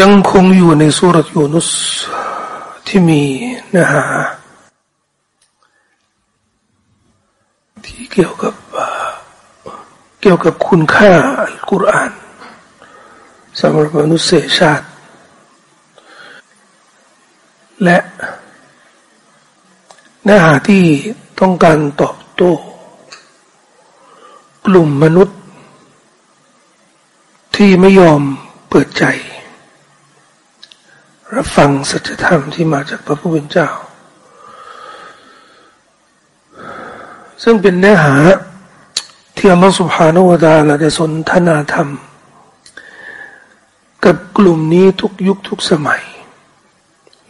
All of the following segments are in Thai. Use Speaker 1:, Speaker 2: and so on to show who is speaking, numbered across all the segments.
Speaker 1: ยังคงอยู่ในสุรยูนุสที่มีเนื้อหา ที่เกี่ยวกับเกี่ยวกับคุณค่าอัลกุรอานสำหรับมนุษยชาติ และเนื้อหาที่ต้องการตอบโต้กลุ่มมนุษย์ ที่ไม่ยอมเปิดใจ รับฟังสัจธรรมที่มาจากพระผู้เป็นเจ้า ซึ่งเป็นเนื้อหาที่อัลลอฮฺสุบฮานุวาตาละได้สนทนาธรรม กับกลุ่มนี้ทุกยุคทุกสมัย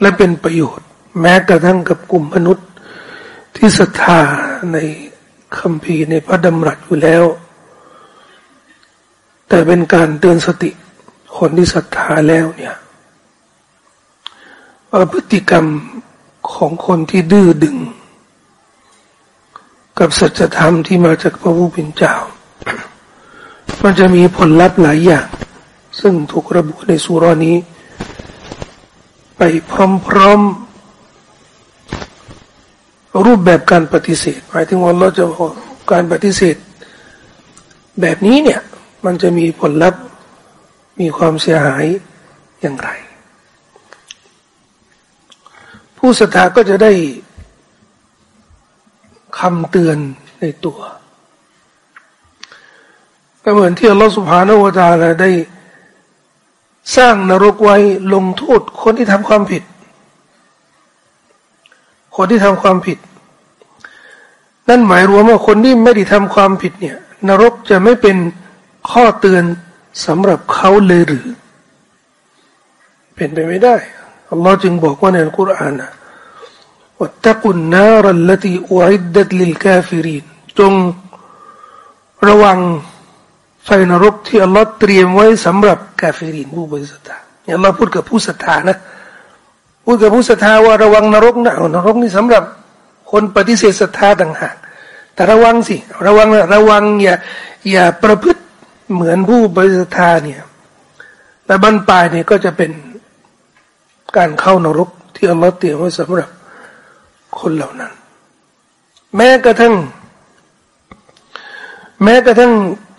Speaker 1: และเป็นประโยชน์ แม้กระทั่งกับกลุ่มมนุษย์ที่ศรัทธาในคำพีในพระดำรัสอยู่แล้ว แต่เป็นการเตือนสติคนที่ศรัทธาแล้วเนี่ย ว่าพฤติกรรมของคนที่ดื้อดึง กับสัจธรรมที่มาจากพระผู้เป็นเจ้า มันจะมีผลลัพธ์หลายอย่าง ซึ่งถูกระบุในสุรานี้ ไปพร้อมๆ รูปแบบการปฏิเสธหมายถึงว่าเราจะบอกการปฏิเสธ แบบนี้เนี่ย มันจะมีผลลัพธ์มีความเสียหายอย่างไร ผู้ศรัทธาก็จะได้คำเตือนในตัว ก็เหมือนที่อัลลอฮฺสุบฮานาวตาลาได้ สร้างนรกไว้ลงโทษคนที่ทำความผิด คนที่ทำความผิด นั่นหมายรวมว่าคนที่ไม่ได้ทำความผิดเนี่ย นรกจะไม่เป็นข้อเตือนสำหรับเขาเลยหรือ เป็นไปไม่ได้อัลลอฮ์จึงบอกว่าในอัลกุรอานนะ واتقوا النار التي أعدت للكافرين จงระวังไฟนรกที่อัลลอฮ์เตรียมไว้สำหรับกาฟิรินผู้บริสุทธิ์อัลลอฮ์พูดกับผู้ศรัทธานะพูดกับผู้ศรัทธาว่าระวังนรกนะนรกนี่สำหรับคนปฏิเสธศรัทธาต่างหากแต่ระวังสิ ระวังระวังอย่าอย่าประพฤติเหมือนผู้บริสุทธาเนี่ยแต่บรรปลายเนี่ยก็จะเป็นการเข้านรกที่อัลลอฮ์เตรียมไว้สำหรับ คนเหล่านั้น แม้กระทั่ง แม้กระทั่ง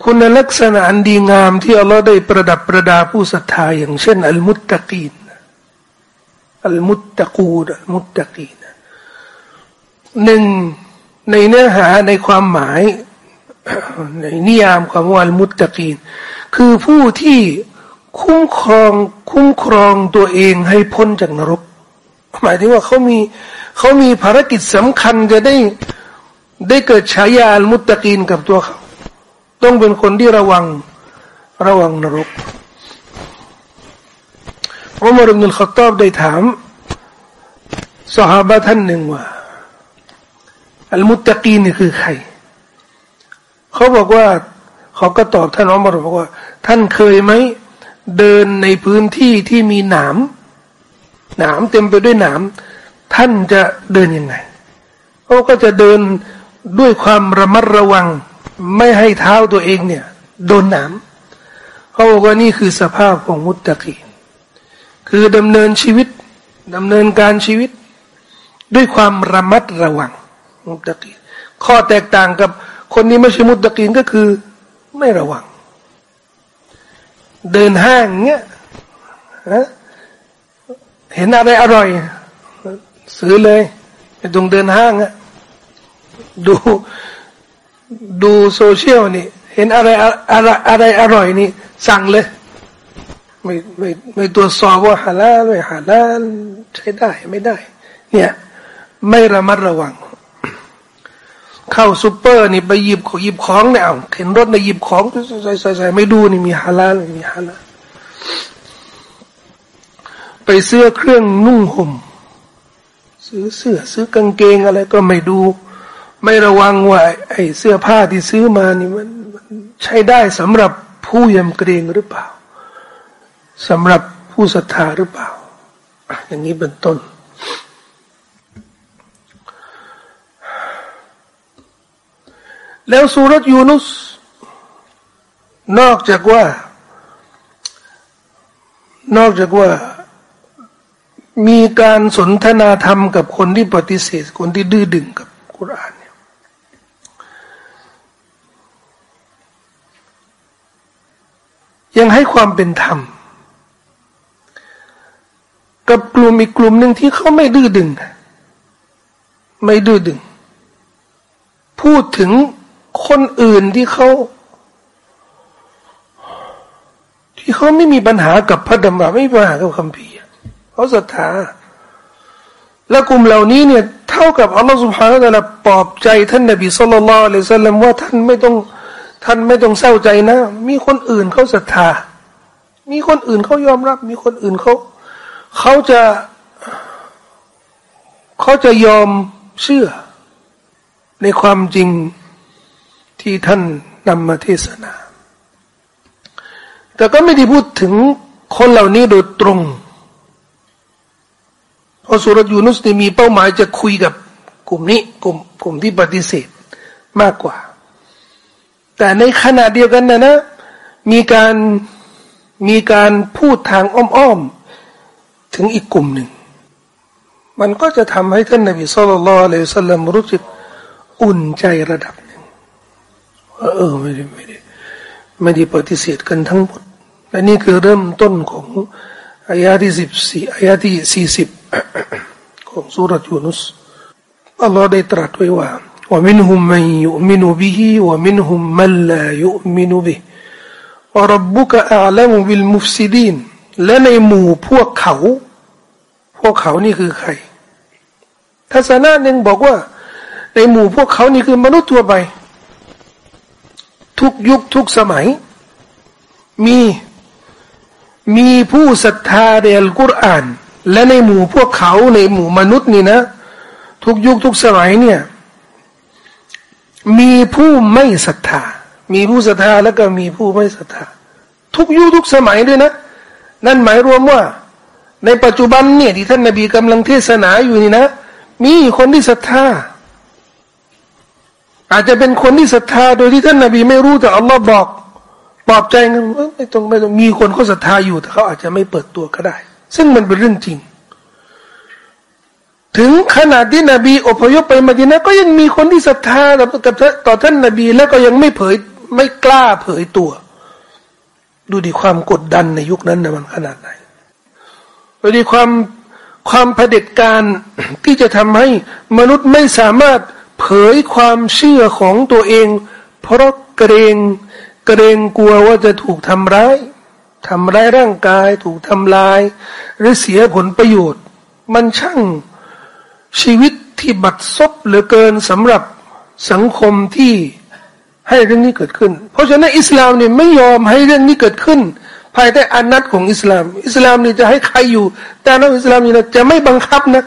Speaker 1: คุณลักษณะอันดีงามที่อัลลอฮ์ได้ประดับประดาผู้ศรัทธาอย่างเช่น อัลมุตตะกีนอัลมุตตะกูดอัลมุตตะกีนหนึ่งในเนื้อหาในความหมายในนิยามความว่าอัลมุตตะกีน คือผู้ที่คุ้มครองคุ้มครองตัวเองให้พ้นจากนรก หมายถึงว่าเขามี เขามีภารกิจสำคัญจะได้ได้เกิดฉายาอัลมุตตะกีนกับตัวเขา ต้องเป็นคนที่ระวังระวังนรกอุมารอิบนุลขตอบได้ถามสหายท่านหนึ่งว่าอัลมุตตะกีนนี่คือใคร เขาบอกว่าเขาก็ตอบท่านอุมารบอกว่า ท่านเคยไหมเดินในพื้นที่ที่มีหนามหนามเต็มไปด้วยหนาม ท่านจะเดินยังไงเขาก็จะเดินด้วยความระมัดระวัง ไม่ให้เท้าตัวเองเนี่ย โดนหนามเขาบอกว่านี่คือสภาพของมุตตะกีคือดำเนินชีวิตดำเนินการชีวิต ด้วยความระมัดระวัง มุตตะกีข้อแตกต่างกับคนนี้ไม่ใช่มุตตะกีก็คือไม่ระวัง เดินห้างเงี้ยเห็นอะไรอร่อย ซื้อเลยไม่ต้องเดินห้างอะดูดูโซเชียลนี่ เห็นอะไรอะไรอะไรอร่อยนี่ สั่งเลย ไม่ไม่ไม่ตรวจสอบว่าฮาลาลไม่ฮาลาลใช้ได้ไม่ได้ เนี่ย ไม่ระมัดระวัง เข้าซูเปอร์นี่ไปหยิบขอหยิบของเนี่ยเอาเข็นรถเนี่ยหยิบของใส่ใส่ใส่ไม่ดูนี่มีฮาลาลมีฮาลาลไปเสื้อเครื่องนุ่งห่ม ซื้อเสื้อซื้อกางเกงอะไรก็ไม่ดู ไม่ระวังว่าไอ้เสื้อผ้าที่ซื้อมานี่มันใช้ได้สำหรับผู้ยำเกรงหรือเปล่าสำหรับผู้ศรัทธาหรือเปล่า อย่างนี้เป็นต้น แล้วสุรยูนุส นอกจากว่า นอกจากว่า มีการสนทนาธรรมกับคนที่ปฏิเสธ คนที่ดื้อดึงกับกุรานเนี่ยยังให้ความเป็นธรรม กับกลุ่มอีกกลุ่มหนึ่งที่เขาไม่ดื้อดึง ไม่ดื้อดึง พูดถึงคนอื่นที่เขาที่เขาไม่มีปัญหากับพระธรรมะไม่มีปัญหากับคำพี เขาศรัทธาและกลุ่มเหล่านี้เนี่ยเท่ากับอัลลอฮฺสุบฮานะตะลาปลอบใจท่านนบีสุลต่านละเลยสัลลัมว่าท่านไม่ต้องท่านไม่ต้องเศร้าใจนะ มีคนอื่นเขาศรัทธา มีคนอื่นเขายอมรับ มีคนอื่นเขาเขาจะเขาจะยอมเชื่อ ในความจริงที่ท่านนำมาเทศนา แต่ก็ไม่ได้พูดถึงคนเหล่านี้โดยตรง เพราะสุรยูนุสนี่มีเป้าหมายจะคุยกับกลุ่มนี้กลุ่มกลุ่มที่ปฏิเสธมากกว่า แต่ในขณะเดียวกันนะนะ มีการมีการพูดทางอ้อมๆถึงอีกกลุ่มหนึ่ง มันก็จะทำให้ท่านนบีสุลต่านละเลสัลลัมรู้สึกอุ่นใจระดับหนึ่งเออไม่ได้ไม่ได้ไม่ได้ปฏิเสธกันทั้งหมดและนี่คือเริ่มต้นของอายาที่สิบสี่อายาที่สี่สิบ ของสุรยูนุสอัลลอฮ์ได้ตรัสไว้ว่าว่ามินหุมมันยุมินุบิฮิว่ามินหุมมันลายุมินุบิว่ารับบุกะอัลเลมุบิลมุฟซิดีนและในหมู่พวกเขา พวกเขานี่คือใคร ทัศนะหนึ่งบอกว่า ในหมู่พวกเขานี่คือมนุษย์ทั่วไป ทุกยุคทุกสมัย มีมีผู้ศรัทธาในอัลกุรอาน และในหมู่พวกเขาในหมู่มนุษย์นี่นะ ทุกยุคทุกสมัยเนี่ย มีผู้ไม่ศรัทธา มีผู้ศรัทธาแล้วก็มีผู้ไม่ศรัทธา ทุกยุคทุกสมัยด้วยนะ นั่นหมายรวมว่า ในปัจจุบันเนี่ยที่ท่านนบีกำลังเทศนาอยู่นี่นะ มีคนที่ศรัทธา อาจจะเป็นคนที่ศรัทธา โดยที่ท่านนบีไม่รู้แต่อัลลอฮ์บอกปลอบใจกันไม่ต้องไม่ต้องมีคนเขาศรัทธาอยู่แต่เขาอาจจะไม่เปิดตัวก็ได้ ซึ่งมันเป็นเรื่องจริง ถึงขนาดที่นบีอพยพไปมาดีนะก็ยังมีคนที่ศรัทธาต่อต่อท่านนบีแล้วก็ยังไม่เผยไม่กล้าเผยตัว ดูดีความกดดันในยุคนั้นนะมันขนาดไหนดูดีความความเผด็จการที่จะทำให้มนุษย์ไม่สามารถเผยความเชื่อของตัวเอง เพราะเกรงเกรงกลัวว่าจะถูกทำร้าย ทำร้ายร่างกายถูกทำลาย หรือเสียผลประโยชน์ มันช่างชีวิตที่บัดซบเหลือเกินสำหรับสังคมที่ให้เรื่องนี้เกิดขึ้น เพราะฉะนั้นอิสลามเนี่ยไม่ยอมให้เรื่องนี้เกิดขึ้น ภายใต้อนัตของอิสลาม อิสลามนี่จะให้ใครอยู่ แต่นักอิสลามนี่นะจะไม่บังคับนะ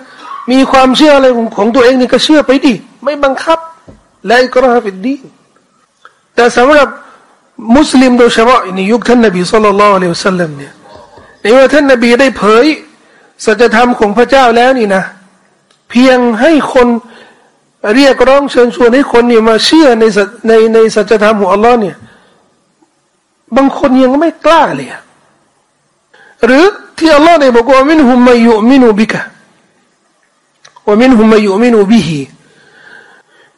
Speaker 1: มีความเชื่ออะไรของของตัวเองนี่ก็เชื่อไปดิไม่บังคับและอิกราฟิดดีแต่สำหรับ มุสลิมโดยเฉพาะในยุคท่านนบีสุลต่านละอัลสัลลัมเนี่ยในว่าท่านนบีได้เผยสัจธรรมของพระเจ้าแล้วนี่นะ เพียงให้คนเรียกร้องเชิญชวนให้คนเนี่ยมาเชื่อในในในสัจธรรมของอัลลอฮ์เนี่ย บางคนยังไม่กล้าเลยหรือที่อัลลอฮ์ได้บอกว่ามินหุมมายุมินูบิกะว่ามินหุมมายุมินูบิฮี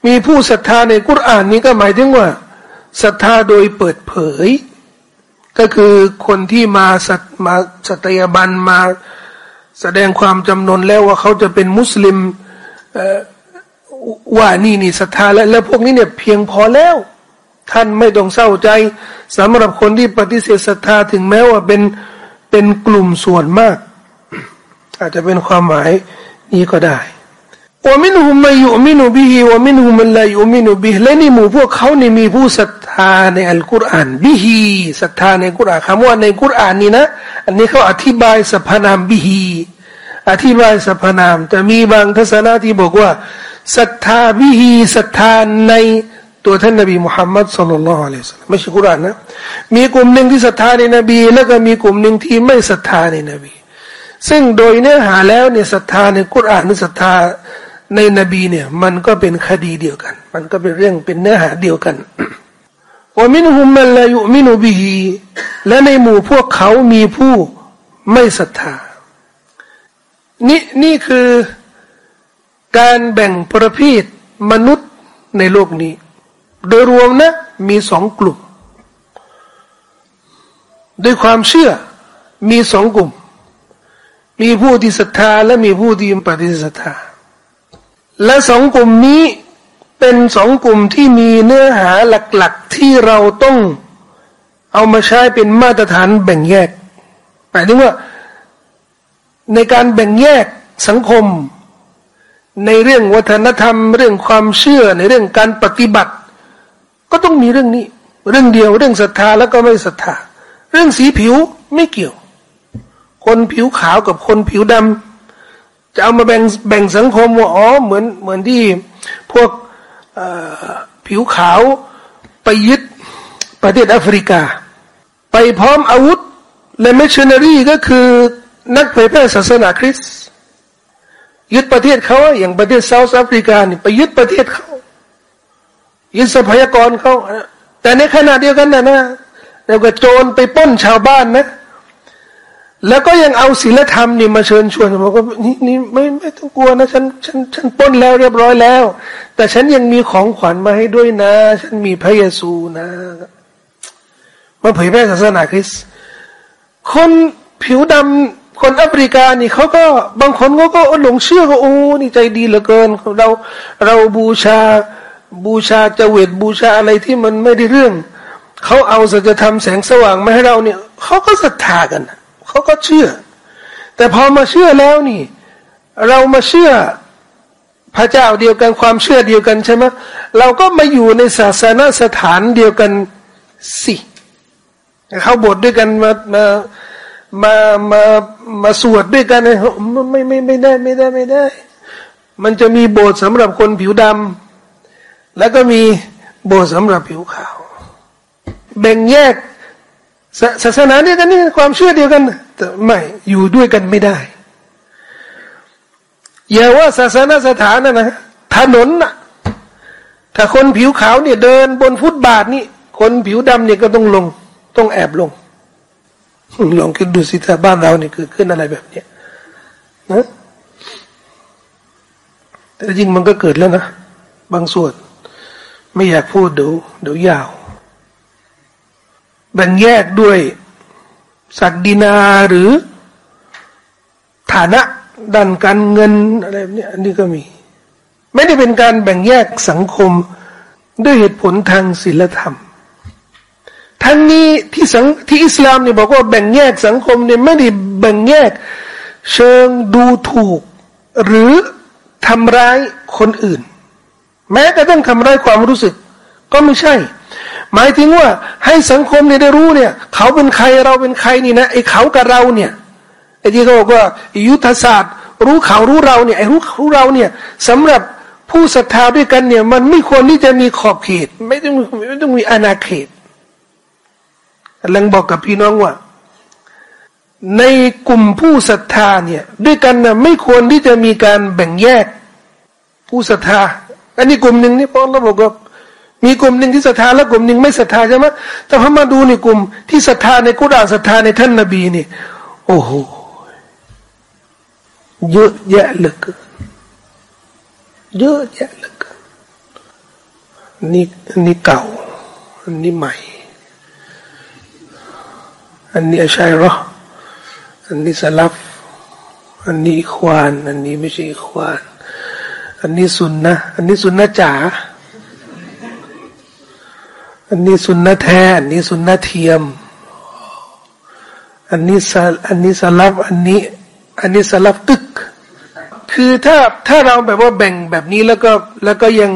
Speaker 1: มีผู้ศรัทธาในกุรอานนี้ก็หมายถึงว่า ศรัทธาโดยเปิดเผย ก็คือคนที่มาสัตมาสัตยาบันมาแสดงความจำนนแล้วว่าเขาจะเป็นมุสลิมว่านี่นี่ศรัทธาแล้วแล้วพวกนี้เนี่ยเพียงพอแล้ว ท่านไม่ต้องเศร้าใจสำหรับคนที่ปฏิเสธศรัทธาถึงแม้ว่าเป็นเป็นกลุ่มส่วนมาก อาจจะเป็นความหมายนี้ก็ได้ ว่ามินหุมมายุมินุบิฮิว่ามินหุมันลายุมินุบิฮและนี่หมู่พวกเขานี่มีผู้ศรัทธาในอัลกุรอานบิฮีศรัทธาในกุรอานคำว่าในกุรอานนี่นะ อันนี้เขาอธิบายสรรพนามบิฮีอธิบายสรรพนาม แต่มีบางทัศนะที่บอกว่าศรัทธาบิฮีศรัทธาในตัวท่านนบีมุฮัมมัดสุลลัลลอฮุอะลัยฮิสลามไม่ใช่กุรอานนะมีกลุ่มหนึ่งที่ศรัทธาในนบี แล้วก็มีกลุ่มหนึ่งที่ไม่ศรัทธาในนบี ซึ่งโดยเนื้อหาแล้วเนี่ยศรัทธาในกุรอานหรือศรัทธา ในนบีเนี่ย มันก็เป็นคดีเดียวกัน มันก็เป็นเรื่องเป็นเนื้อหาเดียวกันว่ามินหุมมันละยุมินุบีและในหมู่พวกเขามีผู้ไม่ศรัทธา นี่นี่คือการแบ่งประเภทมนุษย์ในโลกนี้ โดยรวมนะ มีสองกลุ่ม ด้วยความเชื่อมีสองกลุ่ม มีผู้ที่ศรัทธาและมีผู้ที่ปฏิเสธศรัทธา และสองกลุ่มนี้เป็นสองกลุ่มที่มีเนื้อหาหลักๆที่เราต้องเอามาใช้เป็นมาตรฐานแบ่งแยกหมายถึงว่า ในการแบ่งแยกสังคม ในเรื่องวัฒนธรรม เรื่องความเชื่อในเรื่องการปฏิบัติ ก็ต้องมีเรื่องนี้ เรื่องเดียวเรื่องศรัทธาแล้วก็ไม่ศรัทธา เรื่องสีผิวไม่เกี่ยว คนผิวขาวกับคนผิวดำ จะเอามาแบ่งแบ่งสังคมว่าอ๋อเหมือนเหมือนที่พวกผิวขาวไปยึดประเทศแอฟริกา ไปพร้อมอาวุธและมิชชันนารีก็คือนักเผยแพร่ศาสนาคริสต์ยึดประเทศเขาอย่างประเทศเซาท์แอฟริกานี่ไปยึดประเทศเขายึดทรัพยากรเขาแต่ในขณะเดียวกันนะนะแล้วก็โจรไปป้นชาวบ้านนะ แล้วก็ยังเอาศีลธรรมนี่มาเชิญชวนบอกว่านี่นี่ไม่ไม่ต้องกลัวนะฉันฉันฉันป้นแล้วเรียบร้อยแล้ว แต่ฉันยังมีของขวัญมาให้ด้วยนะ ฉันมีพระเยซูนะมาเผยแพร่ศาสนาคริสต์คนผิวดำคนแอฟริกานี่เขาก็บางคนเขาก็หลงเชื่อก็โอ้นี่ใจดีเหลือเกิน เราเราบูชาบูชาเจวิตบูชาอะไรที่มันไม่ได้เรื่องเขาเอาสัจธรรมแสงสว่างมาให้เราเนี่ยเขาก็ศรัทธากัน เขาก็เชื่อ แต่พอมาเชื่อแล้วนี่ เรามาเชื่อพระเจ้าเดียวกันความเชื่อเดียวกันใช่ไหมเราก็มาอยู่ในศาสนาสถานเดียวกันสิเขาบทด้วยกันมามามามามาสวดด้วยกันไม่ไม่ไม่ได้ไม่ได้ไม่ได้ มันจะมีโบสถ์สำหรับคนผิวดำแล้วก็มีโบสถ์สำหรับผิวขาว แบ่งแยก ศาสนาเดียวกันนี่ความเชื่อเดียวกันแต่ไม่อยู่ด้วยกันไม่ได้อย่าว่าศาสนาสถานนะนะถนนน่ะถ้าคนผิวขาวเนี่ยเดินบนฟุตบาทนี่ คนผิวดำเนี่ยก็ต้องลง ต้องแอบลงลองคิดดูสิถ้าบ้านเราเนี่ยเกิดขึ้นอะไรแบบเนี้ยนะแต่จริงมันก็เกิดแล้วนะ บางส่วน ไม่อยากพูดเดี๋ยวเดี๋ยวยาว แบ่งแยกด้วยศักดินาหรือฐานะด้านการเงินอะไรแบบนี้อันนี้ก็มี ไม่ได้เป็นการแบ่งแยกสังคมด้วยเหตุผลทางศีลธรรม ทั้งนี้ที่สังที่อิสลามเนี่ยบอกว่าแบ่งแยกสังคมเนี่ยไม่ได้แบ่งแยก เชิงดูถูก หรือทำร้ายคนอื่น แม้แต่ต้องทำร้ายความรู้สึก ก็ไม่ใช่ หมายถึงว่าให้สังคมเนี่ยได้รู้เนี่ย เขาเป็นใครเราเป็นใครนี่นะไอ้เขากับเราเนี่ยไอ้ที่เขาบอกว่ายุทธศาสตร์ รู้เขารู้เราเนี่ยไอ้รู้รู้เราเนี่ยสำหรับผู้ศรัทธาด้วยกันเนี่ย มันไม่ควรที่จะมีขอบเขต ไม่ต้องไม่ต้องมีอาณาเขตกำลังบอกกับพี่น้องว่า ในกลุ่มผู้ศรัทธาเนี่ย ด้วยกันนะไม่ควรที่จะมีการแบ่งแยกผู้ศรัทธาอันนี้กลุ่มหนึ่งนี่พอเราบอกว่า มีกลุ่มหนึ่งที่ศรัทธาและกลุ่มหนึ่งไม่ศรัทธาใช่ไหมแต่พอมาดูในกลุ่มที่ศรัทธาในกุรอานศรัทธาในท่านนบีนี่ โอ้โหเยอะแยะเหลือเกินเยอะแยะเหลือเกินนี่อันนี้เก่า อันนี้ใหม่ อันนี้อชัยรออันนี้สลับ อันนี้ควาน อันนี้ไม่ใช่ควาน อันนี้สุนนะ อันนี้สุนนะจ๋า อันนี้สุนนะแท้อันนี้สุนนะเทียม อันนี้สอันนี้สลับอันนี้ อันนี้สลับตึก คือถ้าถ้าเราแบบว่าแบ่งแบบนี้แล้วก็แล้วก็ยัง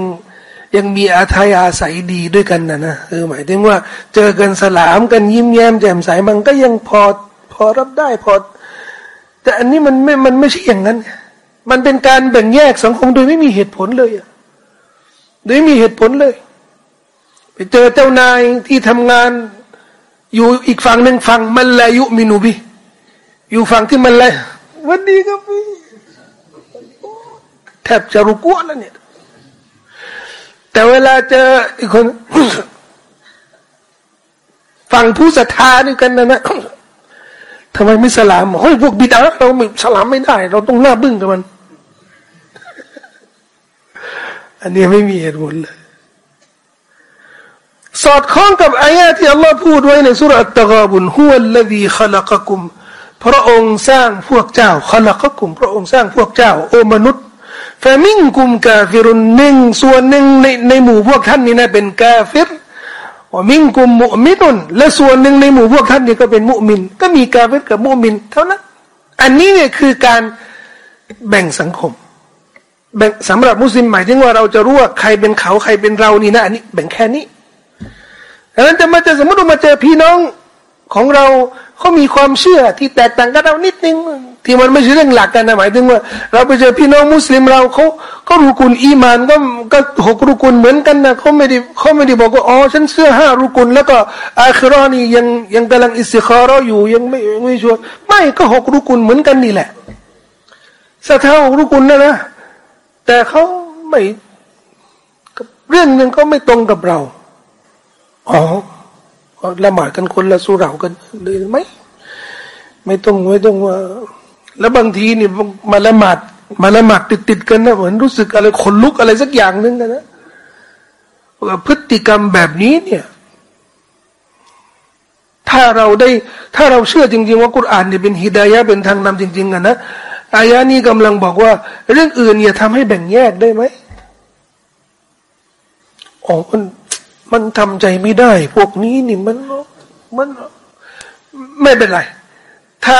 Speaker 1: ยังมีอาทยาศัยดีด้วยกันนะนะคือหมายถึงว่า เจอกันสลามกันยิ้มแย้มแจ่มใสมันก็ยังพอพอรับได้พอ แต่อันนี้มันไม่มันไม่ใช่อย่างนั้น มันเป็นการแบ่งแยกสังคมโดยไม่มีเหตุผลเลยโดยไม่มีเหตุผลเลย ไปเจอเจ้านายที่ทำงาน อยู่อีกฝั่งหนึ่งฝั่งมันลายุมินูบีอยู่ฝั่งที่มันเลยวันดีครับพี่แทบจะรุกัวแล้วเนี่ยแต่เวลาเจออีกคนฝั่งผู้ศรัทธาด้วยกันนะนะทำไมไม่สลามเฮ้ยพวกบิดาเราไม่สลามไม่ได้ เราต้องหน้าบึ้งกับมัน อันนี้ไม่มีเหตุผลเลย สอดคล้องกับอายะที่อัลลอฮ์พูดไว้ในสุรอัตตะกาบุนฮุวลลดีขลักกุม พระองค์สร้างพวกเจ้าขลักกุม พระองค์สร้างพวกเจ้า โอมนุษย์ฟมิงกุมกาฟิรุนหนึ่งส่วนหนึ่งในในหมู่พวกท่านนี่นะเป็นกาฟิรว่ามิงกุมมุมินุนและส่วนหนึ่งในหมู่พวกท่านนี่ก็เป็นมุมิน ก็มีกาเฟตกับมุมิน เท่านั้น อันนี้เนี่ยคือการแบ่งสังคม แบ่งสำหรับมุสลิมหมายถึงว่าเราจะรู้ว่าใครเป็นเขาใครเป็นเรานี่นะ อันนี้ แบ่งแค่นี้ ดังนั้นจะมาเจอสมมติว่ามาเจอพี่น้องของเราเขามีความเชื่อที่แตกต่างกันเรานิดนึงที่มันไม่ใช่เรื่องหลักกันนะหมายถึงว่า เราไปเจอพี่น้องมุสลิมเราเขาก็รุกุลอีมานก็ก็หกรุกุลเหมือนกันนะเขาไม่ได้เขาไม่ได้บอกว่าอ๋อฉันเชื่อห้ารุกุลแล้วก็อาครอนี่ยังยังกำลังอิสคารออยู่ยังไม่ไม่ชัวร์ไม่ก็หกรุกุลเหมือนกันนี่แหละศรัทธาหกรุกุลนะนะ แต่เขาไม่เรื่องหนึ่งเขาไม่ตรงกับเรา อ๋อละหมาดกันคนละสุรากันเลยไหมไม่ต้องไม่ต้องว่า แล้วบางทีนี่มาละหมาดมาละหมาดติดติดกันนะเหมือนรู้สึกอะไรขนลุกอะไรสักอย่างนึงกันนะพฤติกรรมแบบนี้เนี่ย ถ้าเราได้ ถ้าเราเชื่อจริง ๆ ว่ากุรอานเนี่ยเป็นฮิดายะเป็นทางนำจริง ๆ กันนะอายะนี้กำลังบอกว่า เรื่องอื่นอย่าทำให้แบ่งแยกได้ไหมอ๋อ มันมันทำใจไม่ได้ พวกนี้นี่มันมัน ไม่เป็นไร ถ้า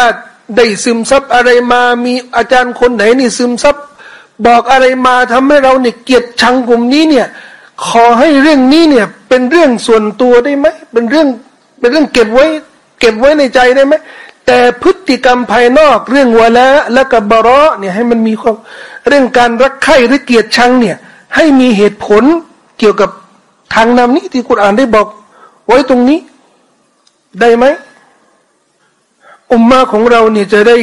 Speaker 1: ได้ซึมซับอะไรมามีอาจารย์คนไหนนี่ซึมซับบอกอะไรมาทำให้เราเนี่ยเกียดชังกลุ่มนี้เนี่ย ขอให้เรื่องนี้เนี่ย เป็นเรื่องส่วนตัวได้ไหมเป็นเรื่องเป็นเรื่องเก็บไว้ เก็บไว้ในใจได้ไหมแต่พฤติกรรมภายนอกเรื่องวะละและกับบาระเนี่ยให้มันมีความเรื่องการรักใคร่หรือเกียดชังเนี่ย ให้มีเหตุผลเกี่ยวกับ ทางนำนี้ที่คุณอ่านได้บอก ไว้ตรงนี้ ได้ไหมอุมมาของเราเนี่ยจะได้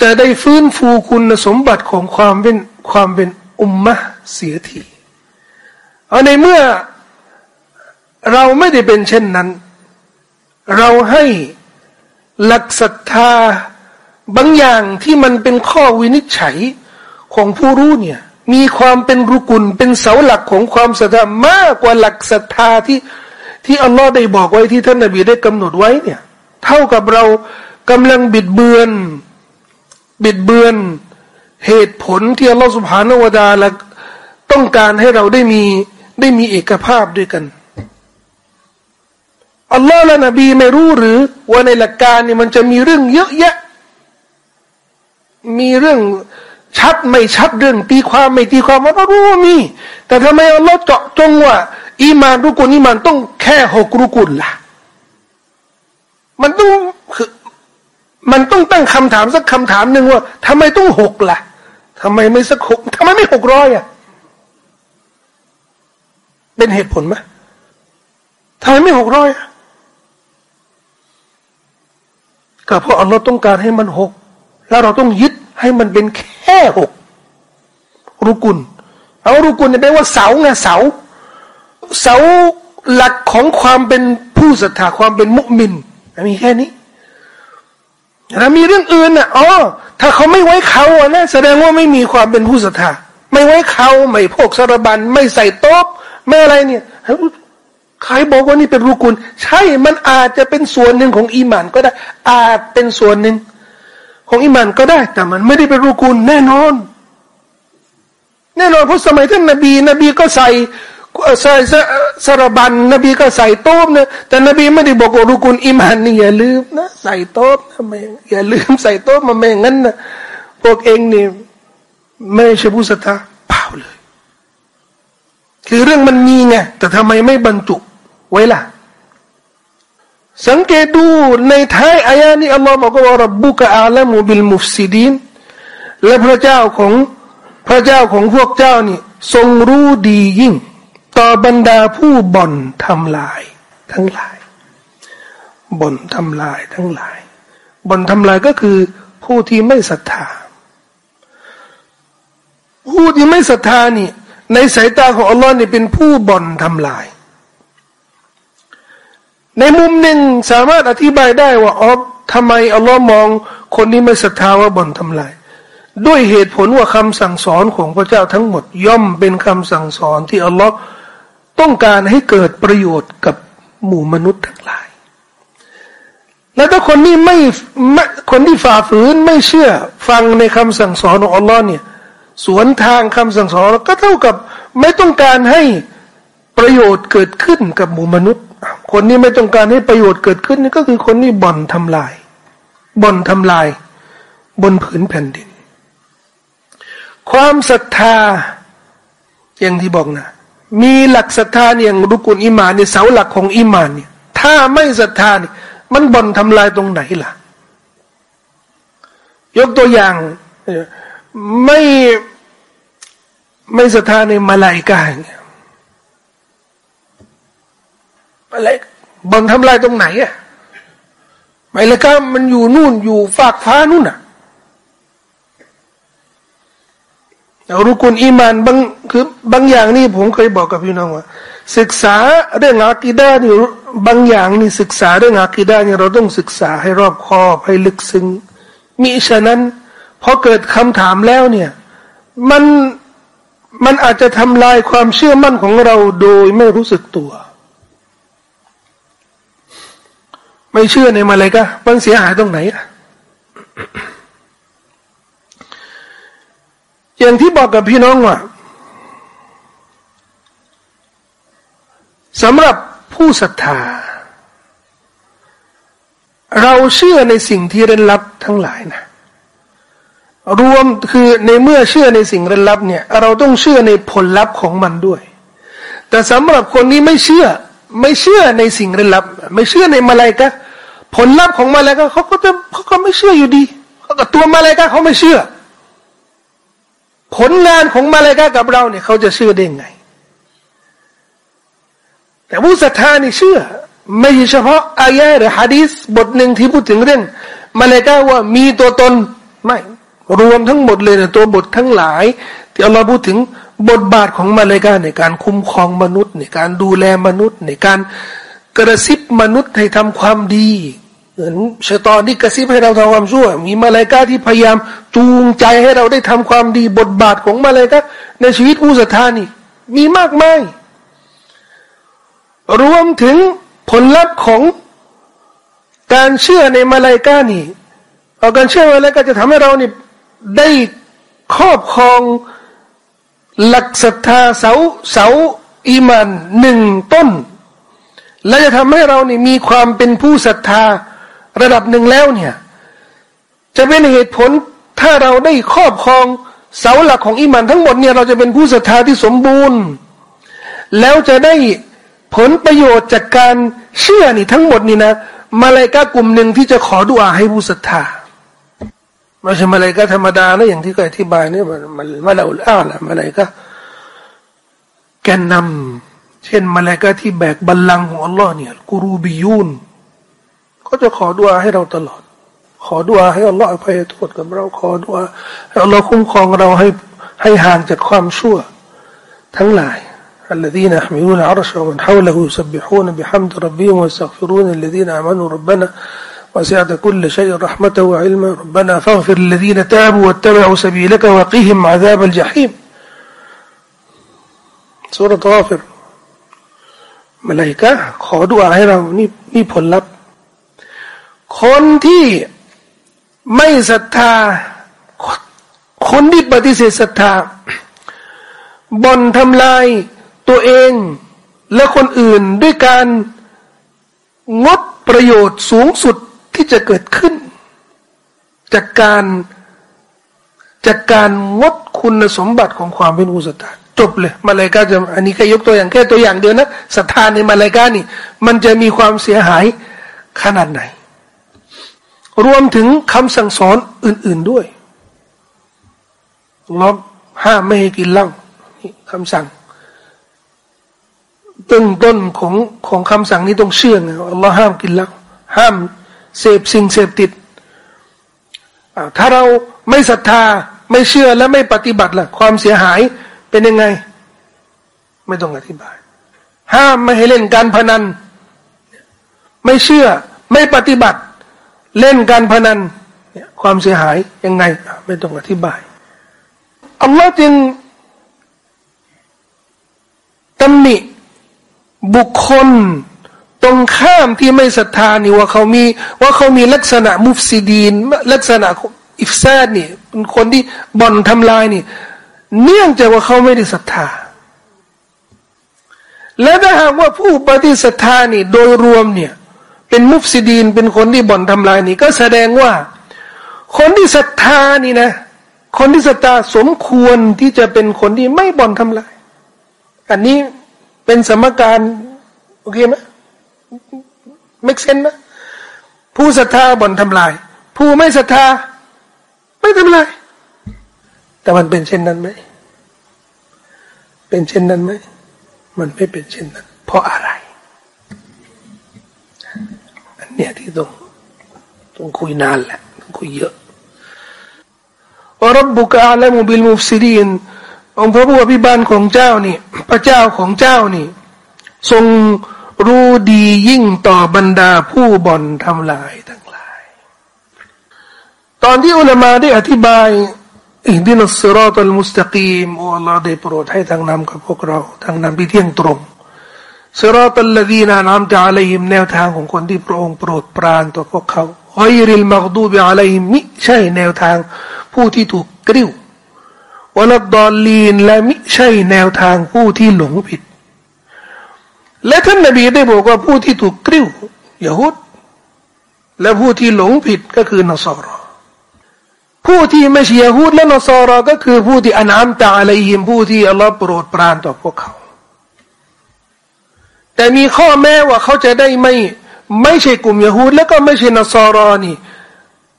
Speaker 1: จะได้ฟื้นฟูคุณสมบัติของความเป็นความเป็นอุมมะเสียทีเอาในเมื่อเราไม่ได้เป็นเช่นนั้น เราให้หลักศรัทธาบางอย่างที่มันเป็นข้อวินิจฉัยของผู้รู้เนี่ย มีความเป็นรุกุลเป็นเสาหลักของความศรัทธามากกว่าหลักศรัทธาที่ที่อัลลอฮ์ได้บอกไว้ที่ท่านนบีได้กำหนดไว้เนี่ย เท่ากับเรากำลังบิดเบือน บิดเบือน เหตุผลที่อัลลอฮ์สุบฮานาวดาละต้องการให้เราได้มีได้มีเอกภาพด้วยกันอัลลอฮ์และนบีไม่รู้หรือ ว่าในหลักการเนี่ยมันจะมีเรื่องเยอะแยะ มีเรื่อง ชัดไม่ชัดเรื่องตีความไม่ตีความเรารู้ว่ามี แต่ทำไมอัลลอฮ์เจาะจงว่าอีมานรุกุลอีมานต้องแค่หกรุกุลล่ะ มันต้องคือมันต้องตั้งคำถามสักคำถามหนึ่งว่าทำไมต้องหกล่ะทำไมไม่สักหกทำไมไม่หกร้อยอะ เป็นเหตุผลไหมทำไมไม่หกร้อยก็เพราะอัลลอฮ์ต้องการให้มันหก แล้วเราต้องยึดให้มันเป็นแค่หกรุกุลเอารุกุลเนี่ยแปลว่าเสาไงเสา เสาหลักของความเป็นผู้ศรัทธาความเป็นมุมินมีแค่นี้แล้วมีเรื่องอื่นน่ะอ๋อถ้าเขาไม่ไว้เขาอะนะแสดงว่าไม่มีความเป็นผู้ศรัทธาไม่ไว้เขาไม่พกสารบัน ไม่ใส่โต๊ะไม่อะไรเนี่ยใครบอกว่านี่เป็นรุกุล ใช่มันอาจจะเป็นส่วนหนึ่งของอีหมานก็ได้ อาจเป็นส่วนหนึ่ง ของอิมานก็ได้ แต่มันไม่ได้เป็นรูกุลแน่นอน แน่นอนเพราะสมัยท่านนบีนบีก็ใส่ใส่สารบัน นบีก็ใส่โต๊ะนะแต่นบีไม่ได้บอกว่ารูกุลอิมานนี่อย่าลืมนะใส่โต๊ะทำไมอย่าลืมใส่โต๊ะมาไม่งั้นนะพวกเองนี่ไม่ใช่ผู้ศรัทธาเปล่าเลย คือเรื่องมันมีไงแต่ทำไมไม่บรรจุไว้ล่ะ สังเกตดูในท้ายอายานี้อัลลอฮ์บอกว่ารับบุกอาลามุบิลมุฟซิดีนและพระเจ้าของพระเจ้าของพวกเจ้านี่ทรงรู้ดียิ่ง ต่อบรรดาผู้บ่อนทำลาย ทั้งหลาย บ่อนทำลายทั้งหลาย บ่อนทำลายก็คือผู้ที่ไม่ศรัทธา ผู้ที่ไม่ศรัทธานี่ ในสายตาของอัลลอฮ์นี่เป็นผู้บ่อนทำลาย ในมุมหนึ่งสามารถอธิบายได้ว่าอ๋อทำไมอัลลอฮ์มองคนที่ไม่ศรัทธาว่าบ่อนทำลาย ด้วยเหตุผลว่าคำสั่งสอนของพระเจ้าทั้งหมด ย่อมเป็นคำสั่งสอนที่อัลลอฮ์ต้องการให้เกิดประโยชน์กับหมู่มนุษย์ทั้งหลาย แล้วถ้าคนนี้ไม่คนที่ฝ่าฝืนไม่เชื่อฟังในคำสั่งสอนของอัลลอฮ์เนี่ยสวนทางคำสั่งสอนก็เท่ากับไม่ต้องการให้ประโยชน์เกิดขึ้นกับหมู่มนุษย์ คนนี้ไม่ต้องการให้ประโยชน์เกิดขึ้นนี่ก็คือคนนี้บ่อนทำลาย บ่อนทำลาย บนผืนแผ่นดิน ความศรัทธาอย่างที่บอกนะมีหลักศรัทธาอย่างรุกุลอิมานเนี่ยเสาหลักของอิมานเนี่ย ถ้าไม่ศรัทธาเนี่ยมันบ่อนทำลายตรงไหนล่ะ ยกตัวอย่างไม่ไม่ศรัทธาในมาลายกาเนี่ย อะไรบ่อนทำลายตรงไหนอะมาลายกามันอยู่นู่นอยู่ฝากฟ้านู่นอะเรารู้กุลอีมานบางคือบางอย่างนี่ผมเคยบอกกับพี่น้องว่า ศึกษาเรื่องอากีดานี่บางอย่างนี่ศึกษาเรื่องอากีดานี่เราต้องศึกษาให้รอบคอบให้ลึกซึ้งมิฉะนั้นพอเกิดคำถามแล้วเนี่ยมันมันอาจจะทำลายความเชื่อมั่นของเราโดยไม่รู้สึกตัว ไม่เชื่อในมาเลยก็มันเสียหายตรงไหนอะอย่างที่บอกกับพี่น้องว่าสำหรับผู้ศรัทธา เราเชื่อในสิ่งที่เร้นลับทั้งหลายนะรวมคือในเมื่อเชื่อในสิ่งเร้นลับเนี่ย เราต้องเชื่อในผลลัพธ์ของมันด้วย แต่สำหรับคนนี้ไม่เชื่อ ไม่เชื่อในสิ่งเร้นลับ ไม่เชื่อในมาลายกะ ผลลัพธ์ของมาเลยกะเขาก็จะเขาก็ไม่เชื่ออยู่ดีเขาก็ตัวมาเลยกะเขาไม่เชื่อ ผลงานของมาเลยกะกับเราเนี่ยเขาจะเชื่อได้ไง แต่ผู้ศรัทธานี่เชื่อ ไม่เฉพาะอายะหรือฮะดีษบทหนึ่งที่พูดถึงเรื่อง มาเลกาว่ามีตัวตนไม่รวมทั้งหมดเลยนะตัวบททั้งหลาย ที่เราพูดถึงบทบาทของมาเลกาในการคุ้มครองมนุษย์ ในการดูแลมนุษย์ ในการกระซิบมนุษย์ให้ทำความดี เหมือนชะตอนที่กระซิบให้เราทำความชั่ว มีมาเลกาที่พยายามจูงใจให้เราได้ทำความดีบทบาทของมาเลกาในชีวิตผู้ศรัทธานี่มีมากมาย รวมถึงผลลัพธ์ของการเชื่อในมาลายกานี่เอาการเชื่อมาลายกาจะทำให้เรานี่ได้ครอบครองหลักศรัทธาเสาเสาอีมานหนึ่งต้น และจะทำให้เรานี่มีความเป็นผู้ศรัทธา ระดับหนึ่งแล้วเนี่ย จะเป็นเหตุผลถ้าเราได้ครอบครองเสาหลักของอีมานทั้งหมดเนี่ยเราจะเป็นผู้ศรัทธาที่สมบูรณ์ แล้วจะได้ผลประโยชน์จากการเชื่อนี่ทั้งหมดนี่นะมาเลกากลุ่มหนึ่งที่จะขอดุอาให้ผู้ศรัทธาไม่ใช่มาเลกาธรรมดานะอย่างที่เคยอธิบายเนี่ยมันมันมาเลาอ้าละมาเลกาแกนนำเช่นมาเลกาที่แบกบัลลังก์ของอัลลอฮ์เนี่ยกูรูบิยูน ก็จะขอดุอาให้เราตลอด ขอดุอาให้อัลลอฮ์อภัยโทษกับเราขอดุอาให้อัลลอฮ์คุ้มครองเราให้ให้ห่างจากความชั่ว ทั้งหลาย الذين يحملون العرش ومن حوله يسبحون بحمد ربهم ويستغفرون الذين آمنوا ربنا وسعت كل شيء رحمة وعلما ربنا فاغفر الذين تابوا واتبعوا سبيلك وقيهم عذاب الجحيم سورة غافر มาลายกะขอดุอาให้เรานี่นี่ผลลัพธ์ คนที่ไม่ศรัทธา คนที่ปฏิเสธศรัทธาบ่อนทำลายตัวเอง และคนอื่นด้วยการงดประโยชน์สูงสุดที่จะเกิดขึ้น จากการจากการงดคุณสมบัติของความเป็นอุสตาจบเลยมาเลกาจะอันนี้แค่ยกตัวอย่างแค่ตัวอย่างเดียวนะศรัทธาในมาเลกานี่ มันจะมีความเสียหายขนาดไหน รวมถึงคำสั่งสอนอื่น ๆด้วยลบห้ามไม่ให้กินเหล้าคำสั่งต้นต้นของของคำสั่งนี้ต้องเชื่องอัลลอฮ์ห้ามกินเหล้าห้ามเสพสิ่งเสพติดถ้าเราไม่ศรัทธาไม่เชื่อและไม่ปฏิบัติล่ะ ความเสียหายเป็นยังไง ไม่ต้องอธิบาย ห้ามไม่ให้เล่นการพนัน ไม่เชื่อไม่ปฏิบัติ เล่นการพนันความเสียหายยังไง ไม่ต้องอธิบาย อัลลอฮ์จึงตำหนิบุคคลตรงข้ามที่ไม่ศรัทธานี่ว่าเขามี ว่าเขามีลักษณะมุฟซิดีน ลักษณะอิฟซาดนี่เป็นคนที่บ่อนทำลายนี่ เนื่องจากว่าเขาไม่ได้ศรัทธา และถ้าหากว่าผู้ปฏิศรัทธานี่ โดยรวมเนี่ย เป็นมุฟซิดีน เป็นคนที่บ่อนทำลายนี่ก็แสดงว่า คนที่ศรัทธานี่นะ คนที่ศรัทธาสมควรที่จะเป็นคนที่ไม่บ่อนทำลาย อันนี้เป็นสมการโอเคไหมไม่เซนนะผู้ศรัทธาบ่อนทำลาย ผู้ไม่ศรัทธา ไม่ทำลาย แต่มันเป็นเช่นนั้นไหมเป็นเช่นนั้นไหมมันไม่เป็นเช่นนั้น เพราะอะไร อัน เนี้ยที่ต้องต้องคุยนานแหละต้องคุยเยอะว่ารับบุกอาและมุบิลมุฟซิดีนองค์พระผู้อภิบาลของเจ้านี่ พระเจ้าของเจ้านี่ ทรงรู้ดียิ่งต่อบรรดาผู้บ่อนทำลายทั้งหลาย ตอนที่อุลามาได้อธิบายاهدنا الصراط المستقيم อัลลอฮ์ได้โปรดให้ทางนำกับพวกเรา ทางนำที่เที่ยงตรง صراط الذين أنعمت عليهم แนวทางของคนที่พระองค์โปรดปรานต่อพวกเขาغير المغضوب عليهم มิใช่แนวทางผู้ที่ถูกกริ้ววลดดอลลีนและมิใช่แนวทางผู้ที่หลงผิด และท่านนบีได้บอกว่าผู้ที่ถูกกริ้วยาฮุดและผู้ที่หลงผิดก็คือนสรอผู้ที่ไม่ใช่ยาฮูดและนสรอก็คือผู้ที่อนามตาอะไรหิมผู้ที่อัลลอฮ์โปรดปรานต่อพวกเขา แต่มีข้อแม้ว่าเขาจะได้ไม่ไม่ใช่กลุ่มยาฮูดและก็ไม่ใช่นสรอนี่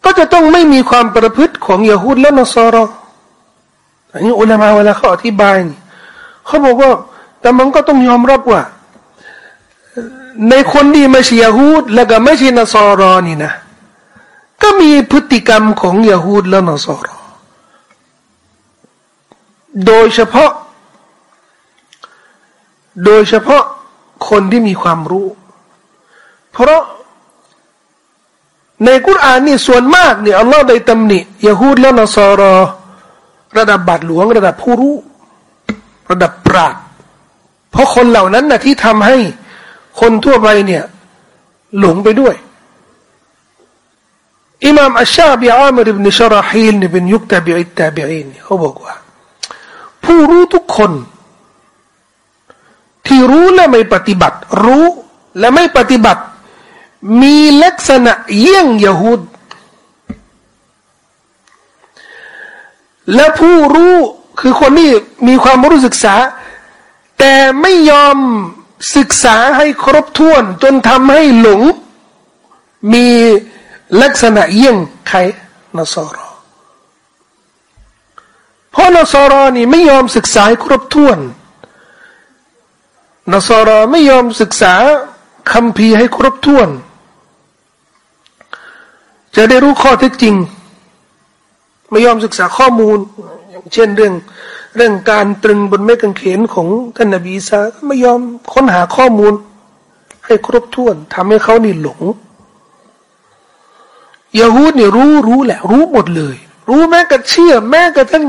Speaker 1: ก็จะต้องไม่มีความประพฤติของยาฮูดและนสรออันนี้อุลามาเวลาเขาอธิบายนี่เขาบอกว่าแต่มันก็ต้องยอมรับว่า ในคนที่ไม่ใช่ยาฮูดและก็ไม่ใช่นสรอนี่นะ ก็มีพฤติกรรมของยาฮูดและนสรอโดยเฉพาะ โดยเฉพาะ คนที่มีความรู้ เพราะในกุรอานนี่ส่วนมากเนี่ยอัลลอฮ์ได้ตำหนิยาฮูดและนสรอ ระดับบาทหลวง ระดับผู้รู้ ระดับปราดเพราะคนเหล่านั้นนะที่ทำให้คนทั่วไปเนี่ย หลงไปด้วยอิมามอัชชาบิอามริบนิชราฮีลนี่เป็นยุคตาบิอิตาบิอินเขาบอกว่า ผู้รู้ทุกคน ที่รู้และไม่ปฏิบัติ รู้และไม่ปฏิบัติ มีลักษณะเยี่ยงยะฮูดและผู้รู้คือคนที่มีความรู้ศึกษา แต่ไม่ยอมศึกษาให้ครบถ้วน จนทำให้หลง มีลักษณะเยี่ยงใครนสรอเพราะนสรอนี่ไม่ยอมศึกษาให้ครบถ้วน นสรอไม่ยอมศึกษาคำพีให้ครบถ้วน จะได้รู้ข้อเท็จจริง ไม่ยอมศึกษาข้อมูล อย่างเช่นเรื่องเรื่องการตรึงบนไม้กางเขนของท่านนบีซาไม่ยอมค้นหาข้อมูล ให้ครบถ้วนทำให้เขานี่หลงยาฮูดเนี่ยรู้รู้แหละ รู้หมดเลย รู้แม้กระเชื่อ แม้กระทั่ง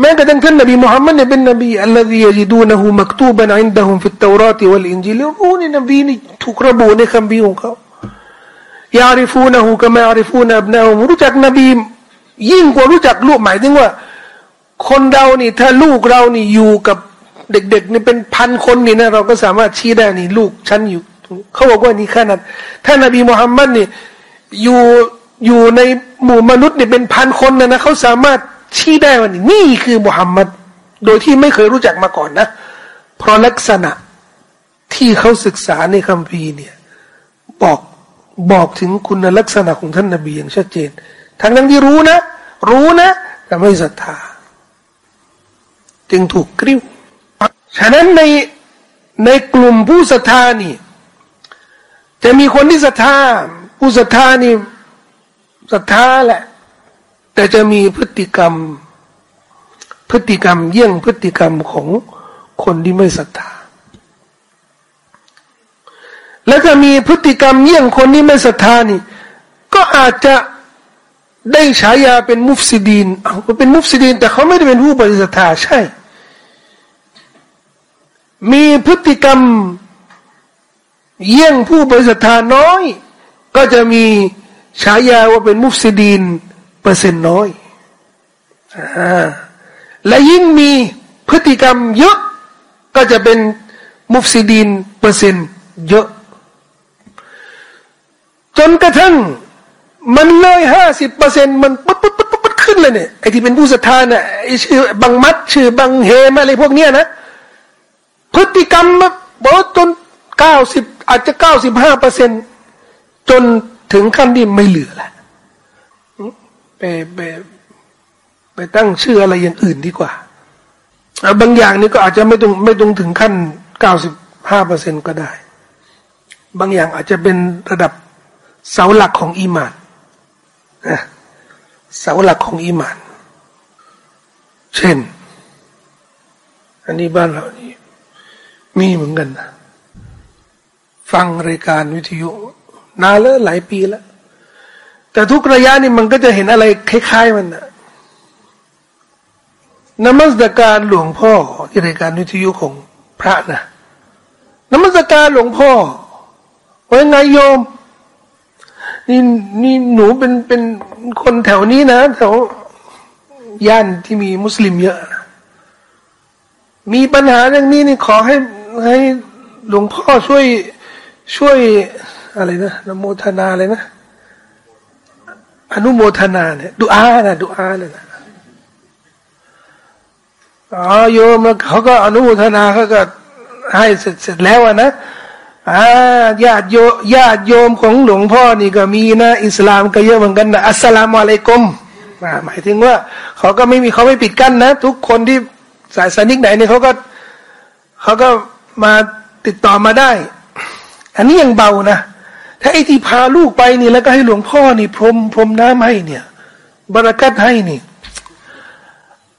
Speaker 1: แม้กระทั่งท่านนบีมุฮัมมัดเนี่ยเป็นนบีالذي يجدونه مكتوبا عندهم في التوراة والإنجيل รู้นี่นบีนี่ถูกระบุในคัมภีร์ของเขาيعرفونه كما يعرفون أبناءهم รู้จักนบียิ่งกว่ารู้จักลูกหมายถึงว่า คนเรานี่ถ้าลูกเรานี่อยู่กับเด็กๆนี่เป็นพันคนนี่นะเราก็สามารถชี้ได้นี่ลูกฉันอยู่ เขาบอกว่านี่ขนาดถ้านบีมุฮัมมัดนี่อยู่อยู่ในหมู่มนุษย์เนี่ยเป็นพันคนนะนะเขาสามารถ ชี้ได้ว่านี่นี่คือมุฮัมมัดโดยที่ไม่เคยรู้จักมาก่อนนะ เพราะลักษณะที่เขาศึกษาในคัมภีร์เนี่ย บอกบอกถึงคุณลักษณะของท่านนบีอย่างชัดเจน ทั้งนั้นที่รู้นะ รู้นะ แต่ไม่ศรัทธา จึงถูกกริ้ว ฉะนั้นในในกลุ่มผู้ศรัทธานี่ จะมีคนที่ศรัทธา ผู้ศรัทธานี่ศรัทธาแหละ แต่จะมีพฤติกรรม พฤติกรรมเยี่ยงพฤติกรรมของคนที่ไม่ศรัทธา แล้วจะมีพฤติกรรมเยี่ยงคนที่ไม่ศรัทธานี่ ก็อาจจะได้ฉายาเป็นมุฟซิดีนเอาเป็นมุฟซิดีน แต่เขาไม่ได้เป็นผู้บริสุทธาใช่ มีพฤติกรรมเยี่ยงผู้บ่อนทำลายน้อย ก็จะมีฉายาว่าเป็นمفسدين เปอร์เซ็นต์น้อย และยิ่งมีพฤติกรรมเยอะก็จะเป็นمفسدين เปอร์เซ็นต์เยอะ จนกระทั่งมันเลยห้าสิบเปอร์เซ็นต์มันปุ๊บปุ๊บปุ๊บปุ๊บขึ้นเลยเนี่ยไอที่เป็นผู้ศรัทธาเนี่ยไอชื่อบังมัด ชื่อบังเฮมอะไรพวกเนี้ยนะ พฤติกรรมบอจนเก้าสิบอาจจะเก้าสิบห้าเปอร์เซ็นต์จนถึงขั้นที่ไม่เหลือแล้ว ไปไปไปตั้งชื่ออะไรอย่างอื่นดีกว่าบางอย่างนี่ก็อาจจะไม่ต้องไม่ต้องถึงขั้นเก้าสิบห้าเปอร์เซ็นก็ได้ บางอย่างอาจจะเป็นระดับเสาหลักของอีมานนะเสาหลักของอีมาน เช่น อันนี้บ้านเรานี่มีเหมือนกันนะฟังรายการวิทยุนานแล้วหลายปีแล้ว แต่ทุกระยะนี่มันก็จะเห็นอะไรคล้ายๆมันนะนมัสการหลวงพ่อที่รายการวิทยุของพระนะนมัสการหลวงพ่อว่าไงโยมนี่นี่หนูเป็นเป็นคนแถวนี้นะแถวย่านที่มีมุสลิมเยอะ มีปัญหาเรื่องนี้นี่ขอให้ให้หลวงพ่อช่วยช่วยอะไรนะนโมทนาเลยนะ อนุโมทนาเนี่ยดูอานะดูอาเลยนะอ๋อโยมเขาก็อนุโมทนาเขาก็ให้เสร็จเสร็จแล้วนะอ่าญาติโยญาติโยมของหลวงพ่อนี่ก็มีนะ อิสลามก็เยอะเหมือนกันนะอัสสลามอะลัยกุมหมายถึงว่าเขาก็ไม่มีเขาไม่ปิดกั้นนะ ทุกคนที่สายสนิกไหนเนี่ยเขาก็เขาก็มาติดต่อมาได้ อันนี้ยังเบานะ ถ้าไอ้ที่พาลูกไปนี่แล้วก็ให้หลวงพ่อนี่ พรมพรมน้ำให้เนี่ยบรารักัดให้นี่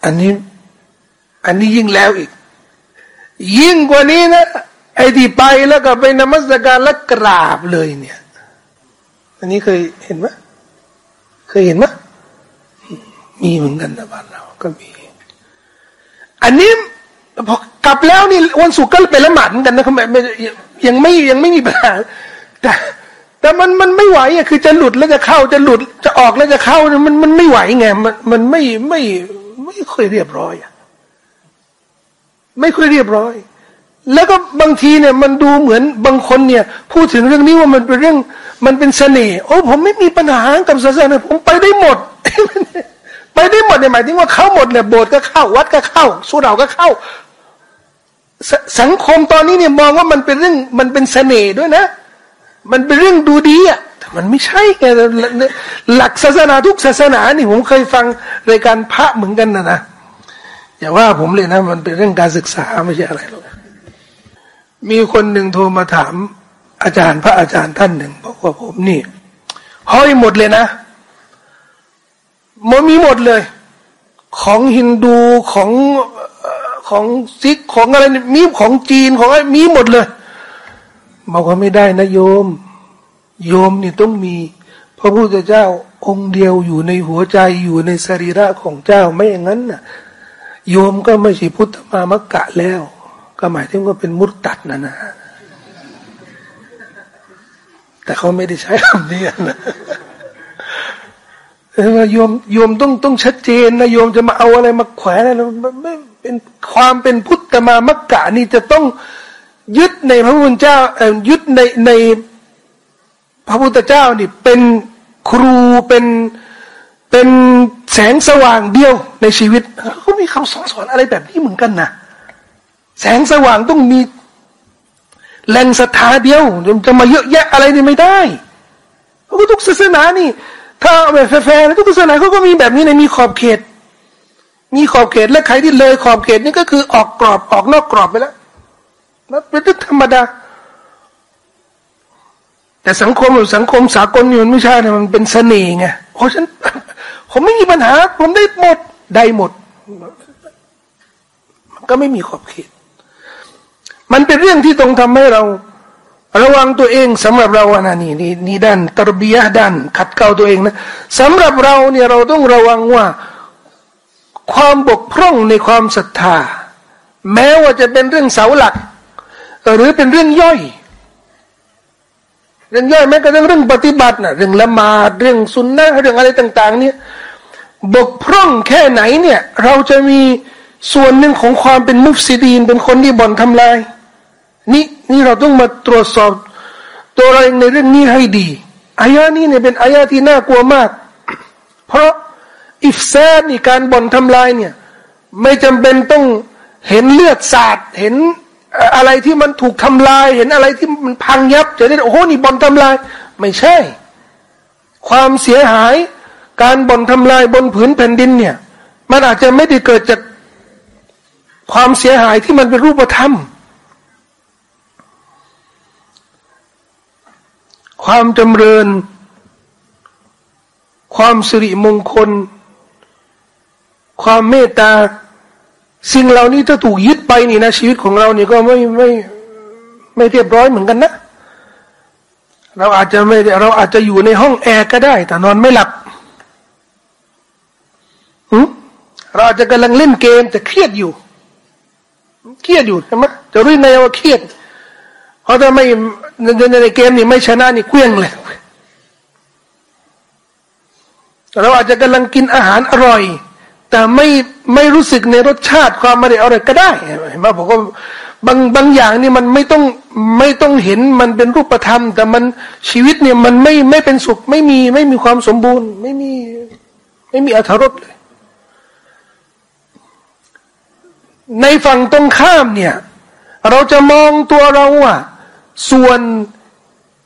Speaker 1: อันนี้ อันนี้ยิ่งแล้วอีก ยิ่งกว่านี้นะไอ้ที่ไปแล้วก็ไปนมัสการแล้วกราบเลยเนี่ย อันนี้เคยเห็นไหมเคยเห็นไหมมีเหมือนกันนะบ้านเราก็มี อันนี้พอกลับแล้วนี่วันศุกร์ก็ไปละหมาดเหมือนกันนะเขาไม่ยังไม่ยังไม่มีปัญหาแต่ แต่มันมันไม่ไหวอะคือจะหลุดแล้วจะเข้าจะหลุดจะออกแล้วจะเข้ามันมันไม่ไหวไงมันมันไม่ไม่ไม่ค่อยเรียบร้อยอะไม่ค่อยเรียบร้อย แล้วก็บางทีเนี่ย มันดูเหมือนบางคนเนี่ย พูดถึงเรื่องนี้ว่ามันเป็นเรื่อง มันเป็นเสน่ห์โอ้ผมไม่มีปัญหากับศาสนาผมไปได้หมด ไปได้หมดเนี่ยหมายถึงว่าเข้าหมดเนี่ยโบสถ์ก็เข้า วัดก็เข้าสุเราก็เข้าสสังคมตอนนี้เนี่ยมองว่ามันเป็นเรื่องมันเป็นเสน่ห์ด้วยนะ มันเป็นเรื่องดูดีอะแต่มันไม่ใช่ไงหลักศาสนาทุกศาสนานี่ผมเคยฟังรายการพระเหมือนกันนะนะอย่าว่าผมเลยนะ มันเป็นเรื่องการศึกษาไม่ใช่อะไรหรอกมีคนหนึ่งโทรมาถามอาจารย์พระอาจารย์ท่านหนึ่งบอกว่าผมนี่ห้อยหมดเลยนะมันมีหมดเลย ของฮินดูของของซิกของอะไรมีของจีนของอะไรมีหมดเลย บอกว่าไม่ได้นะโยม โยมนี่ต้องมีพระพุทธเจ้าองค์เดียวอยู่ในหัวใจอยู่ในสรีระของเจ้าไม่อย่างนั้นน่ะ โยมก็ไม่ใช่พุทธมามกะแล้ว ก็หมายถึงว่าเป็นมุตตัดนะนะแต่เขาไม่ได้ใช้คำนี้นะโยมโยมต้องต้องชัดเจนนะโยมจะมาเอาอะไรมาแขวนอะไรไม่เป็นความเป็นพุทธมามกะนี่จะต้อง ยึดในพระพุทธเจ้ายึดในในพระพุทธเจ้านี่เป็นครูเป็นเป็นแสงสว่างเดียวในชีวิตเขาม่คำสอนสอนอะไรแบบนี้เหมือนกันนะแสงสว่างต้องมีแหล่งศรัทธาเดียวจะมาเยอะแยะอะไรนี่ไม่ได้เพราะทุกศาสนานี่ ถ้าแบบแฟร์ๆทุกศาสนาเขาก็มีแบบนี้ในมีขอบเขต มีขอบเขตและใครที่เลยขอบเขตนี่ก็คือออกกรอบออกนอกกรอบไปแล้ว นั่นเป็นเรื่องธรรมดา แต่สังคมสังคมสากลนี่มันไม่ใช่นะมันเป็นเสน่ห์ไงเพราะฉันผมไม่มีปัญหา ผมได้หมดได้หมด มันก็ไม่มีขอบเขต มันเป็นเรื่องที่ต้องทำให้เรา ระวังตัวเองสำหรับเราอะนะนี่นี่นี่ด้านตรบียะด้าน ขัดเกลาตัวเองนะสำหรับเราเนี่ยเราต้องระวังว่า ความบกพร่องในความศรัทธา แม้ว่าจะเป็นเรื่องเสาหลัก หรือเป็นเรื่องย่อย เรื่องย่อยแม้กระทั่งเรื่องปฏิบัตินะเรื่องละหมาดเรื่องสุนนะเรื่องอะไรต่าง ๆ เนี่ย บกพร่องแค่ไหนเนี่ย เราจะมีส่วนหนึ่งของความเป็นมุฟซิดีน เป็นคนที่บ่อนทำลาย นี่นี่เราต้องมาตรวจสอบ ตัวเราเองในเรื่องนี้ให้ดีอายานี้เนี่ยเป็นอายาที่น่ากลัวมาก เพราะอิฟซาดนี่การบ่อนทำลายเนี่ย ไม่จำเป็นต้องเห็นเลือดสาดเห็น อะไรที่มันถูกทำลาย เห็นอะไรที่มันพังยับจะได้โอ้โหนี่บอลทำลาย ไม่ใช่ ความเสียหาย การบ่อนทำลายบนผืนแผ่นดินเนี่ย มันอาจจะไม่ได้เกิดจากความเสียหายที่มันเป็นรูปธรรม ความจำเริญ ความสิริมงคล ความเมตตา สิ่งเหล่านี้ถ้าถูกยึดไปนี่นะชีวิตของเราเนี่ยก็ไม่ไม่ไม่เรียบร้อยเหมือนกันนะ เราอาจจะไม่เราอาจจะอยู่ในห้องแอร์ก็ได้ แต่นอนไม่หลับเราอาจจะกำลังเล่นเกมแต่เครียดอยู่ เครียดอยู่ใช่ไหมจะรู้ในว่าเครียด เพราะถ้าไม่ในในเกมนี่ไม่ชนะนี่เคลี้ยงเลยเราอาจจะกำลังกินอาหารอร่อย แต่ไม่ไม่รู้สึกในรสชาติความไม่ได้อะไรก็ได้เห็นไหมผมก็บางบางอย่างนี่มันไม่ต้องไม่ต้องเห็นมันเป็นรูปธรรม แต่มันชีวิตเนี่ยมันไม่ไม่เป็นสุขไม่มีไม่มีความสมบูรณ์ ไม่มีไม่มีอรรถรสเลย ในฝั่งตรงข้ามเนี่ย เราจะมองตัวเราอะส่วน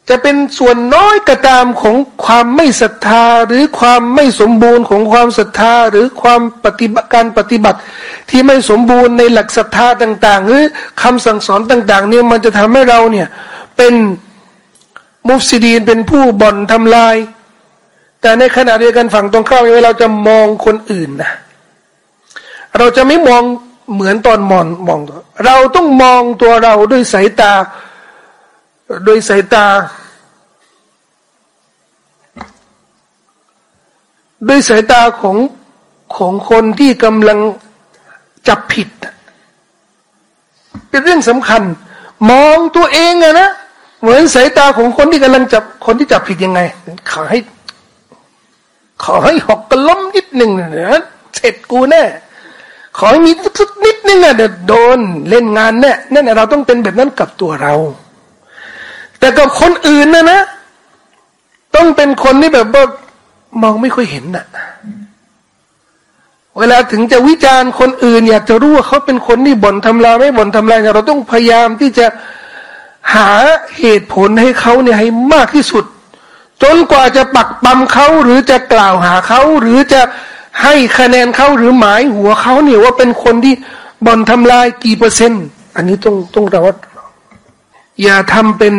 Speaker 1: จะเป็นส่วนน้อยกระตามของความไม่ศรัทธาหรือความไม่สมบูรณ์ของความศรัทธาหรือความปฏิบัติการปฏิบัติ ที่ไม่สมบูรณ์ในหลักศรัทธาต่าง ๆ หรือคำสั่งสอนต่าง ๆ เนี่ยมันจะทำให้เราเนี่ยเป็นมุฟซิดีนเป็นผู้บ่อนทำลาย แต่ในขณะเดียวกันฝั่งตรงข้ามเวลาเราจะมองคนอื่นนะเราจะไม่มองเหมือนตอนมองมองตัวเราต้องมองตัวเราด้วยสายตา โดยสายตา ด้วยสายตาของของคนที่กำลังจับผิด เป็นเรื่องสำคัญ มองตัวเองอะนะเหมือนสายตาของคนที่กำลังจับคนที่จับผิดยังไง ขอให้ ขอให้หอกกระล้มนิดหนึ่งนะเสร็จกูแน่ขอให้มีสักนิดนึงอะเดี๋ยวโดนเล่นงานแน่นั่นเราต้องเป็นแบบนั้นกับตัวเรา แต่กับคนอื่นนะนะ ต้องเป็นคนที่แบบว่ามองไม่ค่อยเห็นน่ะเวลาถึงจะวิจารณ์คนอื่น อยากจะรู้ว่าเขาเป็นคนที่บ่นทำลายไม่บ่นทำลายเราต้องพยายามที่จะหาเหตุผลให้เขาเนี่ยให้มากที่สุด จนกว่าจะปักปั๊มเขาหรือจะกล่าวหาเขาหรือจะให้คะแนนเขาหรือหมายหัวเขาเนี่ยว่าเป็นคนที่บ่นทำลายกี่เปอร์เซ็นต์ อันนี้ต้องต้องระวัด อย่าทำเป็น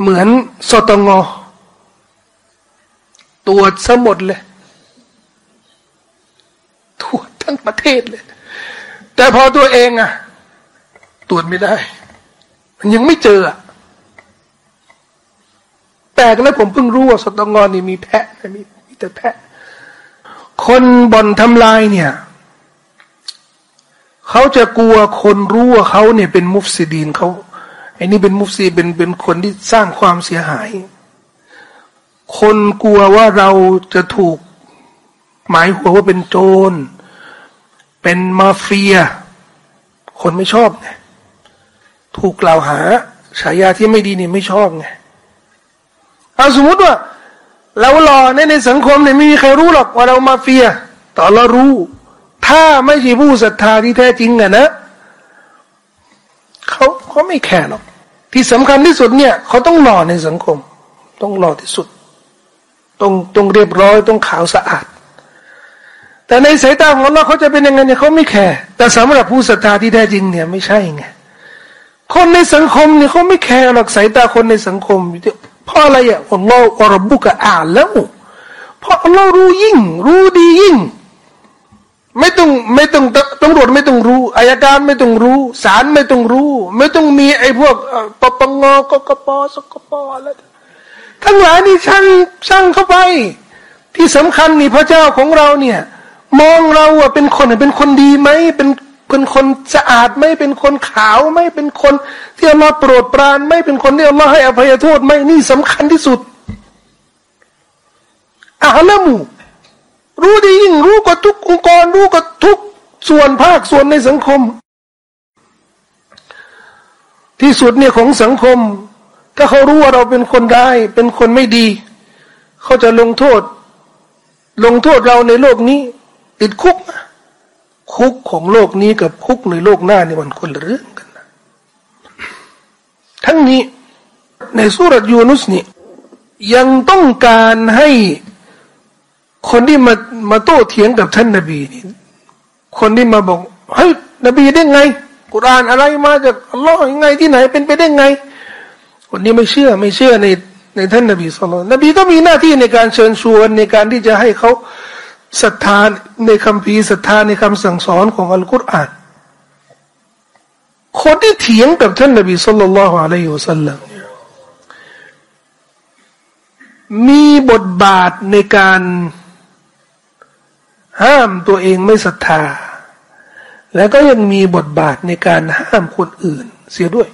Speaker 1: เหมือนสตงอตรวจสมดเลยตรวจทั้งประเทศเลย แต่พอตัวเองอะตรวจไม่ได้ มันยังไม่เจอแปลกแล้วผมเพิ่งรู้ว่าสตงอนี่มีแพะมีมีแต่แพะ คนบ่อนทำลายเนี่ยเขาจะกลัวคนรู้ว่าเขาเนี่ยเป็นมุฟซิดีนเขา ไอ้นี่เป็นมุฟซีเป็นเป็นคนที่สร้างความเสียหาย คนกลัวว่าเราจะถูก หมายหัวว่าเป็นโจร เป็นมาเฟีย คนไม่ชอบไงถูกกล่าวหาฉายาที่ไม่ดีเนี่ยไม่ชอบไงเอาสมมติว่าเราหล่อในในสังคมเนี่ยไม่มีใครรู้หรอกว่าเรามาเฟียต่อเรารู้ ถ้าไม่ใช่ผู้ศรัทธาที่แท้จริงอะนะเขา เขาไม่แคร์หรอก ที่สำคัญที่สุดเนี่ยเขาต้องหล่อในสังคม ต้องหล่อที่สุดต้องต้องเรียบร้อยต้องขาวสะอาด แต่ในสายตาของเราเขาจะเป็นยังไงเนี่ยเขาไม่แคร์แต่สำหรับผู้ศรัทธาที่แท้จริงเนี่ยไม่ใช่ไงคนในสังคมเนี่ยเขาไม่แคร์หรอกสายตาคนในสังคมเพราะอะไรอะอัลลอฮฺอัลบุกะอ่านแล้วเพราะอัลลอฮ์รู้ยิ่ง รู้ดียิ่ง ไม่ต้องไม่ต้องตำรวจไม่ต้องรู้อายการไม่ต้องรู้ศาลไม่ต้องรู้ ไม่ต้องมีไอ้พวกปปงกกปสกปอะไรทั้งหลายนี่ช่างช่างเข้าไป ที่สำคัญนี่พระเจ้าของเราเนี่ย มองเราว่าเป็นคนเป็นคนดีไหมเป็นเป็นคนสะอาดไหมเป็นคนขาวไหมเป็นคนที่อัลลอฮ์โปรดปรานไหมเป็นคนที่อัลลอฮ์ให้อภัยโทษไหมนี่สำคัญที่สุดอาลมู รู้ดียิ่งรู้กว่าทุกองค์กร รู้กว่าทุกส่วนภาคส่วนในสังคม ที่สุดเนี่ยของสังคม ถ้าเขารู้ว่าเราเป็นคนร้าย เป็นคนไม่ดี เขาจะลงโทษ ลงโทษเราในโลกนี้ ติดคุก คุกของโลกนี้กับคุกในโลกหน้านี่มันคนละเรื่องกันนะทั้งนี้ในสุรยูนุสนี่ยังต้องการให้ คนที่มามาโต้เถียงกับท่านนบีนี่คนที่มาบอกเฮ้ยนบีได้ไงกุรานอะไรมาจากอัลลอฮ์ยังไงที่ไหนเป็นไปได้ไง คนนี้ไม่เชื่อไม่เชื่อในในท่านนบีสุลต่านนบีก็มีหน้าที่ในการเชิญชวนในการที่จะให้เขาศรัทธาในคำพีศรัทธาในคำสั่งสอนของอัลกุรอานคนที่เถียงกับท่านนบีสุลต่านละฮ์อะลัยฮิวสัลลัมมีบทบาทในการ ห้ามตัวเองไม่ศรัทธา แล้วก็ยังมีบทบาทในการห้ามคนอื่น เสียด้วย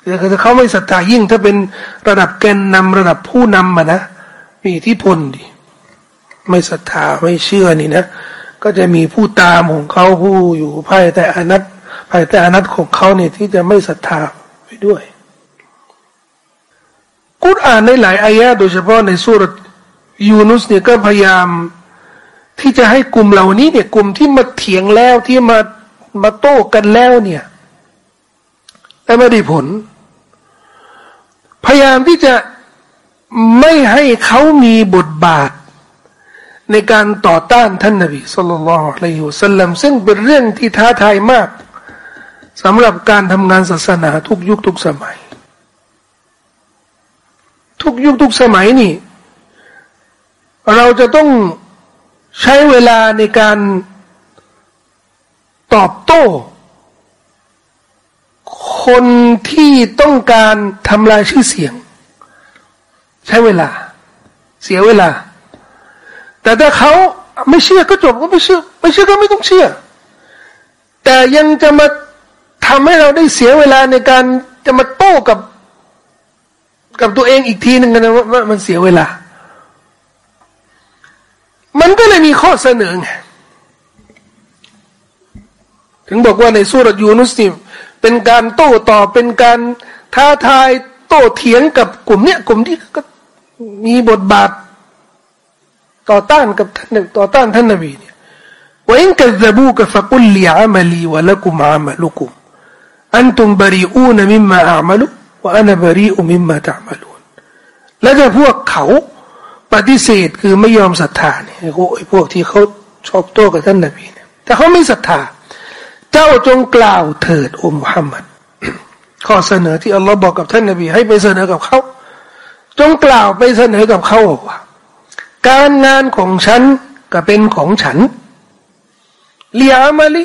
Speaker 1: แต่ถ้าเขาไม่ศรัทธายิ่งถ้าเป็นระดับแกนนำระดับผู้นำมานะ มีที่พลดิไม่ศรัทธาไม่เชื่อนี่นะ ก็จะมีผู้ตามของเขาผู้อยู่ภายใต้อนัตภายใต้อนัตของเขาเนี่ยที่จะไม่ศรัทธาไปด้วยกุรอานในหลายอายะโดยเฉพาะในสุร ยูนุสเนี่ยก็พยายาม ที่จะให้กลุ่มเหล่านี้เนี่ย กลุ่มที่มาเถียงแล้วที่มามาโต้กันแล้วเนี่ยแต่ไม่ได้ผล พยายามที่จะไม่ให้เขามีบทบาท ในการต่อต้านท่านนบีสุลต่านละอะลัยฮิวสัลลัมซึ่งเป็นเรื่องที่ท้าทายมากสำหรับการทำงานศาสนาทุกยุคทุกสมัย ทุกยุคทุกสมัยนี่ เราจะต้องใช้เวลาในการตอบโต้ คนที่ต้องการทำลายชื่อเสียง ใช้เวลา เสียเวลา แต่ถ้าเขาไม่เชื่อก็จบก็ไม่เชื่อ ไม่เชื่อก็ไม่ต้องเชื่อ แต่ยังจะมาทำให้เราได้เสียเวลาในการจะมาโต้กับ กับตัวเองอีกทีหนึ่งนะว่ามันเสียเวลา มันก็เลยมีข้อเสนอไงถึงบอกว่าในสุรยูนุสติมเป็นการโต้ตอบเป็นการท้าทายโต้เถียงกับกลุ่มเนี้ยกลุ่มที่ก็มีบทบาท ต่อต้านกับท่านต่อต้านท่านนบีเนี่ยว่าอินกัซบูกฟะกุลลีอามัลีวะละกุมอามัลุกุมอันตุมบริอูนมิมมาอามัลุวะอันบริอูมิมมาตะมัลุนและถ้าพวกเขา ปฏิเสธคือไม่ยอมศรัทธาเนี่ยไอ้พวกที่เขาชอบโต้กับท่านนบีเนี่ยแต่เขาไม่ศรัทธา เจ้าจงกล่าวเถิดอุมฮัมมัดข้อเสนอที่อัลลอฮ์บอกกับท่านนบี ให้ไปเสนอกับเขาจงกล่าวไปเสนอกับเขาว่าการงานของฉันก็เป็นของฉันเลียมาลี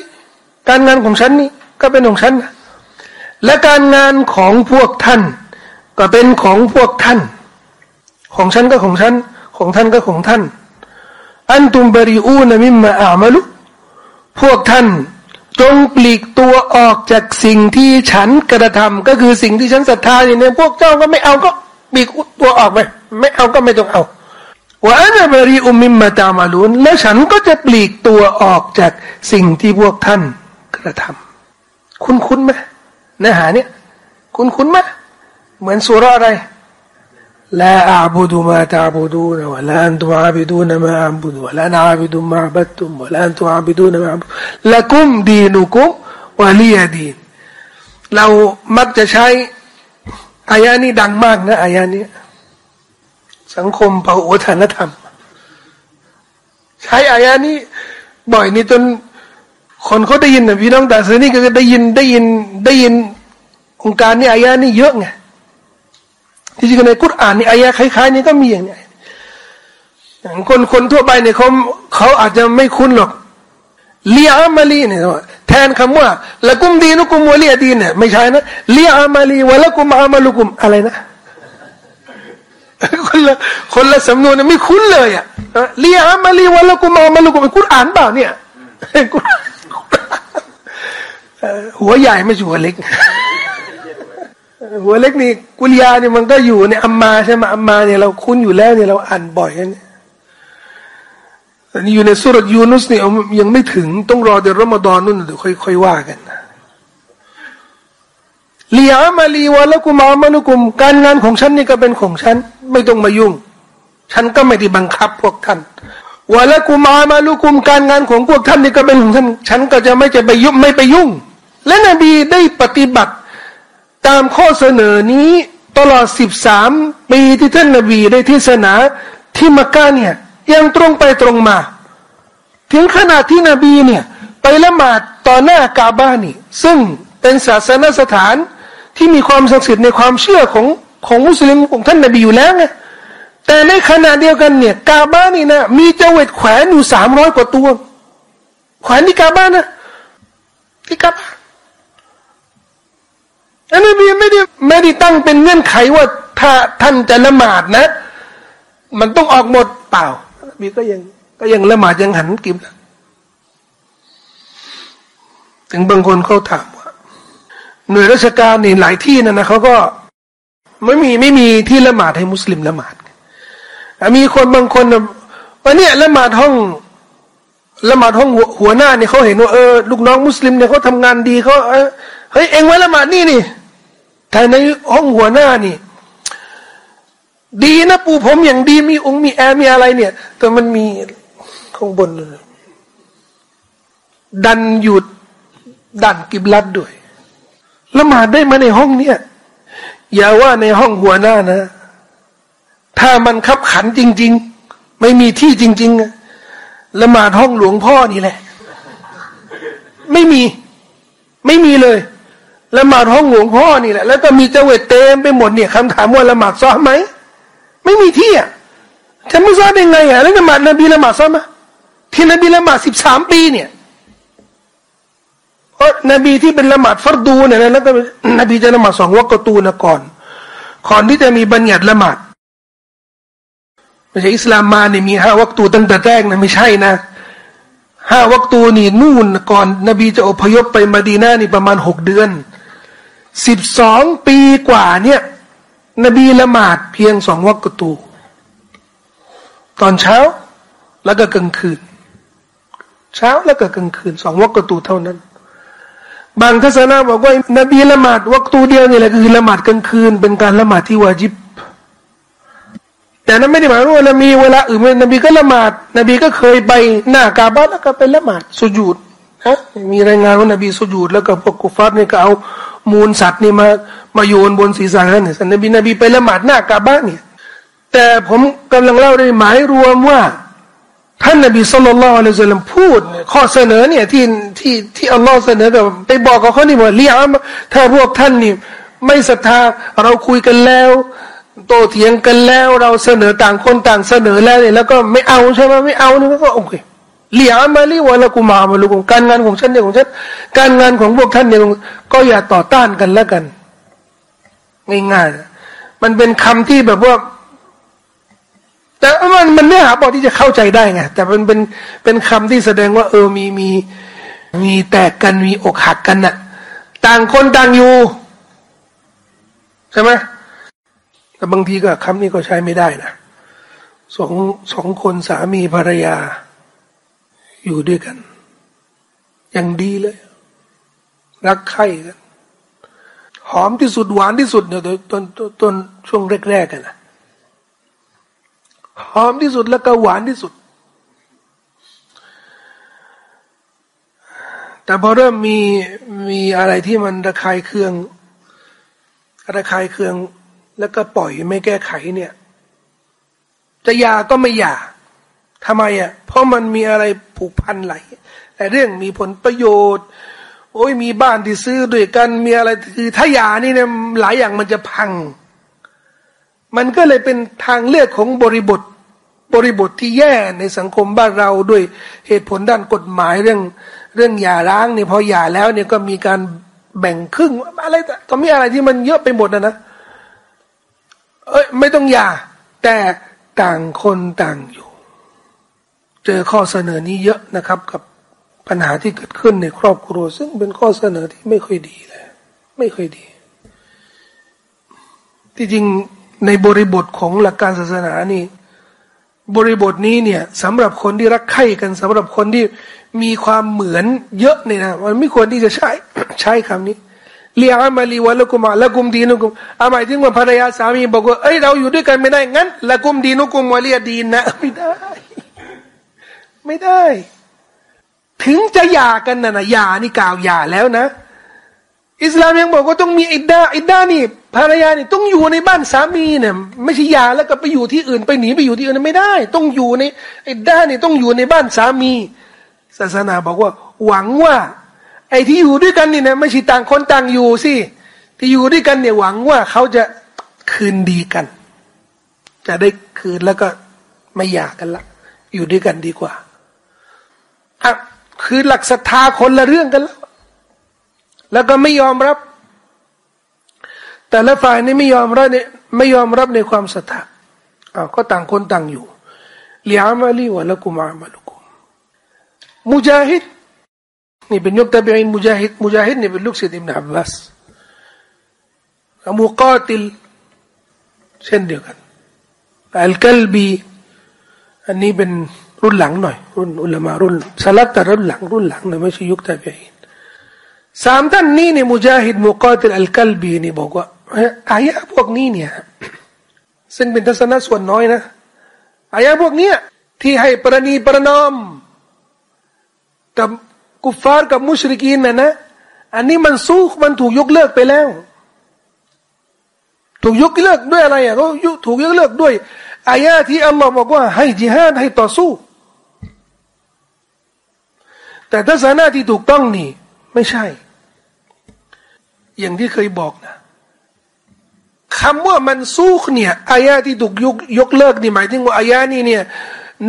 Speaker 1: การงานของฉันนี่ก็เป็นของฉันนะและการงานของพวกท่าน ก็เป็นของพวกท่าน ของฉันก็ของฉัน ของท่านก็ของท่าน อันตุมบริอูนมิมมาอามาลุพวกท่านจงปลีกตัวออกจากสิ่งที่ฉันกระทำก็คือสิ่งที่ฉันศรัทธาเนี่ยพวกเจ้าก็ไม่เอาก็ปลีกตัวออกไป ไม่เอาก็ไม่ต้องเอาว่าอันบริอุมิมมาตามาลุนแล้วฉันก็จะปลีกตัวออกจากสิ่งที่พวกท่านกระทำคุ้นคุ้นไหมเนื้อหาเนี่ย คุ้นคุ้นไหมเหมือนสุรอะไร لا أعبد ما تعبدون ولا أنتم عابدون ما أعبد ولا أنا عابد ما عبدتم ولا أنتم عابدون ما عبد لكم دينكم ولي دين เรามักจะใช้อายานี้ดังมากนะอายานี้สังคมเผ่าวัฒนธรรม ใช้อายานี้บ่อยนี่จนคนเขาได้ยินนะพี่น้องแต่ซื้อนี่ก็ได้ยินได้ยินได้ยินองค์การนี่อายานี่เยอะไงที่ จริงในกุรอานนี่อายะคล้ายๆนี่ก็มีอย่างนี้คนคนทั่วไปเนี่ยเขาเขาอาจจะไม่คุ้นหรอกเลียอามาลีเนี่ยแทนคำว่าละกุมดีนุกุมวะลียดีเนี่ยไม่ใช่นะเลียอามาลีวะละกุมอามาลุกุมอะไรนะคนละคนละสำนวนไม่คุ้นเลยอะเลียอามาลีวะละกุมอามาลุกุมกุรอานเปล่าเนี่ยหัวใหญ่ไม่ใช่หัวเล็ก หัวเล็กนี่กุลยาเนี่ยมันก็อยู่ในอัมมาใช่ไหมอัมมาเนี่ยเราคุ้นอยู่แล้วเนี่ยเราอ่านบ่อยนี่อันนี้อยู่ในสุรยูนุสเนี่ยยังไม่ถึงต้องรอเดือนรอมฎอนนู่นเดี๋ยวค่อยๆว่ากันลียามาลีวะละกุมามานุกุม การงานของฉันนี่ก็เป็นของฉัน ไม่ต้องมายุ่ง ฉันก็ไม่ได้บังคับพวกท่านวะละกุมามาลุกุมการงานของพวกท่านนี่ก็เป็นของท่านฉันก็จะไม่จะไปยุ่งไม่ไปยุ่ง และนบีได้ปฏิบัติ ตามข้อเสนอนี้ตลอดสิบสามปีที่ท่านนบีได้เทศนาที่มักกะเนี่ยยังตรงไปตรงมา ถึงขนาดที่นบีเนี่ยไปละหมาดต่อหน้ากาบ้านี่ ซึ่งเป็นศาสนสถานที่มีความศักดิ์สิทธิ์ในความเชื่อของของมุสลิมของท่านนบีอยู่แล้วไงแต่ในขณะเดียวกันเนี่ยกาบ้านี่นะมีเจวิตแขวนอยู่สามร้อยกว่าตัวแขวนที่กาบ้านะที่กาบ้า อันนี้ไม่ได้ไม่ได้ตั้งเป็นเงื่อนไขว่าถ้าท่านจะละหมาดนะ มันต้องออกหมดเปล่ามีก็ยังก็ยังละหมาดยังหันกิบถึงบางคนเขาถามว่าหน่วยราชการนี่หลายที่นะนะเขาก็ไม่มีไม่มีที่ละหมาดให้มุสลิมละหมาดมีคนบางคนวันนี้ละหมาดห้องละหมาดห้องหัวหน้าเนี่ยเขาเห็นว่าเออลูกน้องมุสลิมเนี่ยเขาทำงานดีเขาเฮ้ยเองไว้ละหมาดนี่นี่ แต่ในห้องหัวหน้านี่ ดีนะปูผมอย่างดีมีองค์มีแอร์มีอะไรเนี่ย แต่มันมีข้างบนดันหยุดดันกิบลัดด้วยละหมาดได้มาในห้องเนี่ยอย่าว่าในห้องหัวหน้านะ ถ้ามันคับขันจริง ๆ ไม่มีที่จริงๆละหมาดห้องหลวงพ่อนี่แหละ ไม่มี ไม่มีเลย ละหมาดห้องหลวงพ่อนี่แหละแล้วก็มีเจวิตเต็มไปหมดเนี่ยคำถามว่าละหมาดซ้อมไหมไม่มีที่อะจะไม่ซ้อมยังไงอะแล้วละหมาดนบีละหมาดซ้อมไหมที่นบีละหมาดสิบสามปีเนี่ยเพราะนบีที่เป็นละหมาดฟัรดูเนี่ยแล้วก็นบีจะละหมาดสองวักตูนะก่อนก่อนที่จะมีบัญญัติละหมาดไม่ใช่อิสลามมาเนี่ยมีห้าวักตูตั้งแต่แรกนะไม่ใช่นะห้าวักตูนี่นู่นก่อน นบีจะอพยพไปมาดีนานี่ประมาณหกเดือน สิบสองปีกว่าเนี่ย นบีละหมาดเพียงสองวักตู ตอนเช้าแล้วก็กลางคืน เช้าแล้วก็กลางคืนสองวักตูเท่านั้น บางทัศนะบอกว่านบีละหมาดวักตูเดียวนี่แหละคือละหมาดกลางคืน เป็นการละหมาดที่วาจิบ แต่นั้นไม่ได้หมายว่านบีเวลาอื่นนบีก็ละหมาด นบีก็เคยไปหน้ากาบะแล้วก็ไปละหมาดสุญูด นะมีรายงานว่านบีสุญูดแล้วก็พวกกุฟาร์นี่ก็เอามูลสัตว์นี่มามาโยนบนศีรษะนั่นเนี่ยนบีนบีไปละหมาดหน้ากาบ้านเนี่ยแต่ผมกำลังเล่าได้หมายรวมว่า ท่านนบีสุลต่านละอัลลอฮพูด ข้อเสนอเนี่ยที่ที่ที่อัลลอฮ์เสนอแบบไปบอกกับเขานี่ว่าเลี้ยงถ้าพวกท่านนี่ไม่ศรัทธาเราคุยกันแล้ว โตเถียงกันแล้ว เราเสนอต่างคนต่างเสนอแล้วเนี่ยแล้วก็ไม่เอาใช่ไหมไม่เอานี่ก็โอเค เลียมาลีวะละกูมามาลูกการงานของฉันเนี่ยของฉันการงานของพวกท่านเนี่ยก็อย่าต่อต้านกันแล้วกัน ง่ายๆมันเป็นคำที่แบบว่า แต่มันมันเนื้อหาพอที่จะเข้าใจได้ไงแต่มันเป็นเป็นคำที่แสดงว่า เออมีมีมีแตกกันมีอกหักกันน่ะ ต่างคนต่างอยู่ ใช่ไหมแต่บางทีก็คำนี้ก็ใช้ไม่ได้นะสองสองคนสามีภรรยา อยู่ด้วยกัน อย่างดีเลย รักใคร่กัน หอมที่สุดหวานที่สุดเนี่ยตอนตอนช่วงแรกๆกันนะหอมที่สุดแล้วก็หวานที่สุด แต่พอเริ่มมีมีอะไรที่มันระคายเคืองระคายเคือง แล้วก็ปล่อยไม่แก้ไขเนี่ย จะยาก็ไม่ยา ทำไมอะเพราะมันมีอะไรผูกพันไหลแต่เรื่องมีผลประโยชน์ โอ้ยมีบ้านที่ซื้อด้วยกันมีอะไรคือถ้ายานี่เนี่ยหลายอย่างมันจะพัง มันก็เลยเป็นทางเลือกของบริบทบริบทที่แย่ในสังคมบ้านเราด้วยเหตุผลด้านกฎหมายเรื่องเรื่องหย่าร้างเนี่ยพอหย่าแล้วเนี่ยก็มีการแบ่งครึ่งอะไรก็มีอะไรที่มันเยอะไปหมดนะนะเอ้ยไม่ต้องหย่าแต่ต่างคนต่างอยู่ เจอข้อเสนอนี้เยอะนะครับ กับปัญหาที่เกิดขึ้นในครอบครัว ซึ่งเป็นข้อเสนอที่ไม่ค่อยดีเลยไม่ค่อยดี ที่จริงในบริบทของหลักการศาสนานี่บริบทนี้เนี่ยสำหรับคนที่รักใคร่กันสำหรับคนที่มีความเหมือนเยอะเนี่ยนะมันไม่ควรที่จะใช้ใช้คำนี้เลียมาลีวะละกุมาละกุมดีนุกุมอาหมายถึงว่าภรรยาสามีบอกว่าเอ้ยเราอยู่ด้วยกันไม่ได้งั้นละกุมดีนุกุมวะเลียดีนนะไม่ได้ ไม่ได้ ถึงจะหย่ากันนะนะหย่านี่กล่าวหย่าแล้วนะ อิสลามยังบอกว่าต้องมีอิดดาอิดดานี่ภรรยานี่ต้องอยู่ในบ้านสามีเนี่ยไม่ใช่ยาแล้วก็ไปอยู่ที่อื่นไปหนีไปอยู่ที่อื่นไม่ได้ ต้องอยู่ในอิดดานี่ต้องอยู่ในบ้านสามี ศาสนาบอกว่า หวังว่า ไอ้ที่อยู่ด้วยกันนี่นะไม่ใช่ต่างคนต่างอยู่สิที่อยู่ด้วยกันเนี่ยหวังว่าเขาจะคืนดีกัน จะได้คืนแล้วก็ไม่อยากกันละ อยู่ด้วยกันดีกว่า อะคือหลักศรัทธาคนละเรื่องกันแล้ว แล้วก็ไม่ยอมรับ แต่ละฝ่ายนี่ไม่ยอมรับเนี่ยไม่ยอมรับในความศรัทธาอ้าวก็ต่างคนต่างอยู่เลียมาลีวะละกุมามาลุกุมมุจาฮิดนี่เป็นยุคตะบีอินมุจาฮิดมุจาฮิดนี่เป็นลูกศิษย์อิบนาอับบาสมูกาติลเช่นเดียวกันอัลกัลบีอันนี้เป็น รุ่นหลังหน่อย รุ่นอุลามารุ่นสลับแต่รุ่นหลังรุ่นหลังนะไม่ใช่ยุคตะบีอินสามท่านนี้เนี่ยมุจาฮิดมุกาติลอัลกัลบีนี่บอกว่าอายะพวกนี้เนี่ยซึ่งเป็นทัศนะส่วนน้อยนะอายะพวกเนี้ยที่ให้ประนีประนอมกับกุฟาร์กับมุชริกีนนะนะ อันนี้มันสู้มันถูกยกเลิกไปแล้ว ถูกยกเลิกด้วยอะไรอะก็ถูกยกเลิกด้วยอายะที่อัลลอฮ์บอกว่า ให้จิฮาดให้ต่อสู้ แต่ทัศนะที่ถูกต้องนี่ ไม่ใช่ อย่างที่เคยบอกนะคำว่ามันสู้เนี่ยอายะที่ถูกยกยกเลิกนี่หมายถึงว่าอายะนี้เนี่ย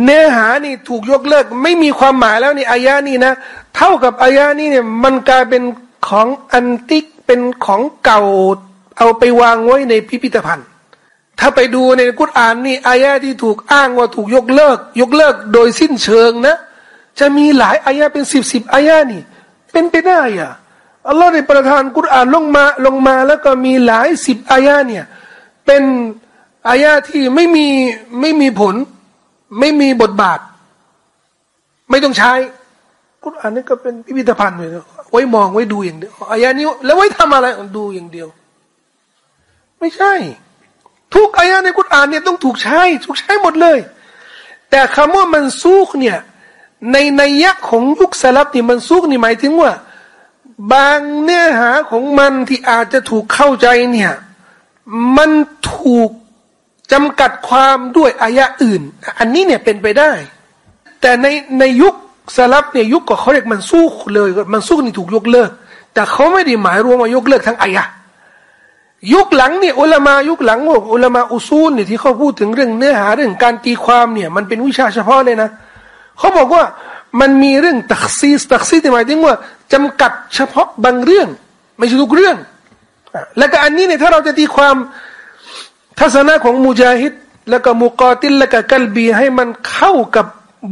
Speaker 1: เนื้อหานี่ถูกยกเลิก ไม่มีความหมายแล้วนี่อายะนี้นะ เท่ากับอายะนี้เนี่ยมันกลายเป็นของอันติกเป็นของเก่าเอาไปวางไว้ในพิพิธภัณฑ์ ถ้าไปดูในกุตอานนี่อายะที่ถูกอ้างว่าถูกยกเลิก ยกเลิกโดยสิ้นเชิงนะ จะมีหลายอายะเป็นสิบสิบอายะนี่ เป็นไปได้อะอัลลอฮ์ได้ประทานกุรอานลงมาลงมาแล้วก็มีหลายสิบอายะเนี่ยเป็นอายะที่ไม่มีไม่มีผล ไม่มีบทบาท ไม่ต้องใช้กุรอานนี่ก็เป็นพิพิธภัณฑ์เลยไว้มองไว้ดูอย่างเดียวอายะนี้แล้วไว้ทำอะไรดูอย่างเดียว ไม่ใช่ ทุกอายะในกุรอานเนี่ยต้องถูกใช้ถูกใช้หมดเลย แต่คำว่ามันซูกเนี่ย ในในยะของยุคสลับนี่มันซุกนี่หมายถึงว่า บางเนื้อหาของมันที่อาจจะถูกเข้าใจเนี่ย มันถูกจำกัดความด้วยอายะอื่น อันนี้เนี่ยเป็นไปได้ แต่ในในยุคสลับเนี่ยยุคก็เขาเรียกมันสู้เลยมันสู้นี่ถูกยกเลิก แต่เขาไม่ได้หมายรวมว่ายกเลิกทั้งอายะยุคหลังเนี่ยอุลามายุคหลังอุลามาอุซูลเนี่ยที่เขาพูดถึงเรื่องเนื้อหาเรื่องการตีความเนี่ย มันเป็นวิชาเฉพาะเลยนะ เขาบอกว่ามันมีเรื่องตักซีสตักซีหมายถึงว่าจำกัดเฉพาะบางเรื่อง ไม่ใช่ทุกเรื่อง แล้วก็อันนี้เนี่ยถ้าเราจะตีความทัศนะของมุจาฮิดแล้วก็มุกอติลแล้วก็กัลบี ให้มันเข้ากับ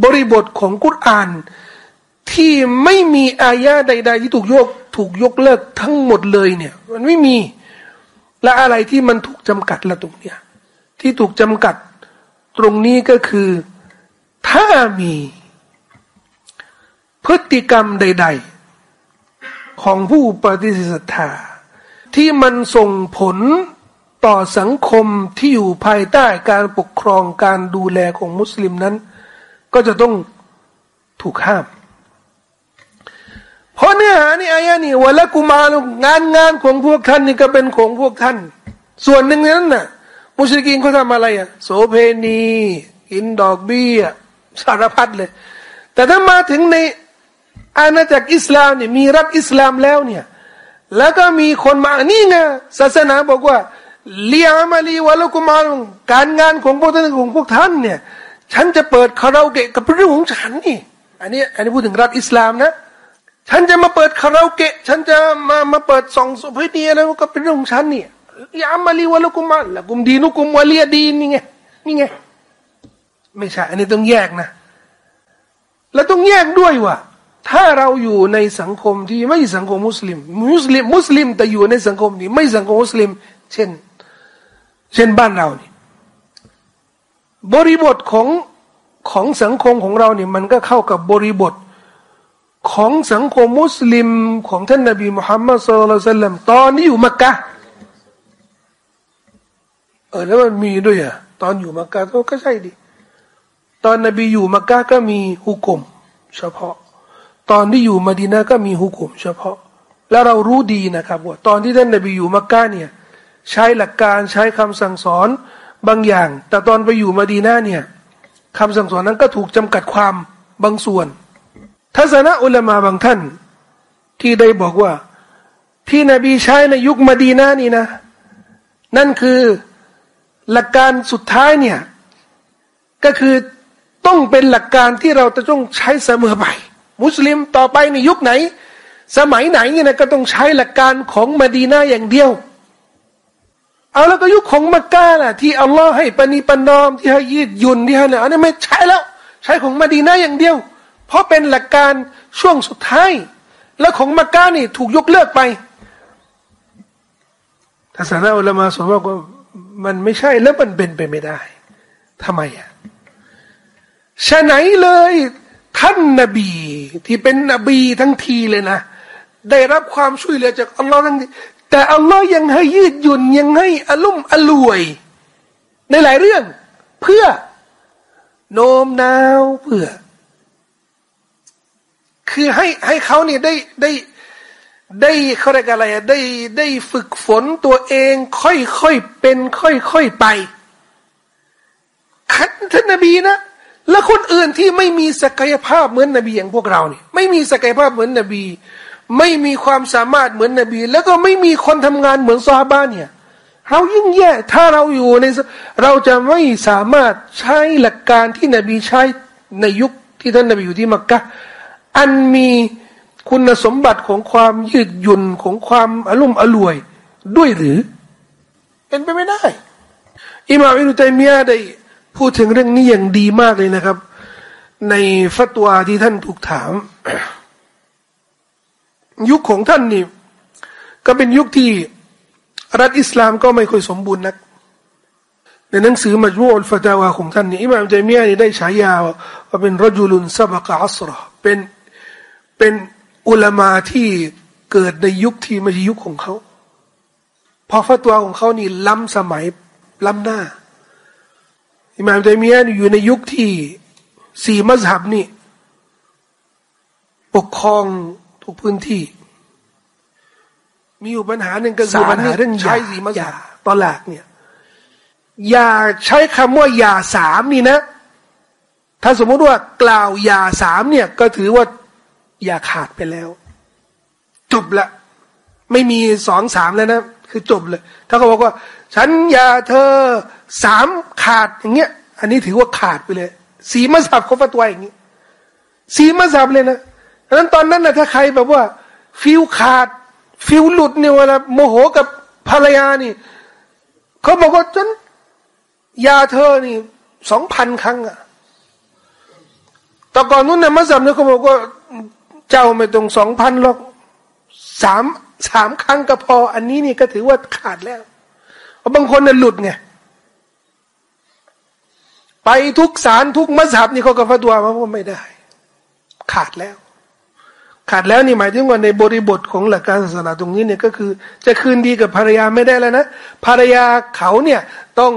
Speaker 1: บริบทของกุรอาน ที่ไม่มีอายะใด ๆ ที่ถูกยกถูกยกเลิกทั้งหมดเลยเนี่ย มันไม่มีและอะไรที่มันถูกจำกัดละตรงเนี้ยที่ถูกจำกัดตรงนี้ก็คือ ถ้ามีพฤติกรรมใด ๆ ของผู้ปฏิเสธศรัทธาที่มันส่งผลต่อสังคมที่อยู่ภายใต้การปกครองการดูแลของมุสลิมนั้น ก็จะต้องถูกห้าม เพราะเนื้อหานี่อายะนี่วะละกุมารงานงานของพวกท่านนี่ก็เป็นของพวกท่าน ส่วนหนึ่งนั้นน่ะ มุสลิมเขาทำอะไรอะโสเพณีกินดอกเบี้ย สารพัดเลย แต่ถ้ามาถึงในอาณาจักรอิสลามเนี่ยมีรัฐอิสลามแล้วเนี่ย แล้วก็มีคนมานี่ไงศาสนาบอกว่าเลียมาลีวะลุกุมาการงานของพวกท่านของพวกท่านเนี่ย ฉันจะเปิดคาราโอเกะกับเรื่องของฉันนี่ อันนี้อันนี้พูดถึงรัฐอิสลามนะ ฉันจะมาเปิดคาราโอเกะ ฉันจะมามาเปิดสองสุภาพนีอะไรก็เป็นเรื่องของฉันนี่ยามาลีวะลุกุมาละกุมดีนุกุมวะเลียดีนี่ไงนี่ไง ไม่ใช่ อันนี้ต้องแยกนะ แล้วต้องแยกด้วยว่าถ้าเราอยู่ในสังคมที่ไม่สังคมมุสลิม มุสลิมมุสลิม แต่อยู่ในสังคมนี้ไม่สังคมมุสลิม เช่น เช่นบ้านเรานี่บริบทของของสังคมของเราเนี่ยมันก็เข้ากับบริบทของสังคมมุสลิมของท่านนบีมุฮัมมัดสุลลัลสลลัมตอนนี้อยู่มักกะเออแล้วมันมีด้วยอะตอนอยู่มักกะก็ใช่ดิ ตอนนบีอยู่มักกะก็มีฮุกกลมเฉพาะ ตอนที่อยู่มาดีนาก็มีหุกุม เฉพาะ แล้วเรารู้ดีนะครับว่าตอนที่ท่านนบีอยู่มักกะเนี่ยใช้หลักการใช้คำสั่งสอนบางอย่าง แต่ตอนไปอยู่มาดีนาเนี่ยคำสั่งสอนนั้นก็ถูกจำกัดความบางส่วน ทัศนะอุลามาบางท่าน ที่ได้บอกว่าที่นบีใช้ในยุคมาดีนานี่นะ นั่นคือหลักการสุดท้ายเนี่ยก็คือ ต้องเป็นหลักการที่เราจะต้องใช้เสมอไป มุสลิมต่อไปในยุคไหน สมัยไหนเนี่ยนะก็ต้องใช้หลักการของมาดีนาอย่างเดียว เอาแล้วก็ยุคของมักกะน่ะ ที่อัลลอฮ์ให้ปณิปนอมที่ให้ยืดยุนที่ให้เนี่ยอันนี้ไม่ใช้แล้ว ใช้ของมาดีนาอย่างเดียว เพราะเป็นหลักการช่วงสุดท้าย แล้วของมักกะนี่ถูกยกเลิกไปทัศนะอุลามาสมว่ามันไม่ใช่แล้วมันเป็นไปไม่ได้ทำไมอะ ชะไหนเลย ท่านนบี ที่เป็นนบีทั้งทีเลยนะ ได้รับความช่วยเหลือจากอัลลอฮ์ทั้งทีแต่อัลลอฮ์ยังให้ยืดหยุ่นยังให้อารมณ์อรวย ในหลายเรื่อง เพื่อ โน้มน้าวเพื่อ คือให้ให้เขาเนี่ยได้ได้ได้เขาเรียกอะไรได้ได้ฝึกฝนตัวเอง ค่อยๆเป็น ค่อยๆไปคัดท่านนบีนะ และคนอื่นที่ไม่มีศักยภาพเหมือนนบีอย่างพวกเราเนี่ยไม่มีศักยภาพเหมือนนบี ไม่มีความสามารถเหมือนนบี แล้วก็ไม่มีคนทำงานเหมือนซาบ้านเนี่ยเรายิ่งแย่ถ้าเราอยู่ในเราจะไม่สามารถใช้หลักการที่นบีใช้ในยุคที่ท่านนบีอยู่ที่มักกะอันมีคุณสมบัติของความยืดหยุ่นของความอารมณ์อรวยด้วยหรือ เป็นไปไม่ได้อิมามอิรุตัยมียะได้ พูดถึงเรื่องนี้อย่างดีมากเลยนะครับ ในฟัตวาที่ท่านถูกถาม ยุคของท่านนี่ก็เป็นยุคที่รัฐอิสลามก็ไม่ค่อยสมบูรณ์นัก ในหนังสือมัจมูอัลฟาตาวาของท่านนี่อิมามใจมียนี่ได้ฉายาว่าเป็นรจุลุนซับกะอัสรเป็นเป็นอุลามาที่เกิดในยุคที่ไม่ใช่ยุคของเขา พอฟัตวาของเขานี่ล้ำสมัยล้ำหน้า อิมามตัยมียะอยู่ในยุคที่สี่มัสฮับนี่ ปกครองทุกพื้นที่ มีอยู่ปัญหาหนึ่งก็คือปัญหาเรื่องใช้สีมัสฮับตอนแรกเนี่ยอย่าใช้คำว่าอย่าสามนี่นะ ถ้าสมมติว่ากล่าวอย่าสามเนี่ย ก็ถือว่าอย่าขาดไปแล้ว จบละ ไม่มีสองสามแล้วนะ คือจบเลย ถ้าเขาบอกว่า ฉันอย่าเธอ สามขาดอย่างเงี้ย อันนี้ถือว่าขาดไปเลย สีมัสับเขาฟัตัวอย่างนี้สีมัสับเลยนะดังนั้นตอนนั้นนะถ้าใครแบบว่า ฟิวขาด ฟิวหลุดเนี่ยเวลาโมโหกับภรรยานี่เขาบอกว่าจนยาเธอนี่สองพันครั้งอะแต่ก่อนนู้นเนี่ยมัสับเนี่ยเขาบอกว่าเจ้าไม่ต้องสองพันหรอกสามสามครั้งก็พอ อันนี้นี่ก็ถือว่าขาดแล้วเพราะบางคนเนี่ยหลุดไง ไปทุกสารทุกมัสฮับนี่เขาก็ฟัตัวมาว่าไม่ได้ ขาดแล้ว ขาดแล้วนี่หมายถึงว่าในบริบทของหลักการศาสนาตรงนี้เนี่ยก็คือ จะคืนดีกับภรรยาไม่ได้แล้วนะภรรยาเขาเนี่ยต้อง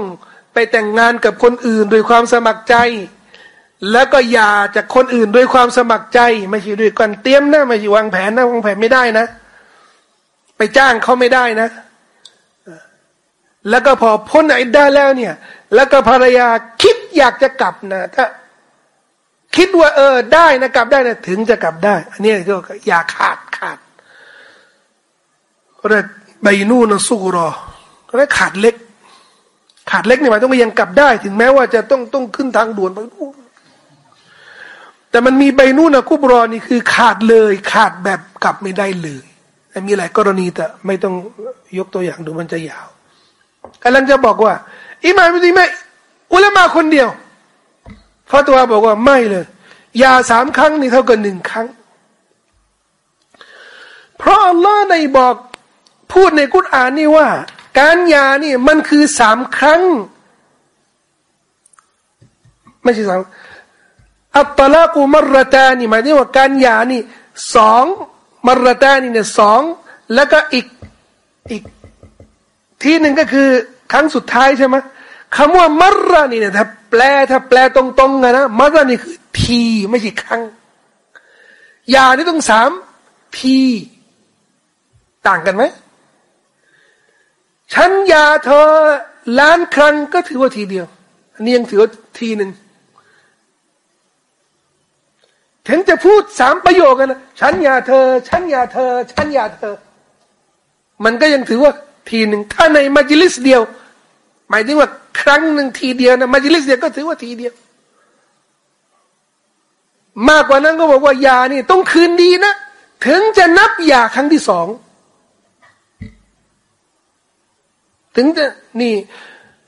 Speaker 1: ไปแต่งงานกับคนอื่นโดยความสมัครใจ แล้วก็อย่าจากคนอื่นโดยความสมัครใจ ไม่ใช่ด้วยการเตรียมนะไม่ใช่วางแผนนะวางแผนไม่ได้นะ ไปจ้างเขาไม่ได้นะแล้วก็พอพ้นไอิดได้แล้วเนี่ย แล้วก็ภรรยาคิด อยากจะกลับนะถ้าคิดว่า เออ ได้นะกลับได้นะถึงจะกลับได้ อันนี้ก็อย่าขาดขาดก็ได้ใบนู่นสุกรอก็ได้ขาดเล็ก ขาดเล็กเนี่ยหมายต้องยังกลับได้ ถึงแม้ว่าจะต้องต้องขึ้นทางด่วนไปแต่มันมีใบนู่นนะกุบรอนี่คือขาดเลย ขาดแบบกลับไม่ได้เลยมีหลายกรณีแต่ไม่ต้องยกตัวอย่างดูมันจะยาวกำลังจะบอกว่าอิมามไม่ดีไหมอุลามา คนเดียวฟาตัวบอกว่าไม่เลยยาสามครั้งนี่เท่ากับหนึ่งครั้ง เพราะอัลลอฮ์ในบอกพูดในกุตอานนี่ว่า การยานี่มันคือสามครั้ง ไม่ใช่สามอัตตลากูมรตานี่หมายถึงว่าการยานี่สองมรตานี่เนี่ยสองแล้วก็อีกอีกที่หนึ่งก็คือครั้งสุดท้ายใช่ไหม คำว่ามรนี่เนี่ยถ้าแปลถ้าแปลตรงๆนะมรนี่คือทีไม่ใช่ครั้งยานี่ต้องสามทีต่างกันไหมฉันยาเธอล้านครั้งก็ถือว่าทีเดียวอันนี้ยังถือว่าทีหนึ่งถึงจะพูดสามประโยคกันนะฉันยาเธอ ฉันยาเธอ ฉันยาเธอ มันก็ยังถือว่าทีหนึ่งถ้าในมัจลิสเดียว หมายถึงว่าครั้งหนึ่งทีเดียวนะมัจลิสเดียวก็ถือว่าทีเดียว มากกว่านั้นก็บอกว่ายานี่ต้องคืนดีนะ ถึงจะนับยาครั้งที่สอง ถึงจะนี่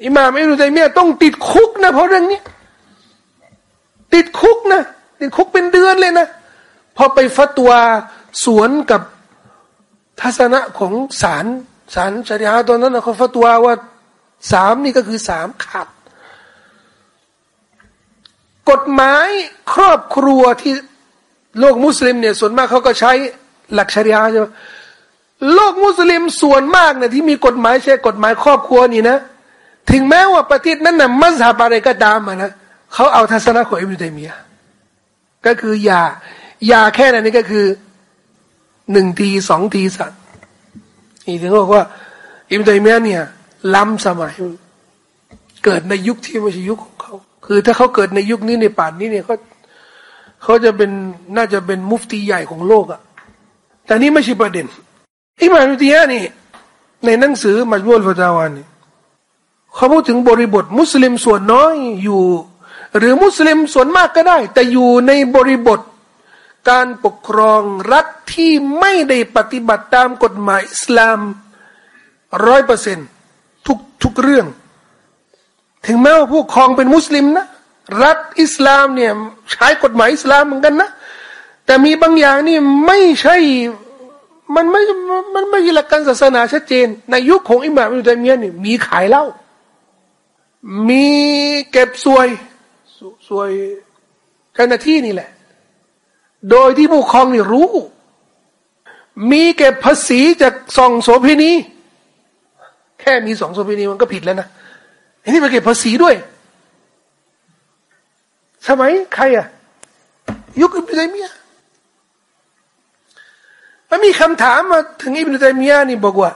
Speaker 1: อิมามอิรุตัยมียต้องติดคุกนะเพราะเรื่องนี้ ติดคุกนะติดคุกเป็นเดือนเลยนะพอไปฟัตวาสวนกับทัศนะของศาลศาลชริยาตอนนั้นเขาฟัตวาว่า สามนี่ก็คือสามขาดกฎหมายครอบครัวที่โลกมุสลิมเนี่ยส่วนมากเขาก็ใช้หลักชริยาใช่ไหมโลกมุสลิมส่วนมากเนี่ยที่มีกฎหมายใช่กฎหมายครอบครัวนี่นะ ถึงแม้ว่าประเทศนั้นนะ่ะมัสฮับอะไรก็ตามนะเขาเอาทัศนะของอิบนุตัยมียะก็คืออย่าอย่าแค่นั้นนี่ก็คือหนึ่งทีสองทีสัตว์นี่ถึงบอกว่า อิบนุตัยมียะเนี่ย ล้ำสมัย เกิดในยุคที่ไม่ใช่ยุคของเขา คือถ้าเขาเกิดในยุคนี้ในป่านนี้เนี่ยเขาเขาจะเป็นน่าจะเป็นมุฟตีใหญ่ของโลกอะแต่นี่ไม่ใช่ประเด็นอิมามอุติยะนี่ ในหนังสือมัจมุลฟาตาวานี่เขาพูดถึงบริบทมุสลิมส่วนน้อยอยู่ หรือมุสลิมส่วนมากก็ได้ แต่อยู่ในบริบทการปกครองรัฐที่ไม่ได้ปฏิบัติตามกฎหมายอิสลามร้อยเปอร์เซ็น ทุกทุกเรื่อง ถึงแม้ว่าผู้ครองเป็นมุสลิมนะรัฐอิสลามเนี่ยใช้กฎหมายอิสลามเหมือนกันนะแต่มีบางอย่างนี่ไม่ใช่มันไม่มันไม่มีหลักการศาสนาชัดเจน ในยุคของอิหม่ามอิบนุตัยมียะนี่มีขายเหล้ามีเก็บสวยสวยเจ้าหน้าที่นี่แหละ โดยที่ผู้ครองนี่รู้ มีเก็บภาษีจากสองโสพินีแค่มีสองโสพินีมันก็ผิดแล้วนะอันนี้มาเก็บภาษีด้วย สมัยใครอะยุคอิบนุตัยมียะมันมีคำถามมาถึงอิบนุตัยมียะนี่บอกว่า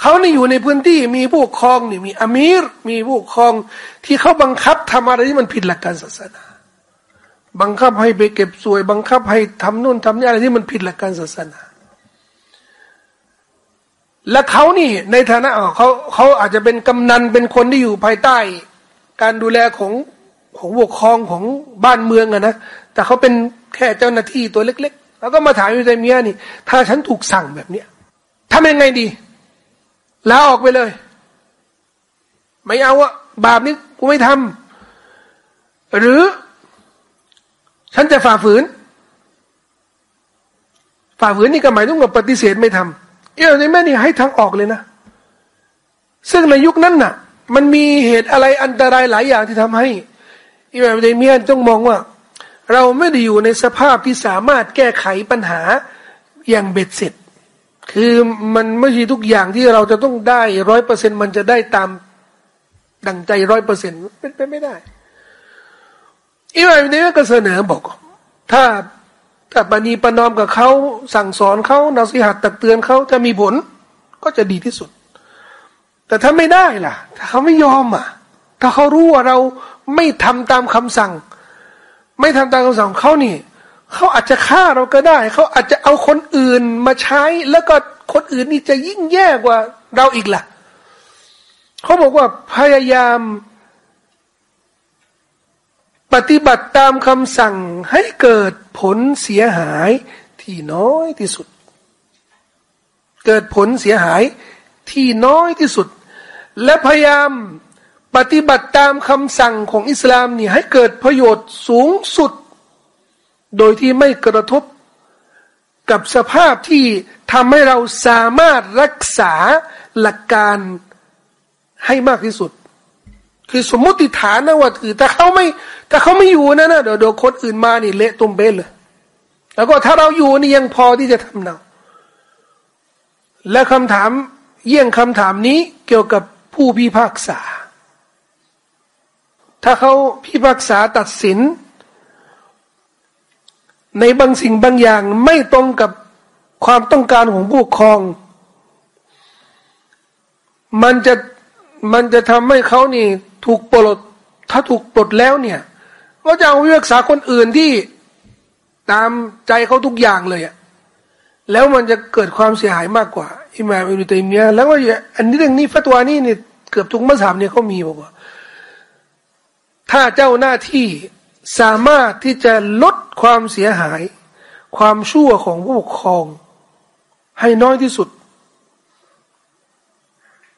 Speaker 1: เขานี่อยู่ในพื้นที่มีผู้ครองนี่มีอามีร มีผู้ครอง ที่เขาบังคับทำอะไรที่มันผิดหลักการศาสนา บังคับให้ไปเก็บสวย บังคับให้ทำนู่นทำนี่อะไรที่มันผิดหลักการศาสนา และเขานี่ในฐานะเขาเขาอาจจะเป็นกำนันเป็นคนที่อยู่ภายใต้ การดูแลของของปกครองของบ้านเมืองอะนะแต่เขาเป็นแค่เจ้าหน้าที่ตัวเล็ก ๆ แล้วก็มาถามอิบนุตัยมียนี่ ถ้าฉันถูกสั่งแบบเนี้ยทำยังไงดีลาออกไปเลย ไม่เอาอะบาปนี้กูไม่ทำหรือ ฉันจะฝ่าฝืน ฝ่าฝืนนี่ก็หมายถึงว่าปฏิเสธไม่ทำ เออในแม่นี่ให้ทางออกเลยนะ ซึ่งในยุคนั้นน่ะ มันมีเหตุอะไรอันตรายหลายอย่างที่ทำให้อิมามเดเมียนต้องมองว่า เราไม่ได้อยู่ในสภาพที่สามารถแก้ไขปัญหาอย่างเบ็ดเสร็จ คือมันไม่ใช่ทุกอย่างที่เราจะต้องได้ร้อยเปอร์เซ็นมันจะได้ตามดังใจร้อยเปอร์เซ็นต์เป็นไปไม่ได้อิมามเนี่ก็เสนอบอก ถ้า ถ้าปณีปนอมกับเขาสั่งสอนเขานาสิหัดตักเตือนเขาจะมีผล ก็จะดีที่สุด แต่ถ้าไม่ได้ล่ะ ถ้าเขาไม่ยอมอะ ถ้าเขารู้ว่าเราไม่ทำตามคำสั่ง ไม่ทำตามคำสั่งเขานี่เขาอาจจะฆ่าเราก็ได้ เขาอาจจะเอาคนอื่นมาใช้ แล้วก็คนอื่นนี่จะยิ่งแย่กว่าเราอีกล่ะ เขาบอกว่าพยายาม ปฏิบัติตามคำสั่งให้เกิดผลเสียหายที่น้อยที่สุด เกิดผลเสียหายที่น้อยที่สุด และพยายามปฏิบัติตามคำสั่งของอิสลามนี่ให้เกิดประโยชน์สูงสุด โดยที่ไม่กระทบกับสภาพที่ทำให้เราสามารถรักษาหลักการให้มากที่สุด คือสมมติฐานนะว่าคือถ้าเขาไม่ ถ้าเขาไม่อยู่นะนะเดี๋ยวเดี๋ยวคนอื่นมานี่เละตุ้มเบลเลย แล้วก็ถ้าเราอยู่นี่ยังพอที่จะทำเนาและคำถามเยี่ยงคำถามนี้เกี่ยวกับผู้พิพากษา ถ้าเขาพิพากษาตัดสิน ในบางสิ่งบางอย่างไม่ตรงกับความต้องการของผู้ครอง มันจะมันจะทำให้เขานี่ถูกปลด ถ้าถูกปลดแล้วเนี่ย ก็จะเอาวิรักษาคนอื่นที่ตามใจเขาทุกอย่างเลยอะแล้วมันจะเกิดความเสียหายมากกว่าอิมามอิบนุตัยมียะแล้วก็อันนี้เรื่องนี้ฟัตวานี่เนี่ยเกือบทุกมัสยิดเนี่ยเขามีบอกว่า ถ้าเจ้าหน้าที่สามารถที่จะลดความเสียหาย ความชั่วของผู้ปกครอง ให้น้อยที่สุด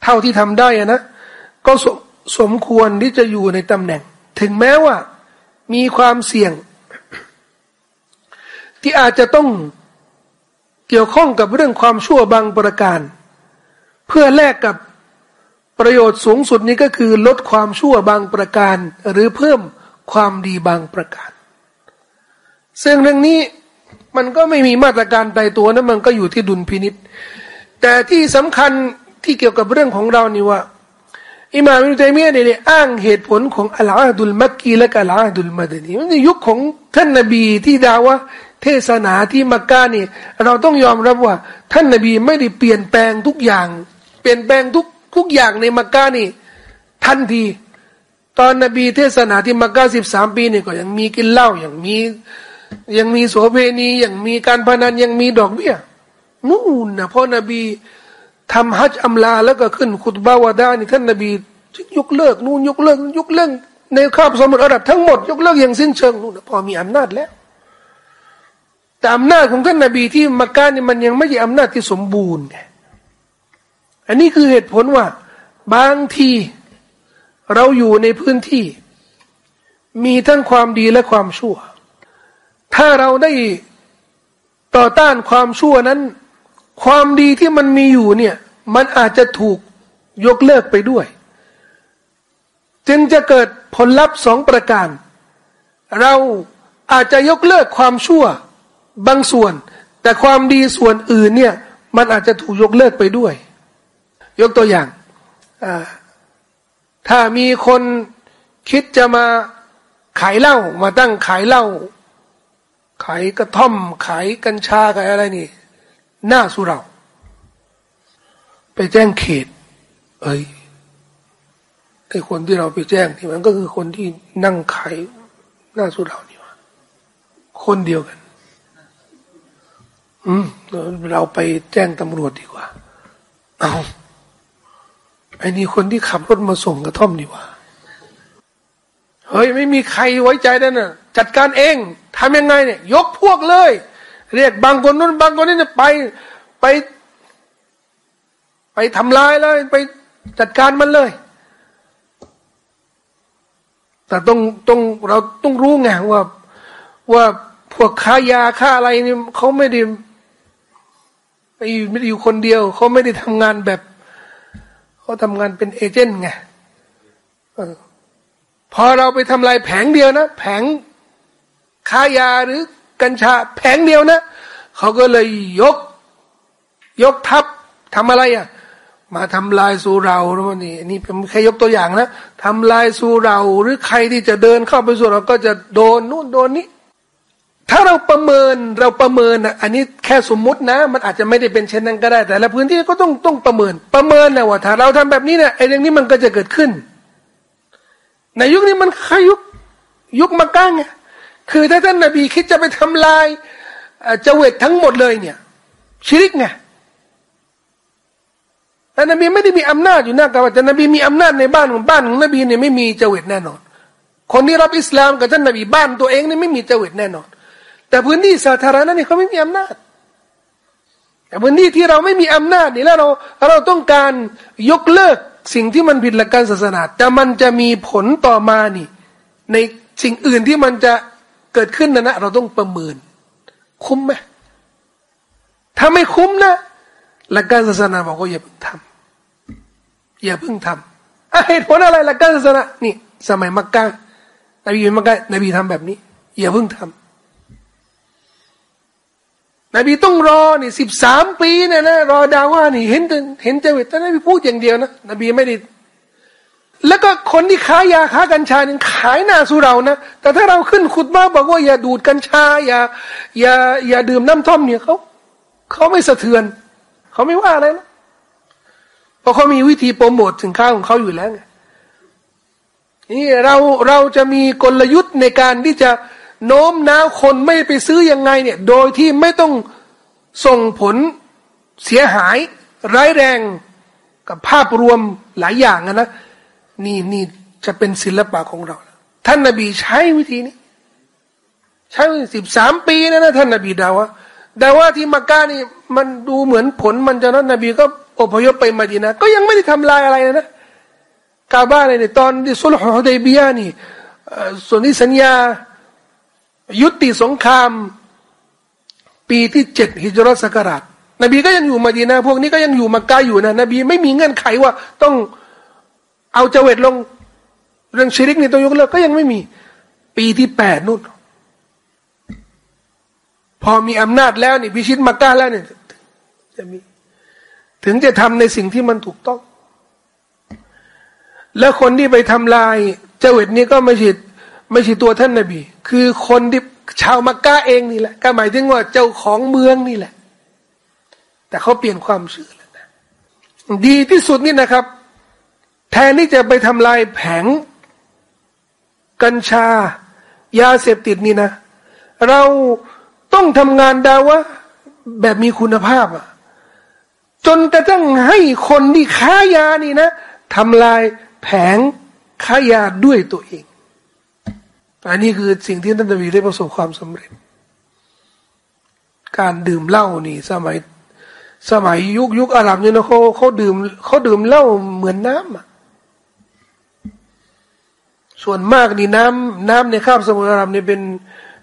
Speaker 1: เท่าที่ทำได้นะ ก็สสมควรที่จะอยู่ในตำแหน่ง ถึงแม้ว่า มีความเสี่ยง ที่อาจจะต้องเกี่ยวข้องกับเรื่องความชั่วบางประการ เพื่อแลกกับประโยชน์สูงสุดนี้ก็คือลดความชั่วบางประการ หรือเพิ่มความดีบางประการ ซึ่งเรื่องนี้มันก็ไม่มีมาตรการใดตัวนะมันก็อยู่ที่ดุลพินิษแต่ที่สำคัญที่เกี่ยวกับเรื่องของเรานี่ว่า อิมามอิบนุตัยมียะเนี่ยอ้างเหตุผลของอัลอาดุลมักกีและอัลอาดุลมาดนีมันในยุคของท่านนบีที่ดาวะเทศนาที่มักกะนี่เราต้องยอมรับว่า ท่านนบีไม่ได้เปลี่ยนแปลงทุกอย่าง เปลี่ยนแปลงทุกทุกอย่างในมักกะนี่ทันที ตอนนบีเทศนาที่มักกะสิบสามปีนี่ก็ยังมีกินเหล้ายังมียังมีโสเภณียังมีการพนันยังมีดอกเบี้ยนู่นนะพราะนบี ทำฮัจอัมลาแล้วก็ขึ้นขุตบาวดานี่ท่านนบียกเลิกนู่นยกเลิกยกเลิกในคาบสมุทรอาหรับทั้งหมดยกเลิกอย่างสิ้นเชิงนู่นพอมีอำนาจแล้ว แต่อำนาจของท่านนบีที่มักกะนี่มันยังไม่ใช่อำนาจที่สมบูรณ์ไงอันนี้คือเหตุผลว่า บางทีเราอยู่ในพื้นที่ มีทั้งความดีและความชั่ว ถ้าเราได้ต่อต้านความชั่วนั้น ความดีที่มันมีอยู่เนี่ย มันอาจจะถูกยกเลิกไปด้วย จึงจะเกิดผลลัพธ์สองประการ เราอาจจะยกเลิกความชั่วบางส่วน แต่ความดีส่วนอื่นเนี่ย มันอาจจะถูกยกเลิกไปด้วย ยกตัวอย่างถ้ามีคนคิดจะมาขายเหล้ามาตั้งขายเหล้าขายกระท่อมขายกัญชาขายอะไรนี่ หน้าสุเรา ไปแจ้งเขต เอ้ยไอ้คนที่เราไปแจ้งที่มันก็คือคนที่นั่งขายหน้าสุเรานี่วะคนเดียวกัน อืมเราไปแจ้งตำรวจดีกว่า เอาไอ้นี่คนที่ขับรถมาส่งกระท่อมดีกว่าเฮ้ยไม่มีใครไว้ใจได้น่ะจัดการเองทำยังไงเนี่ย ยกพวกเลย เรียกบางคนนู้นบางคนนี้จะไปไป ไปทำลายเลยไปจัดการมันเลย แต่ต้องต้องเราต้องรู้ไงว่า ว่าพวกค้ายาค้าอะไรนี่เขาไม่ได้ไปไม่ได้อยู่คนเดียว เขาไม่ได้ทำงานแบบเขาทำงานเป็นเอเจนต์ไงพอเราไปทำลายแผงเดียวนะ แผงค้ายาหรือ กัญชา แผงเดียวนะเขาก็เลยยก ยกทัพทำอะไรอะมาทำลายสู่เราหรือว่านี่นี่เป็นแค่ยกตัวอย่างนะทำลายสู่เรา หรือใครที่จะเดินเข้าไปสู่เราก็จะโดนนู่นโดนนี้ ถ้าเราประเมินเราประเมินอะอันนี้แค่สมมุตินะ มันอาจจะไม่ได้เป็นเช่นนั้นก็ได้ แต่ละพื้นที่ก็ต้องต้องประเมิน ประเมินนะว่าถ้าเราทำแบบนี้นี่ยไอ้เรื่องนี้มันก็จะเกิดขึ้น ในยุคนี้มันคยุคยุคมาก้างไง คือถ้าท่านนบีคิดจะไปทำลายเจวิตทั้งหมดเลยเนี่ย ชิริกไงแต่นบีไม่ได้มีอำนาจอยู่หน้ากาบแต่นบีมีอำนาจในบ้านของบ้านของนบีเนี่ยไม่มีเจวิตแน่นอน คนที่รับอิสลามกับท่านนบีบ้านตัวเองเนี่ยไม่มีเจวิตแน่นอน แต่พื้นที่สาธารณะนี่เขาไม่มีอำนาจแต่พื้นที่ที่เราไม่มีอำนาจนี่แล้วเราเราต้องการยกเลิกสิ่งที่มันผิดหลักการศาสนาแต่มันจะมีผลต่อมานี่ ในสิ่งอื่นที่มันจะ เกิดขึ้นนะนะเราต้องประเมิน คุ้มไหมถ้าไม่คุ้มนะหลักการศาสนาบอกว่าอย่าเพิ่งทำอย่าเพิ่งทำเหตุผลอะไรหลักการศาสนานี่สมัยมักกะนบีมักกะนบีทำแบบนี้ อย่าเพิ่งทำนบีต้องรอนี่สิบสามปีเนี่ยนะรอดาว่านี่ เห็นเห็นเจวิตแต่นบีพูดอย่างเดียวนะนบีไม่ได้ แล้วก็คนที่ขายยาค้ากัญชาเนี่ยขายหน้าสู่เรานะ แต่ถ้าเราขึ้นขุดมาบอกว่าอย่าดูดกัญชา อย่าอย่าอย่าดื่มน้ำท่อมเนี่ยเขาเขาไม่สะเทือน เขาไม่ว่าอะไรนะเพราะเขามีวิธีโปรโมทสินค้าของเขาอยู่แล้วไงนี่เราเราจะมีกลยุทธ์ในการที่จะโน้มน้าวคนไม่ไปซื้อยังไงเนี่ย โดยที่ไม่ต้องส่งผลเสียหาย ร้ายแรงกับภาพรวมหลายอย่างนะ นี่นี่จะเป็นศิลปะของเรา ท่านนาบีใช้วิธีนี้ ใช้สิบสามปีนะนะท่านนาบีดาวะดาว่าที่มักกะนี่ มันดูเหมือนผลมันจะนั้นนบีก็อพยพไปมาดีนะก็ยังไม่ได้ทำลายอะไรนะกาบ้านเนี่ยตอนที่สุลฮุดัยบียานี่ส่วนที่สัญญา ยุติสงคราม ปีที่เจ็ดฮิจรัสกราชนบีก็ยังอยู่มาดีนะพวกนี้ก็ยังอยู่มักกะอยู่นะนบีไม่มีเงื่อนไขว่าต้อง เอาเจวิตลง เรื่องชิริกนี่ต้องยกเลิกก็ยังไม่มี ปีที่แปดนู่น พอมีอำนาจแล้วนี่พิชิตมักกะแล้วเนี่ยจะมี ถึงจะทำในสิ่งที่มันถูกต้อง แล้วคนที่ไปทำลายเจวิตนี้ก็ไม่ใช่ไม่ใช่ตัวท่านนาบี คือคนที่ชาวมักกะเองนี่แหละ ก็หมายถึงว่าเจ้าของเมืองนี่แหละ แต่เขาเปลี่ยนความเชื่อแล้วนะดีที่สุดนี่นะครับ แทนที่จะไปทำลายแผง กัญชา ยาเสพติดนี่นะ เราต้องทำงานดาวะแบบมีคุณภาพอะจนกระทั่งให้คนที่ค้ายานี่นะทำลายแผงค้ายาด้วยตัวเอง อันนี้คือสิ่งที่ท่านนบีได้ประสบความสำเร็จ การดื่มเหล้านี่ สมัย สมัยยุคยุคอาหรับเนี่ยนะเขาเขาดื่มเขาดื่มเหล้าเหมือนน้ำอะ ส่วนมากนี่น้ำน้ำในคาบสมุทรอาหรับเนี่ยเป็น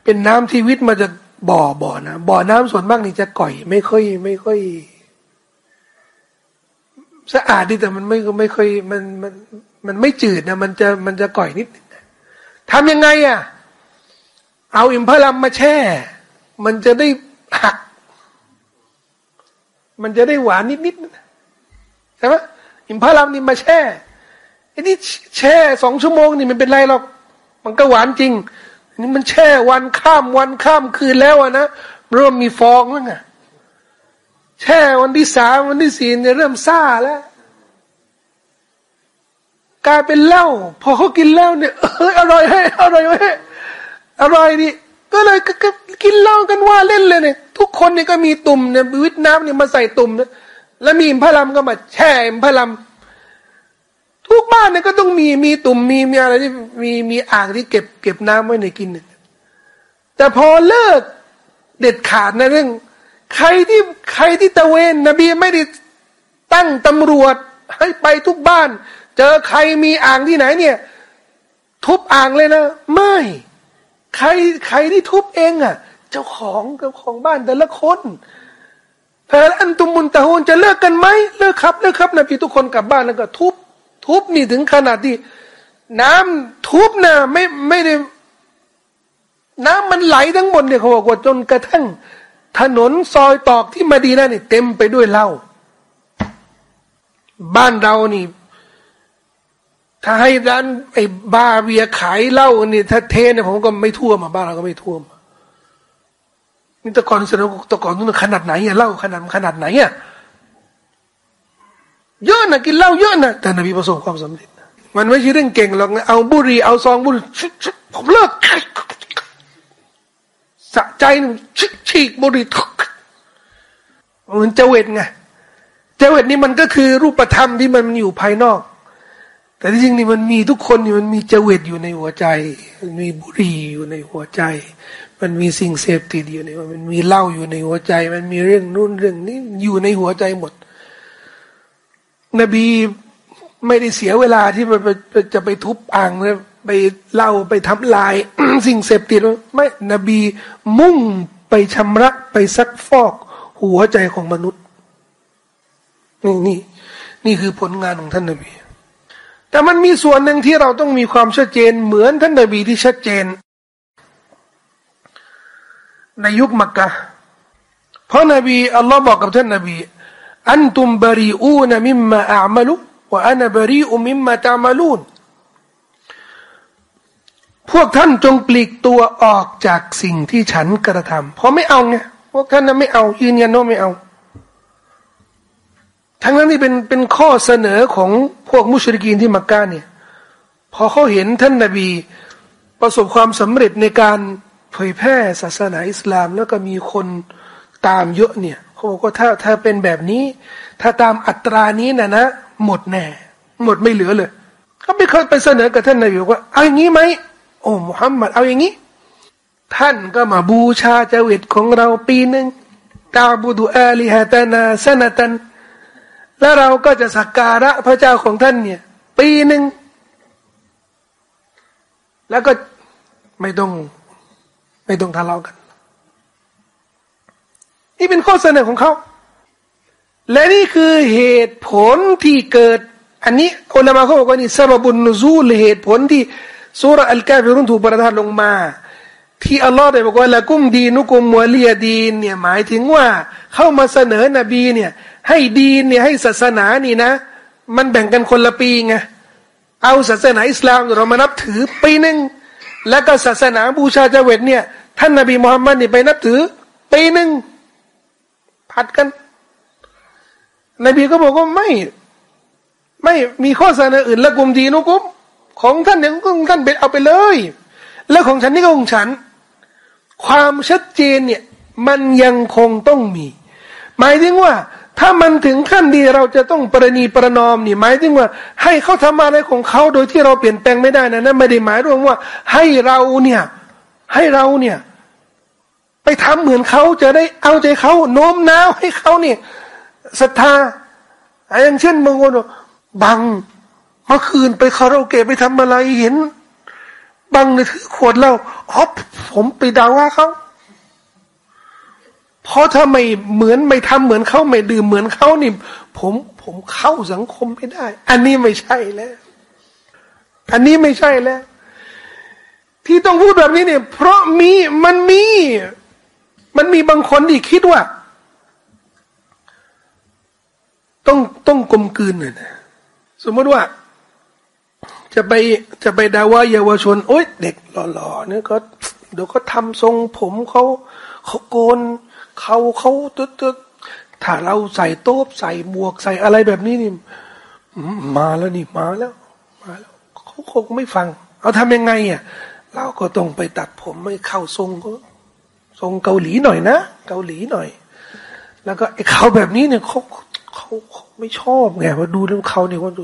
Speaker 1: เป็นน้ำที่วิทย์มาจากบ่อบ่อนะบ่อน้ำส่วนมากนี่จะก่อย ไม่ค่อย ไม่ค่อยสะอาดดีแต่มันไม่ไม่ค่อยมันมันมันไม่จืดนะมันจะมันจะก่อยนิดทำยังไงอะ เอาอิมพลัมมาแช่ มันจะได้หัก มันจะได้หวานนิดๆใช่ไหมอิมพลัมนี่มาแช่ อ้นี่แช่สองชั่วโมงนี่มันเป็นไรหรอก มันก็หวานจริงนี่มันแช่วันข้ามวันข้ามคืนแล้วอะนะเริ่มมีฟองแล้วไงแช่วันที่สามวันที่สี่เนี่ยเริ่มซ่าแล้วกลายเป็นเหล้าพอเขากินเหล้าเนี่ยเอออร่อยให้อร่อยให้อร่อยดิก็เลยก็กินเหล้ากันว่าเล่นเลยเนี่ย ทุกคนเนี่ยก็มีตุ่มเนี่ยวิทน้ำเนี่ยมาใส่ตุ่มนะแล้วมีอิมพลัมก็มาแช่อิมพลัม ทุกบ้านเนี่ยก็ต้องมีมีตุ่มมีมีอะไรที่มีมีอ่างที่เก็บเก็บน้ำไว้ในกินเนี่ยแต่พอเลิกเด็ดขาดนะเรื่อง ใครที่ใครที่ตะเวนนบีไม่ได้ตั้งตำรวจให้ไปทุกบ้าน เจอใครมีอ่างที่ไหนเนี่ย ทุบอ่างเลยนะไม่ ใครใครที่ทุบเองอะ เจ้าของเจ้าของบ้านแต่ละคนแพลอันตุมุนตะโฮนจะเลิกกันไหมเลิกครับเลิกครับนะพี่ทุกคนกลับบ้านแล้วก็ทุบ ทุบนี่ถึงขนาดที่ น้ำทุบนะไม่ไม่ได้ น้ำมันไหลทั้งหมดเนี่ยเขาบอกว่าจนกระทั่ง ถนนซอยตอกที่มาดีนาเนี่ยเต็มไปด้วยเหล้าบ้านเรานี่ ถ้าให้ร้านไอ้บาเบียขายเหล้านี่ถ้าเทเนี่ยผมก็ไม่ท่วมบ้านเราก็ไม่ท่วมนี่ตะกอนเสนอตะกอนนู่นขนาดไหนอะเหล้าขนาดขนาดไหนอะ เยอะนะกินเหล้าเยอะนะแต่นบีประสบความสำเร็จ มันไม่ใช่เรื่องเก่งหรอกนะเอาบุหรี่เอาซองบุหรี่ผมเลิกสะใจชิกฉีกบุหรี่มันเจวิตไงเจวิตนี่มันก็คือรูปธรรมที่มันอยู่ภายนอก แต่ที่จริงนี่มันมีทุกคนนี่มันมีเจวิตอยู่ในหัวใจ มันมีบุหรี่อยู่ในหัวใจ มันมีสิ่งเสพติดอยู่ในมันมีเหล้าอยู่ในหัวใจ มันมีเรื่องนู่นเรื่องนี้อยู่ในหัวใจหมด นบีไม่ได้เสียเวลาที่ไปจะไปทุบอ่างไปเล่าไปทำลายสิ่งเสพติดไม่นบีมุ่งไปชำระไปซักฟอก หัวใจของมนุษย์นี่นี่นี่คือผลงานของท่านนบี แต่มันมีส่วนหนึ่งที่เราต้องมีความชัดเจน เหมือนท่านนบีที่ชัดเจน ในยุคมักกะเพราะนบีอัลลอฮ์บอกกับท่านนบี อันตุมบรีอูนมิมมาอัลลุว่าอันบรีอุมิมมาตามาลูนพวกท่านจงปลีกตัวออกจากสิ่งที่ฉันกระทำเพราะไม่เอาไงพวกท่านนั้นไม่เอายืนยันว่าไม่เอา ทั้งนั้นนี่เป็นเป็นข้อเสนอของพวกมุชริกีนที่มักกะเนี่ยพอเขาเห็นท่านนาบีประสบความสำเร็จในการเผยแพร่ศาสนาอิสลาม แล้วก็มีคนตามเยอะเนี่ย เขาบอกว่าถ้าถ้าเป็นแบบนี้ ถ้าตามอัตรานี้นะนะ หมดแน่ หมดไม่เหลือเลยเขาไม่เคยไปเสนอกับท่านนายว่าเอาอย่างนี้ไหมโอ้มุฮัมมัดเอาอย่างนี้ ท่านก็มาบูชาเจวิตของเราปีหนึ่งตาบูดูอาลิฮะตานาสนตัน แล้วเราก็จะสักการะพระเจ้าของท่านเนี่ย ปีหนึ่งแล้วก็ไม่ต้อง ไม่ต้องทะเลาะกัน นี่เป็นข้อเสนอของเขา และนี่คือเหตุผลที่เกิด อันนี้อุลามะเขาบอกว่านี่สบบุญนุซูลเหตุผลที่สุรอัลกาฟิรุนถูกประทานลงมา ที่อัลลอฮ์ได้บอกว่าละกุมดีนุกุมมัวเลียดีนเนี่ยหมายถึงว่า เข้ามาเสนอนบีเนี่ยให้ดีนเนี่ยให้ศาสนานี่นะ มันแบ่งกันคนละปีไงเอาศาสนาอิสลามเรามานับถือปีหนึ่งแล้วก็ศาสนาบูชาเจวิตเนี่ยท่านนบีมุฮัมมัดนี่ไปนับถือปีหนึ่ง ผัดกัน นบีก็บอกว่าไม่ไม่มีข้อเสนออื่นละกุมดีนุกุมของท่านเนี่ยของท่านเป็นเอาไปเลย แล้วของฉันนี่ก็ของฉัน ความชัดเจนเนี่ยมันยังคงต้องมี หมายถึงว่า ถ้ามันถึงขั้นดีเราจะต้องประนีประนอมนี่หมายถึงว่า ให้เขาทำอะไรของเขาโดยที่เราเปลี่ยนแปลงไม่ได้นะนั่นไม่ได้หมายรวมว่า ให้เราเนี่ย ให้เราเนี่ย ไปทำเหมือนเขาจะได้เอาใจเขาโน้มน้าวให้เขาเนี่ยศรัทธาอย่างเช่นบางคนบังเมื่อคืนไปคาราโอเกะไปทำอะไรเห็นบังในถือขวดเหล้าอ๋อผมไปด่าว่าเขาเพราะถ้าไม่เหมือนไม่ทำเหมือนเขาไม่ดื่มเหมือนเขานี่ ผมผมเข้าสังคมไม่ได้ อันนี้ไม่ใช่แล้ว อันนี้ไม่ใช่แล้ว ที่ต้องพูดแบบนี้เนี่ย เพราะมีมันมี มันมีบางคนที่คิดว่า ต้องต้องกลมกลืนน่ะสมมติว่า จะไปจะไปดาว่าเยาวชน โอ๊ยเด็กหล่อๆเนี่ยก็เดี๋ยวก็ทำทรงผมเขาเขาโกนเขาเขาตึ๊ดตึ๊ดถ้าเราใส่โต๊บใส่บวกใส่อะไรแบบนี้นี่มาแล้วนี่มาแล้ว มาแล้วเขาคงไม่ฟัง เอาทำยังไงอะเราก็ต้องไปตัดผมไม่เข้าทรงก็ ทรงเกาหลีหน่อยนะ เกาหลีหน่อย แล้วก็ไอ้เขาแบบนี้เนี่ยเขาเขาไม่ชอบไงว่าดูแล้วเขาเนี่ยว่าดู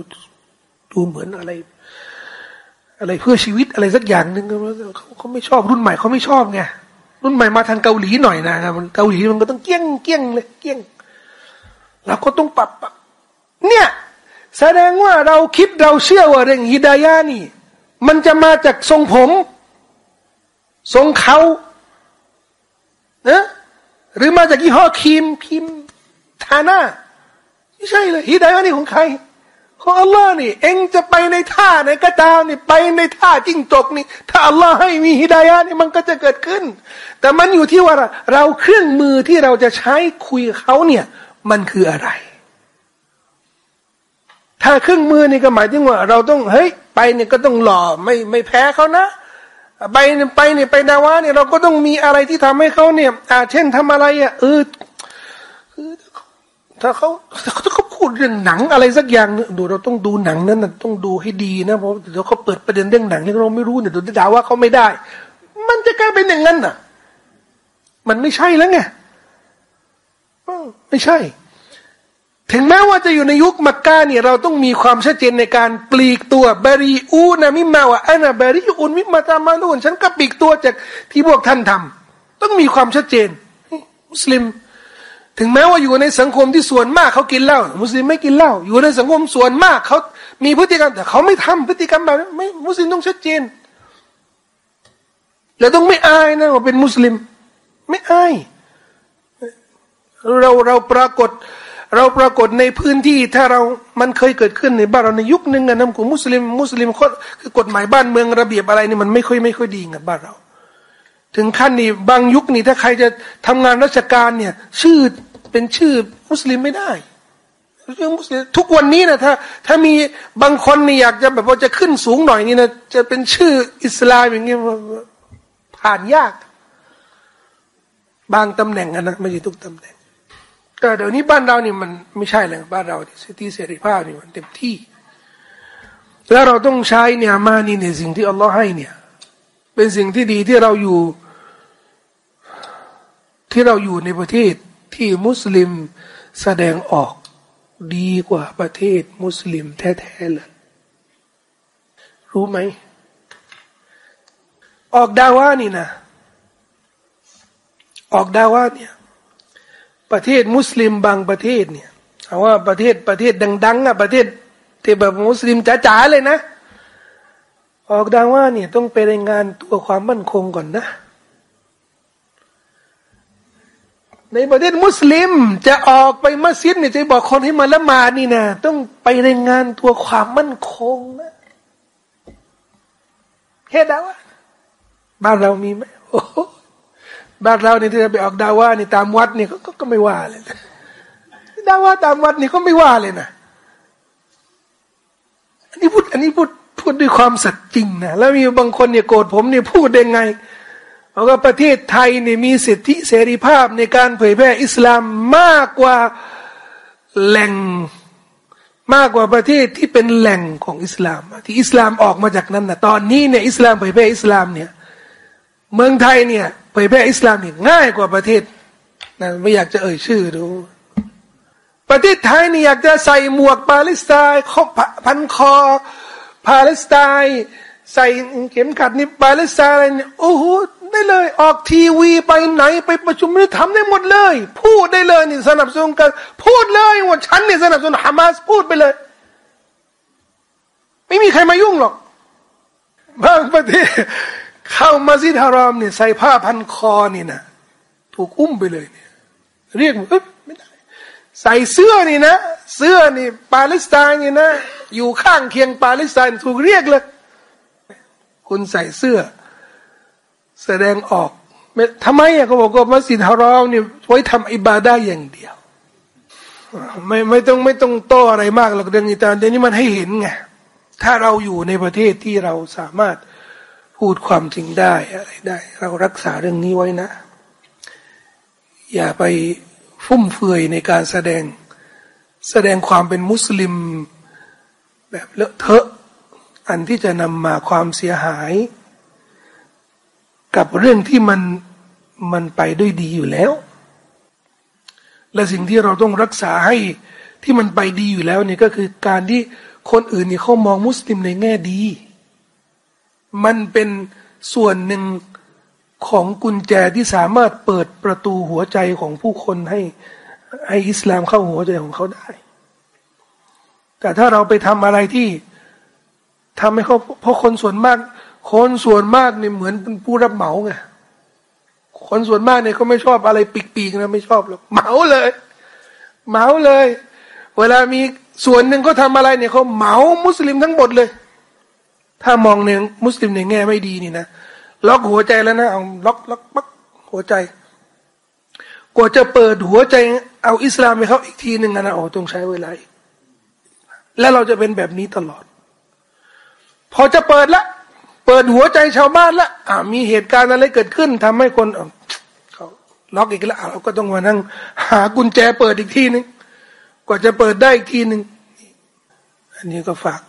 Speaker 1: ดูเหมือนอะไร อะไรเพื่อชีวิตอะไรสักอย่างหนึ่งเขาเขาไม่ชอบรุ่นใหม่เขาไม่ชอบไงรุ่นใหม่มาทางเกาหลีหน่อยนะครับเกาหลีมันก็ต้องเกี้ยงเกี้ยงเลยเกี้ยงเราก็ต้องปรับปรับเนี่ยแสดงว่าเราคิดเราเชื่อว่าเรื่องฮิดายานี่ มันจะมาจากทรงผม ทรงเขา นะหรือมาจากยี่ห้อครีมครีมทาหน้าไม่ใช่เลยฮิดายะนี่ของใครของอัลลอฮ์นี่ เองจะไปในท่าไหนก็ตามนี่ไปในท่าจิ้งจกนี่ ถ้าอัลลอฮ์ให้มีฮิดายะนี่มันก็จะเกิดขึ้น แต่มันอยู่ที่ว่าเราเครื่องมือที่เราจะใช้คุยเขาเนี่ย มันคืออะไร ถ้าเครื่องมือนี่ก็หมายถึงว่า เราต้องเฮ้ยไปเนี่ยก็ต้องหล่อไม่ไม่แพ้เขานะ ไปไปเนี่ยไปดาวะเนี่ยเราก็ต้องมีอะไรที่ทำให้เขาเนี่ยอ่าเช่นทำอะไรอะเออถ้าเขาถ้าเขาพูดเรื่องหนังอะไรสักอย่างเนี่ยดูเราต้องดูหนังนั้นนะต้องดูให้ดีนะเพราะเดี๋ยวเขาเปิดประเด็นเรื่องหนังที่เราไม่รู้เนี่ยเดี๋ยวด่าว่าเขาไม่ได้ มันจะกลายเป็นอย่างนั้นน่ะ มันไม่ใช่แล้วไงไม่ใช่ ถึงแม้ว่าจะอยู่ในยุคมักกะเนี่ยเราต้องมีความชัดเจนในการปลีกตัวบริอูนะมิมาวะอันนะบริอูนมิมาตามาลูนฉันก็ปลีกตัวจากที่พวกท่านทำต้องมีความชัดเจน มุสลิม ถึงแม้ว่าอยู่ในสังคมที่ส่วนมากเขากินเหล้ามุสลิมไม่กินเหล้าอยู่ในสังคมส่วนมากเขามีพฤติกรรมแต่เขาไม่ทำพฤติกรรมแบบนี้ไม่มุสลิมต้องชัดเจน แล้วต้องไม่อายนะว่าเป็นมุสลิม ไม่อายเราเราปรากฏ เราปรากฏในพื้นที่ถ้าเรามันเคยเกิดขึ้นในบ้านเราในยุคหนึ่งนะของมุสลิมมุสลิมคือกฎหมายบ้านเมืองระเบียบอะไรนี่มันไม่ค่อยไม่ค่อยดีกับบ้านเรา ถึงขั้นนี้บางยุคนี่ถ้าใครจะทำงานราชการเนี่ย ชื่อเป็นชื่อมุสลิมไม่ได้ชื่อมุสลิมทุกวันนี้นะถ้า ถ้ามีบางคนนี่อยากจะแบบว่าจะขึ้นสูงหน่อยนี่นะจะเป็นชื่ออิสลามอย่างเงี้ยผ่านยาก บางตำแหน่งนะไม่ใช่ทุกตำแหน่ง แต่เดี๋ยวนี้บ้านเรานี่มันไม่ใช่เลยบ้านเราสิทธิเสรีภาพนี่มันเต็มที่ แล้วเราต้องใช้เนี่ยมานี่ในสิ่งที่อัลลอฮ์ให้เนี่ย เป็นสิ่งที่ดีที่เราอยู่ ที่เราอยู่ในประเทศที่มุสลิมแสดงออกดีกว่าประเทศมุสลิมแท้ๆเลยรู้ไหม ออกดาว่านี่นะ ออกดาว่าเนี่ย ประเทศมุสลิมบางประเทศเนี่ยเอาว่าประเทศประเทศดัง ๆอะประเทศที่แบบมุสลิมจ๋าๆเลยนะ ออกดังว่าเนี่ยต้องไปรายงานตัวความมั่นคงก่อนนะ ในประเทศมุสลิมจะออกไปมัสยิดเนี่ยจะบอกคนให้มาละหมาดนี่นะต้องไปรายงานตัวความมั่นคงนะเหตุดวะบ้านเรามีไหมโอ้ บ้านเราเนี่ยที่จะไปออกดาว่านี่ตามวัดนี่ก็ก็ไม่ว่าเลยดาว่าตามวัดนี่ก็ไม่ว่าเลยนะอันนี้พูดอันนี้พูดพูดด้วยความสัตย์จริงนะแล้วมีบางคนเนี่ยโกรธผมเนี่ยพูดได้ไงเพราะว่าประเทศไทยเนี่ยมีสิทธิเสรีภาพในการเผยแพร่อิสลามมากกว่าแหล่งมากกว่าประเทศที่เป็นแหล่งของอิสลาม ที่อิสลามออกมาจากนั้นนะตอนนี้เนี่ยอิสลามเผยแพร่อิสลามเนี่ย เมืองไทยเนี่ย เผยแพร่อิสลามนี่ง่ายกว่าประเทศนะไม่อยากจะเอ่ยชื่อดู ประเทศไทยนี่อยากจะใส่หมวกปาเลสไตน์พันคอ ปาเลสไตน์ใส่เข็มขัดนี่ปาเลสไตน์อะไรเนี่ยโอ้โหได้เลย ออกทีวีไปไหนไปประชุมนี่ทำได้หมดเลย พูดได้เลยนี่สนับสนุนกัน พูดเลยว่าฉันนี่สนับสนุนฮามาสพูดไปเลย ไม่มีใครมายุ่งหรอกบางประเทศ เข้ามาซิดฮารอมเนี่ยใส่ผ้าพันคอนี่นะถูกอุ้มไปเลยเนี่ย เรียกเอ๊ะไม่ได้ ใส่เสื้อนี่นะ เสื้อนี่ปาเลสไตน์นี่นะ อยู่ข้างเคียงปาเลสไตน์ถูกเรียกเลย คุณใส่เสื้อ แสดงออกทำไมอะเขาบอกว่ามัสยิดฮารอมนี่ไว้ทำอิบาดาอย่างเดียว ไม่ไม่ต้องไม่ต้องโตอะไรมากหรอกเรื่องนี้แต่เดี๋ยวนี้มันให้เห็นไงถ้าเราอยู่ในประเทศที่เราสามารถ พูดความจริงได้อะไรได้ เรารักษาเรื่องนี้ไว้นะ อย่าไปฟุ่มเฟือยในการแสดงแสดงความเป็นมุสลิมแบบเลอะเทอะ อันที่จะนำมาความเสียหาย กับเรื่องที่มันมันไปด้วยดีอยู่แล้ว และสิ่งที่เราต้องรักษาให้ที่มันไปดีอยู่แล้วนี่ก็คือการที่คนอื่นนี่เขามองมุสลิมในแง่ดี มันเป็นส่วนหนึ่งของกุญแจที่สามารถเปิดประตูหัวใจของผู้คนให้ให้อิสลามเข้าหัวใจของเขาได้ แต่ถ้าเราไปทำอะไรที่ทำให้เขาเพราะคนส่วนมาก คนส่วนมากเนี่ยเหมือนเป็นผู้รับเหมาไงคนส่วนมากเนี่ยเขาไม่ชอบอะไรปีกๆนะไม่ชอบหรอกเหมาเลย เหมาเลย เวลามีส่วนหนึ่งเขาทาอะไรเนี่ยเขาเหมามุสลิมทั้งหมดเลย ถ้ามองในมุสลิมในแง่ไม่ดีนี่นะล็อกหัวใจแล้วนะเอาล็อกล็อกปักหัวใจ กว่าจะเปิดหัวใจ เอาอิสลามไปเขาอีกทีหนึ่งนะโอ้ต้องใช้เวลาแล้วเราจะเป็นแบบนี้ตลอด พอจะเปิดละ เปิดหัวใจชาวบ้านละอ่ามีเหตุการณ์อะไรเกิดขึ้นทำให้คนเขาล็อกอีกแล้วเราก็ต้องมานั่ง หากุญแจเปิดอีกทีหนึ่งกว่าจะเปิดได้อีกทีหนึ่งอันนี้ก็ฝาก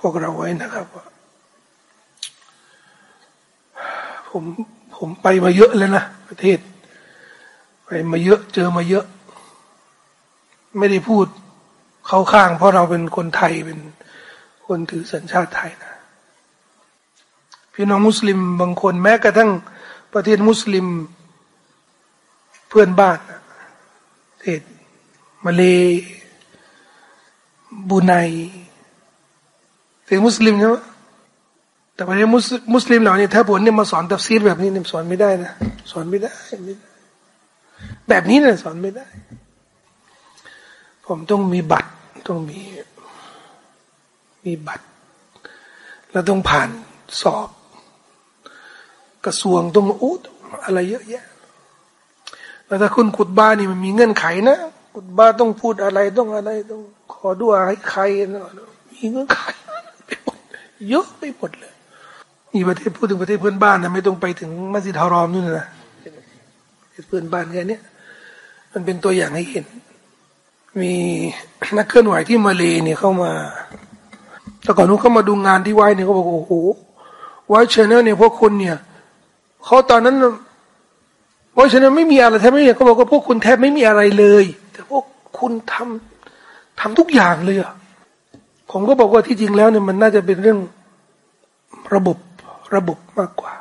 Speaker 1: พวกเราไว้นะครับผมผมไปมาเยอะแล้วนะประเทศ ไปมาเยอะเจอมาเยอะ ไม่ได้พูดเข้าข้าง เพราะเราเป็นคนไทยเป็นคนถือสัญชาติไทยนะพี่น้องมุสลิมบางคนแม้กระทั่งประเทศมุสลิมเพื่อนบ้านประเทศมาเลบูไน ถึงมุสลิมใช่ไหมแต่ประเทศมุสลิมเหล่านี้ถ้าผลเนี่ยมาสอนตัฟซีรแบบนี้เนี่ยสอนไม่ได้นะสอนไม่ได้ แบบนี้เนี่ยสอนไม่ได้ ผมต้องมีบัตรต้องมี มีบัตร แล้วต้องผ่านสอบ กระทรวงต้องอู้อะไรเยอะแยะแล้วถ้าคุณขุดบ้านนี่มันมีเงื่อนไขนะขุดบ้าต้องพูดอะไรต้องอะไรต้องขอด้วยให้ใครนะมีเงื่อนไข เยอะไปหมดเลยมีประเทศพูดถึงประเทศเพื่อนบ้านนะไม่ต้องไปถึงมัสยิดฮารอมนู่นนะเพื่อนบ้านแค่นี้มันเป็นตัวอย่างให้เห็น มีนักเคลื่อนไหวที่มาเลเนี่ยเข้ามาแต่ก่อนนู้นเขามาดูงานที่ไว้เนี่ยเขาบอกโอ้โห White Channel เนี่ยพวกคุณเนี่ยเขาตอนนั้น White Channel ไม่มีอะไรแทบไม่มีเขาบอกว่าพวกคุณแทบไม่มีอะไรเลย แต่พวกคุณทำทำทุกอย่างเลยอะ ผมก็บอกว่าที่จริงแล้วเนี่ยมันน่าจะเป็นเรื่องระบบระบบมากกว่า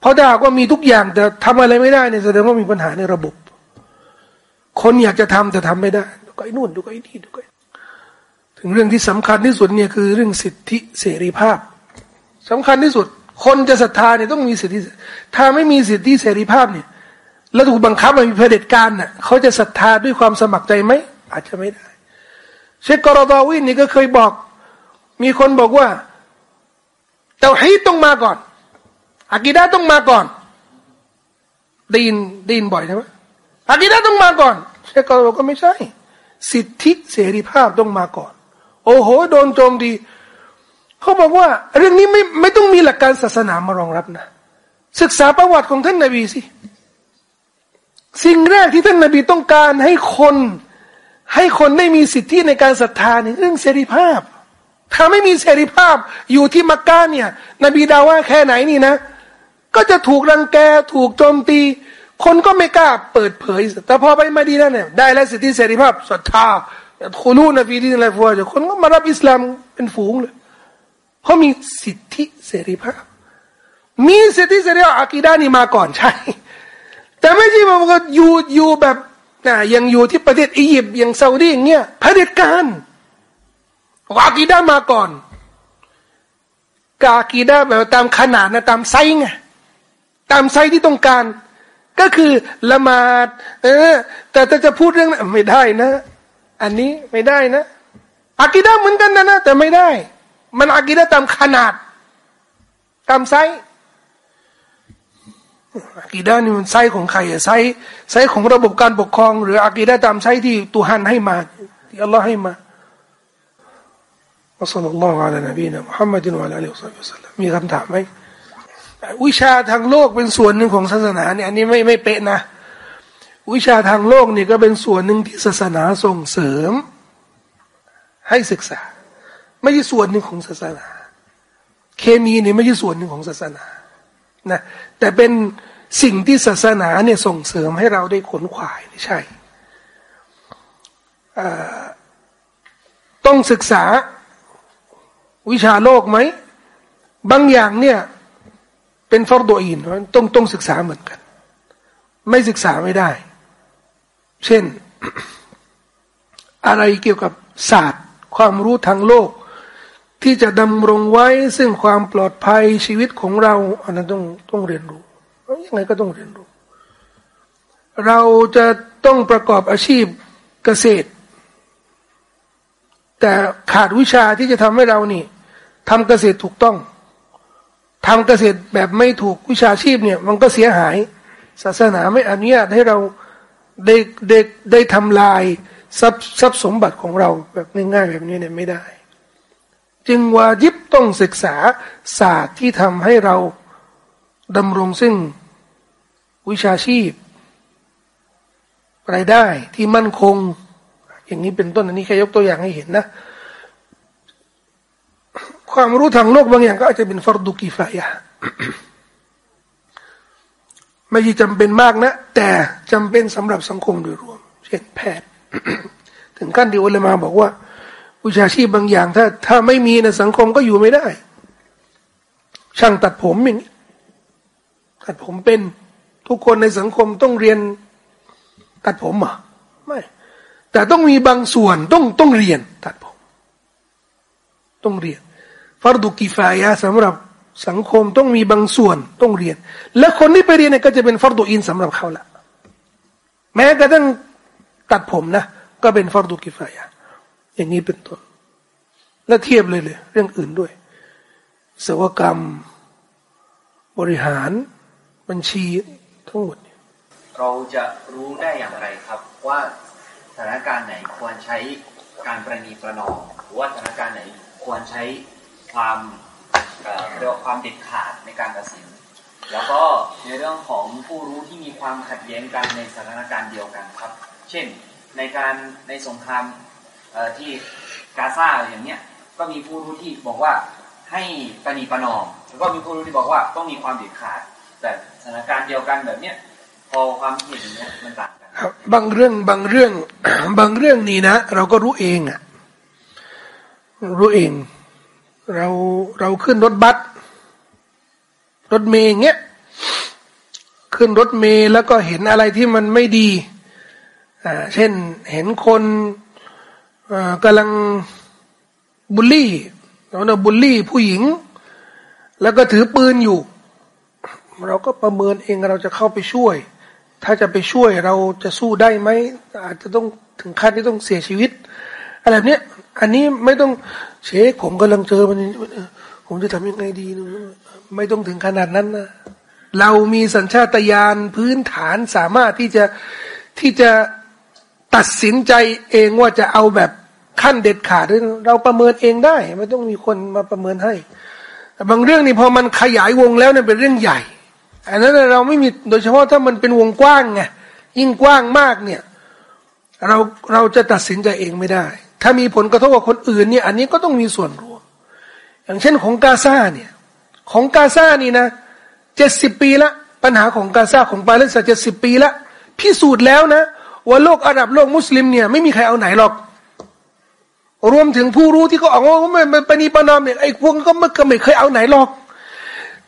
Speaker 1: เพราะถ้าหากว่ามีทุกอย่างแต่ทำอะไรไม่ได้เนี่ยแสดงว่ามีปัญหาในระบบ คนอยากจะทำแต่ทำไม่ได้ดูก็ไอ้นู่นดูก็ไอ้นี่ดูก็ถึงเรื่องที่สำคัญที่สุดเนี่ยคือเรื่องสิทธิเสรีภาพสำคัญที่สุด คนจะศรัทธาเนี่ยต้องมีสิทธิ ถ้าไม่มีสิทธิเสรีภาพเนี่ย แล้วถูกบังคับมามีเผด็จการน่ะเขาจะศรัทธาด้วยความสมัครใจไหมอาจจะไม่ได้ เชคกรอดาวินนี่ก็เคยบอก มีคนบอกว่าเตาฮีต้องมาก่อนอากิดาต้องมาก่อนดีนดีนบ่อยใช่ไหมอากิดาต้องมาก่อนเชคกอบอกก็ไม่ใช่ สิทธิเสรีภาพต้องมาก่อน โอ้โห โดนโจมดีเขาบอกว่า เรื่องนี้ไม่ไม่ต้องมีหลักการศาสนามารองรับนะ ศึกษาประวัติของท่านนาบีสิ สิ่งแรกที่ท่านนาบีต้องการให้คน ให้คนได้มีสิทธิในการศรัทธาในเรื่องเสรีภาพ ถ้าไม่มีเสรีภาพอยู่ที่มักกะเนี่ย นบีดาว่าแค่ไหนนี่นะ ก็จะถูกรังแกถูกโจมตี คนก็ไม่กล้าเปิดเผย แต่พอไปมาดีนั่นเนี่ยได้แล้วสิทธิเสรีภาพศรัทธาคุลูนบีดีอะไรฟัวจะคนก็มารับอิสลามเป็นฝูงเลยเพราะมีสิทธิเสรีภาพ มีสิทธิเสรีภาพอากีดานี่มาก่อนใช่ แต่ไม่ใช่ว่าอยู่อยู่แบบ นะยังอยู่ที่ประเทศอียิปต์อย่างซาอุดีอย่างเงี้ยเผด็จการอากีด้ามาก่อน กากีด้าแบบตามขนาดนะตามไซส์ไงตามไซส์ที่ต้องการ ก็คือละหมาดเออ แต่ถ้าจะพูดเรื่องนั้นไม่ได้นะ อันนี้ไม่ได้นะอากีด้าเหมือนกันนะนะแต่ไม่ได้ มันอากีด้าตามขนาด ตามไซส์ อากีดานี่มันไซส์ของใครอะไซส์ไซส์ของระบบการปกครอง หรืออากีดาตามไซส์ที่ตุฮันให้มาที่อัลลอฮ์ให้มา وصلى الله على نبينا محمد وعلى اله وصحبه وسلم มีคำถามไหมวิชาทางโลกเป็นส่วนหนึ่งของศาสนาเนี่ยอันนี้ไม่ไม่เป๊ะนะ วิชาทางโลกนี่ก็เป็นส่วนหนึ่งที่ศาสนาส่งเสริม ให้ศึกษา ไม่ใช่ส่วนหนึ่งของศาสนา เคมีเนี่ยไม่ใช่ส่วนหนึ่งของศาสนา นะแต่เป็นสิ่งที่ศาสนาเนี่ยส่งเสริมให้เราได้ขนขวายไม่ใช่ต้องศึกษาวิชาโลกไหม บางอย่างเนี่ย เป็นฟอร์ดอินต้องต้องศึกษาเหมือนกัน ไม่ศึกษาไม่ได้ เช่น อะไรเกี่ยวกับศาสตร์ ความรู้ทางโลก ที่จะดำรงไว้ซึ่งความปลอดภัยชีวิตของเราอันนั้นต้องต้องเรียนรู้ยังไงก็ต้องเรียนรู้ เราจะต้องประกอบอาชีพเกษตร แต่ขาดวิชาที่จะทำให้เรานี่ทำเกษตรถูกต้องทำเกษตรแบบไม่ถูกวิชาชีพเนี่ย มันก็เสียหาย ศาสนาไม่อนุญาตให้เราได้ได้ได้ทำลายทรัพย์ทรัพย์สมบัติของเราแบบง่ายๆแบบนี้เนี่ยไม่ได้ จึงวาจิบต้องศึกษาศาสตร์ที่ทำให้เราดำรงซึ่งวิชาชีพรายได้ที่มั่นคง อย่างนี้เป็นต้นอันนี้แค่ยกตัวอย่างให้เห็นนะ ความรู้ทางโลกบางอย่างก็อาจจะเป็นฟอร์ดุกิฟายะไม่ใช่จำเป็นมากนะ แต่จำเป็นสำหรับสังคมโดยรวม เช่นแพทย์ ถึงขั้นที่อุลามาบอกว่า วิชาชีพบางอย่าง ถ้า ถ้าไม่มีในสังคมก็อยู่ไม่ได้ ช่างตัดผมอย่างนี้ตัดผมเป็นทุกคนในสังคมต้องเรียนตัดผมอะไม่ แต่ต้องมีบางส่วนต้องต้องเรียนตัดผม ต้องเรียนฟารดุกิฟายะสำหรับสังคมต้องมีบางส่วนต้องเรียน และคนที่ไปเรียนเนี่ยก็จะเป็นฟารดุอินสำหรับเขาละแม้กระทั่งตัดผมนะ ก็เป็นฟารดุกิฟายะ อย่างนี้เป็นต้นและเทียบเลยเลย เรื่องอื่นด้วยสวกรรม บริหารบัญชีทั้งหมด
Speaker 2: เราจะรู้ได้อย่างไรครับ ว่าสถานการณ์ไหนควรใช้การประนีประนอมหรือว่าสถานการณ์ไหนควรใช้ความเรียกความเด็ดขาดในการตัดสิน แล้วก็ในเรื่องของผู้รู้ที่มีความขัดแย้งกันในสถานการณ์เดียวกันครับ เช่น ในการในสงคราม ที่กาซาอย่างเนี้ยก็มีผู้รู้ที่บอกว่าให้ประนีประนอมแล้วก็มีผู้รู้ที่บอกว่าต้องมีความเด็ดขาด แต่สถานการณ์เดียวกันแบบเนี้ยพอความเห็นเนี่ยมันต่างกัน
Speaker 1: บางเรื่องบางเรื่องบางเรื่องนี้นะ เราก็รู้เองอะรู้เอง เราเราขึ้นรถบัสรถเมย์เงี้ยขึ้นรถเมย์แล้วก็เห็นอะไรที่มันไม่ดีอ่าเช่นเห็นคน กำลังบุลลี่เราเนะบุลลี่ผู้หญิง แล้วก็ถือปืนอยู่ เราก็ประเมินเองเราจะเข้าไปช่วย ถ้าจะไปช่วยเราจะสู้ได้ไหมอาจจะต้องถึงขั้นที่ต้องเสียชีวิต อะไรแบบนี้อันนี้ไม่ต้องเชคผมกำลังเจอมันผมจะทำยังไงดี ไม่ต้องถึงขนาดนั้นนะเรามีสัญชาตญาณพื้นฐานสามารถที่จะที่จะตัดสินใจเองว่าจะเอาแบบ ขั้นเด็ดขาดเราประเมินเองได้ ไม่ต้องมีคนมาประเมินให้แต่บางเรื่องนี่พอมันขยายวงแล้วเนี่ยเป็นเรื่องใหญ่ อันนั้นเราไม่มีโดยเฉพาะถ้ามันเป็นวงกว้างไงยิ่งกว้างมากเนี่ย เราเราจะตัดสินใจเองไม่ได้ ถ้ามีผลกระทบกับคนอื่นเนี่ย อันนี้ก็ต้องมีส่วนร่วม อย่างเช่นของกาซาเนี่ย ของกาซานี่นะเจ็ดสิบปีละปัญหาของกาซาของปาเลสไตน์เจ็ดสิบปีละพิสูจน์แล้วนะว่าโลกอาหรับโลกมุสลิมเนี่ยไม่มีใครเอาไหนหรอก รวมถึงผู้รู้ที่เขาออกว่าไม่ปณีปนอมเนี่ยไอ้พวกก็ไม่เคยเอาไหนหรอก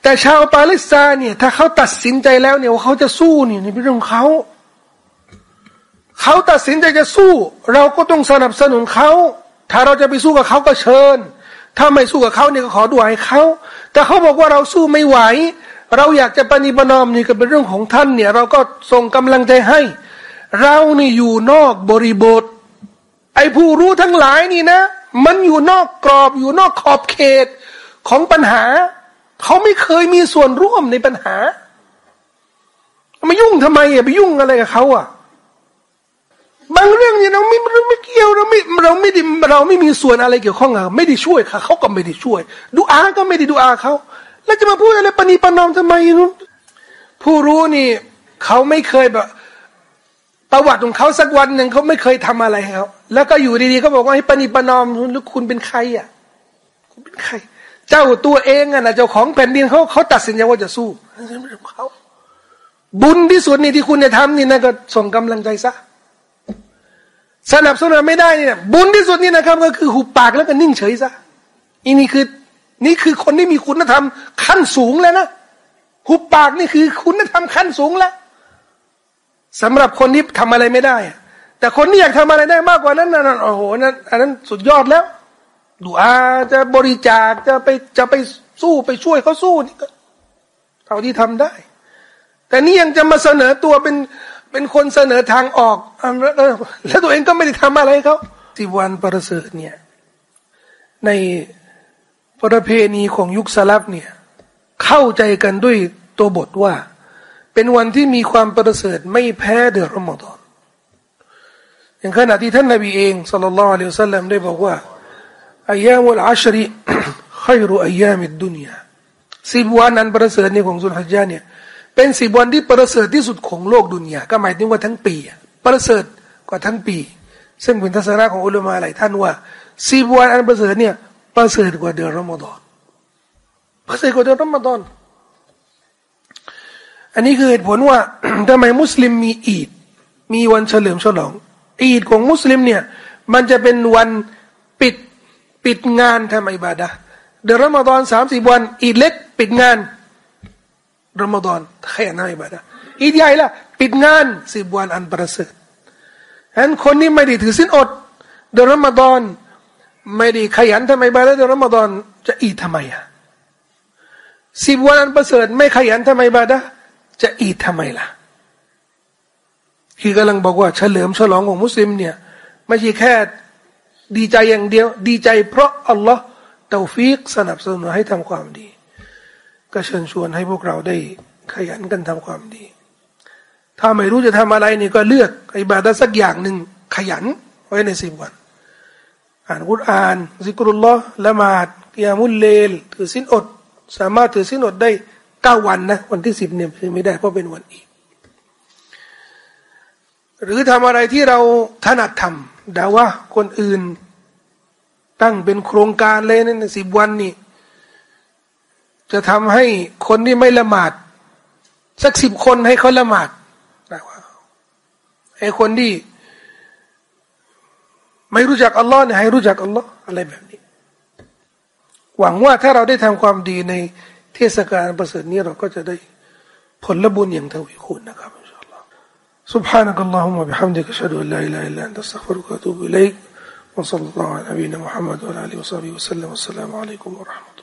Speaker 1: แต่ชาวปาเลสไตน์เนี่ยถ้าเขาตัดสินใจแล้วเนี่ยว่าเขาจะสู้เนี่ยในเรื่องของเขาเขาตัดสินใจจะสู้ เราก็ต้องสนับสนุนเขาถ้าเราจะไปสู้กับเขาก็เชิญ ถ้าไม่สู้กับเขาเนี่ยก็ขอดูให้เขาแต่เขาบอกว่าเราสู้ไม่ไหว เราอยากจะปฏิบัตินอมนี่ก็เป็นเรื่องของท่านเนี่ย เราก็ส่งกำลังใจให้ เรานี่อยู่นอกบริบท ไอ้ผู้รู้ทั้งหลายนี่นะ มันอยู่นอกกรอบอยู่นอกขอบเขตของปัญหา เขาไม่เคยมีส่วนร่วมในปัญหามายุ่งทำไมอะไปยุ่งอะไรกับเขาอะบางเรื่องเนี่ยเราไม่เราไม่เกี่ยวเราไม่เราไม่ได้เราไม่มีส่วนอะไรเกี่ยวข้องอะไม่ได้ช่วยค่ะเขาก็ไม่ได้ช่วย ดูอาก็ไม่ได้ดูอาเขาแล้วจะมาพูดอะไรปณีปนอมทำไมนุผู้รู้นี่ เขาไม่เคยแบบ ประวัติของเขาสักวันหนึ่งเขาไม่เคยทำอะไรเขาแล้วก็อยู่ดีๆเขาบอกว่าให้ปณีปนอมแล้วคุณเป็นใครอะ คุณเป็นใคร เจ้าตัวเองอะนะเจ้าของแผ่นดินเขาเขาตัดสินใจว่าจะสู้เขาบุญที่สุดนี่ที่คุณจะทำนี่นะก็ส่งกำลังใจซะสนับสนุนไม่ได้เนี่ยบุญที่สุดนี่นะครับ ก็คือหุบปากแล้วก็นิ่งเฉยซะอีนี่คือ นี่คือคนที่มีคุณธรรมขั้นสูงแล้วนะหุบปากนี่คือคุณธรรมขั้นสูงแล้ว สำหรับคนที่ทำอะไรไม่ได้ แต่คนที่อยากทำอะไรได้มากกว่านั้นนั่นโอ้โหนั้นอันนั้นสุดยอดแล้วดูอาจะบริจาคจะไปจะไปสู้ไปช่วยเขาสู้นี่ก็เท่าที่ทำได้ แต่นี่ยังจะมาเสนอตัวเป็นเป็นคนเสนอทางออกแล้วตัวเองก็ไม่ได้ทำอะไรเขาสิวันประเสริฐเนี่ย ในประเพณีของยุคสลับเนี่ย เข้าใจกันด้วยตัวบทว่า เป็นวันที่มีความประเสริฐไม่แพ้เดือนรอมฎอนอย่างขณะที่ท่านนบีเองสัลลัลลอฮุอะลัยฮิวสัลลัมได้บอกว่าอายามุลอัชริขัยรุอายามิดดุนยาสิบวันนั้นประเสริฐในของสุลฮัจญาเนี่ยเป็นสิบวันที่ประเสริฐที่สุดของโลกดุนยาก็หมายถึงว่าทั้งปี ประเสริฐกว่าทั้งปี ซึ่งเป็นทัศนะของอุลามะหลายท่านว่าสิบวันอันประเสริฐเนี่ยประเสริฐกว่าเดือนรอมฎอนประเสริฐกว่าเดือนรอมฎอน อันนี้คือเหตุผลว่าทำไมมุสลิมมีอีด มีวันเฉลิมฉลอง อีดของมุสลิมเนี่ย มันจะเป็นวันปิดปิดงานทำอิบาดะเดือนรอมฎอนสามสี่วัน อีดเล็กปิดงานรอมฎอนขยันทำอิบาดะอีดใหญ่ละปิดงานสิบวันอันประเสริฐฉะนั้นคนที่ไม่ได้ถือสินอด เดือนรอมฎอนไม่ได้ขยันทำอิบาดะเดือนรอมฎอนจะอีดทำไมอะสิบวันอันประเสริฐไม่ขยันทำอิบาดะ จะอีดทำไมล่ะ คือกำลังบอกว่าเฉลิมฉลองของมุสลิมเนี่ยไม่ใช่แค่ดีใจอย่างเดียว ดีใจเพราะอัลลอฮ์ توفيق สนับสนุนให้ทำความดี ก็เชิญชวนให้พวกเราได้ขยันกันทำความดี ถ้าไม่รู้จะทำอะไรนี่ก็เลือก عبادة สักอย่างหนึ่งขยันไว้ในสิบวัน อ่านกุรอานซิกรุลลอฮ์ละหมาดกิยามุลเลลถือสินอด สามารถถือสินอดได้ เก้าวันนะวันที่สิบเนี่ยไม่ได้เพราะเป็นวันอีก หรือทำอะไรที่เราถนัดทำแต่ว่าคนอื่น ตั้งเป็นโครงการเลยนั่นสิบวันนี่จะทำให้คนที่ไม่ละหมาด สักสิบคนให้เขาละหมาดแต่ว่าให้คนที่ไม่รู้จักอัลลอฮ์เนี่ยให้รู้จักอัลลอฮ์อะไรแบบนี้ หวังว่าถ้าเราได้ทำความดีใน เทศกาลประเสริฐนี้เราก็จะได้ผลบุญอย่างทวีคูณนะครับอินชาอัลลอฮ์ سبحانك اللهم وبحمدك أشهد أن لا إله إلا أنت أستغفرك وأتوب إليك وصلى الله على نبينا محمد وعلى آله وصحبه وسلم والسلام عليكم ورحمة الله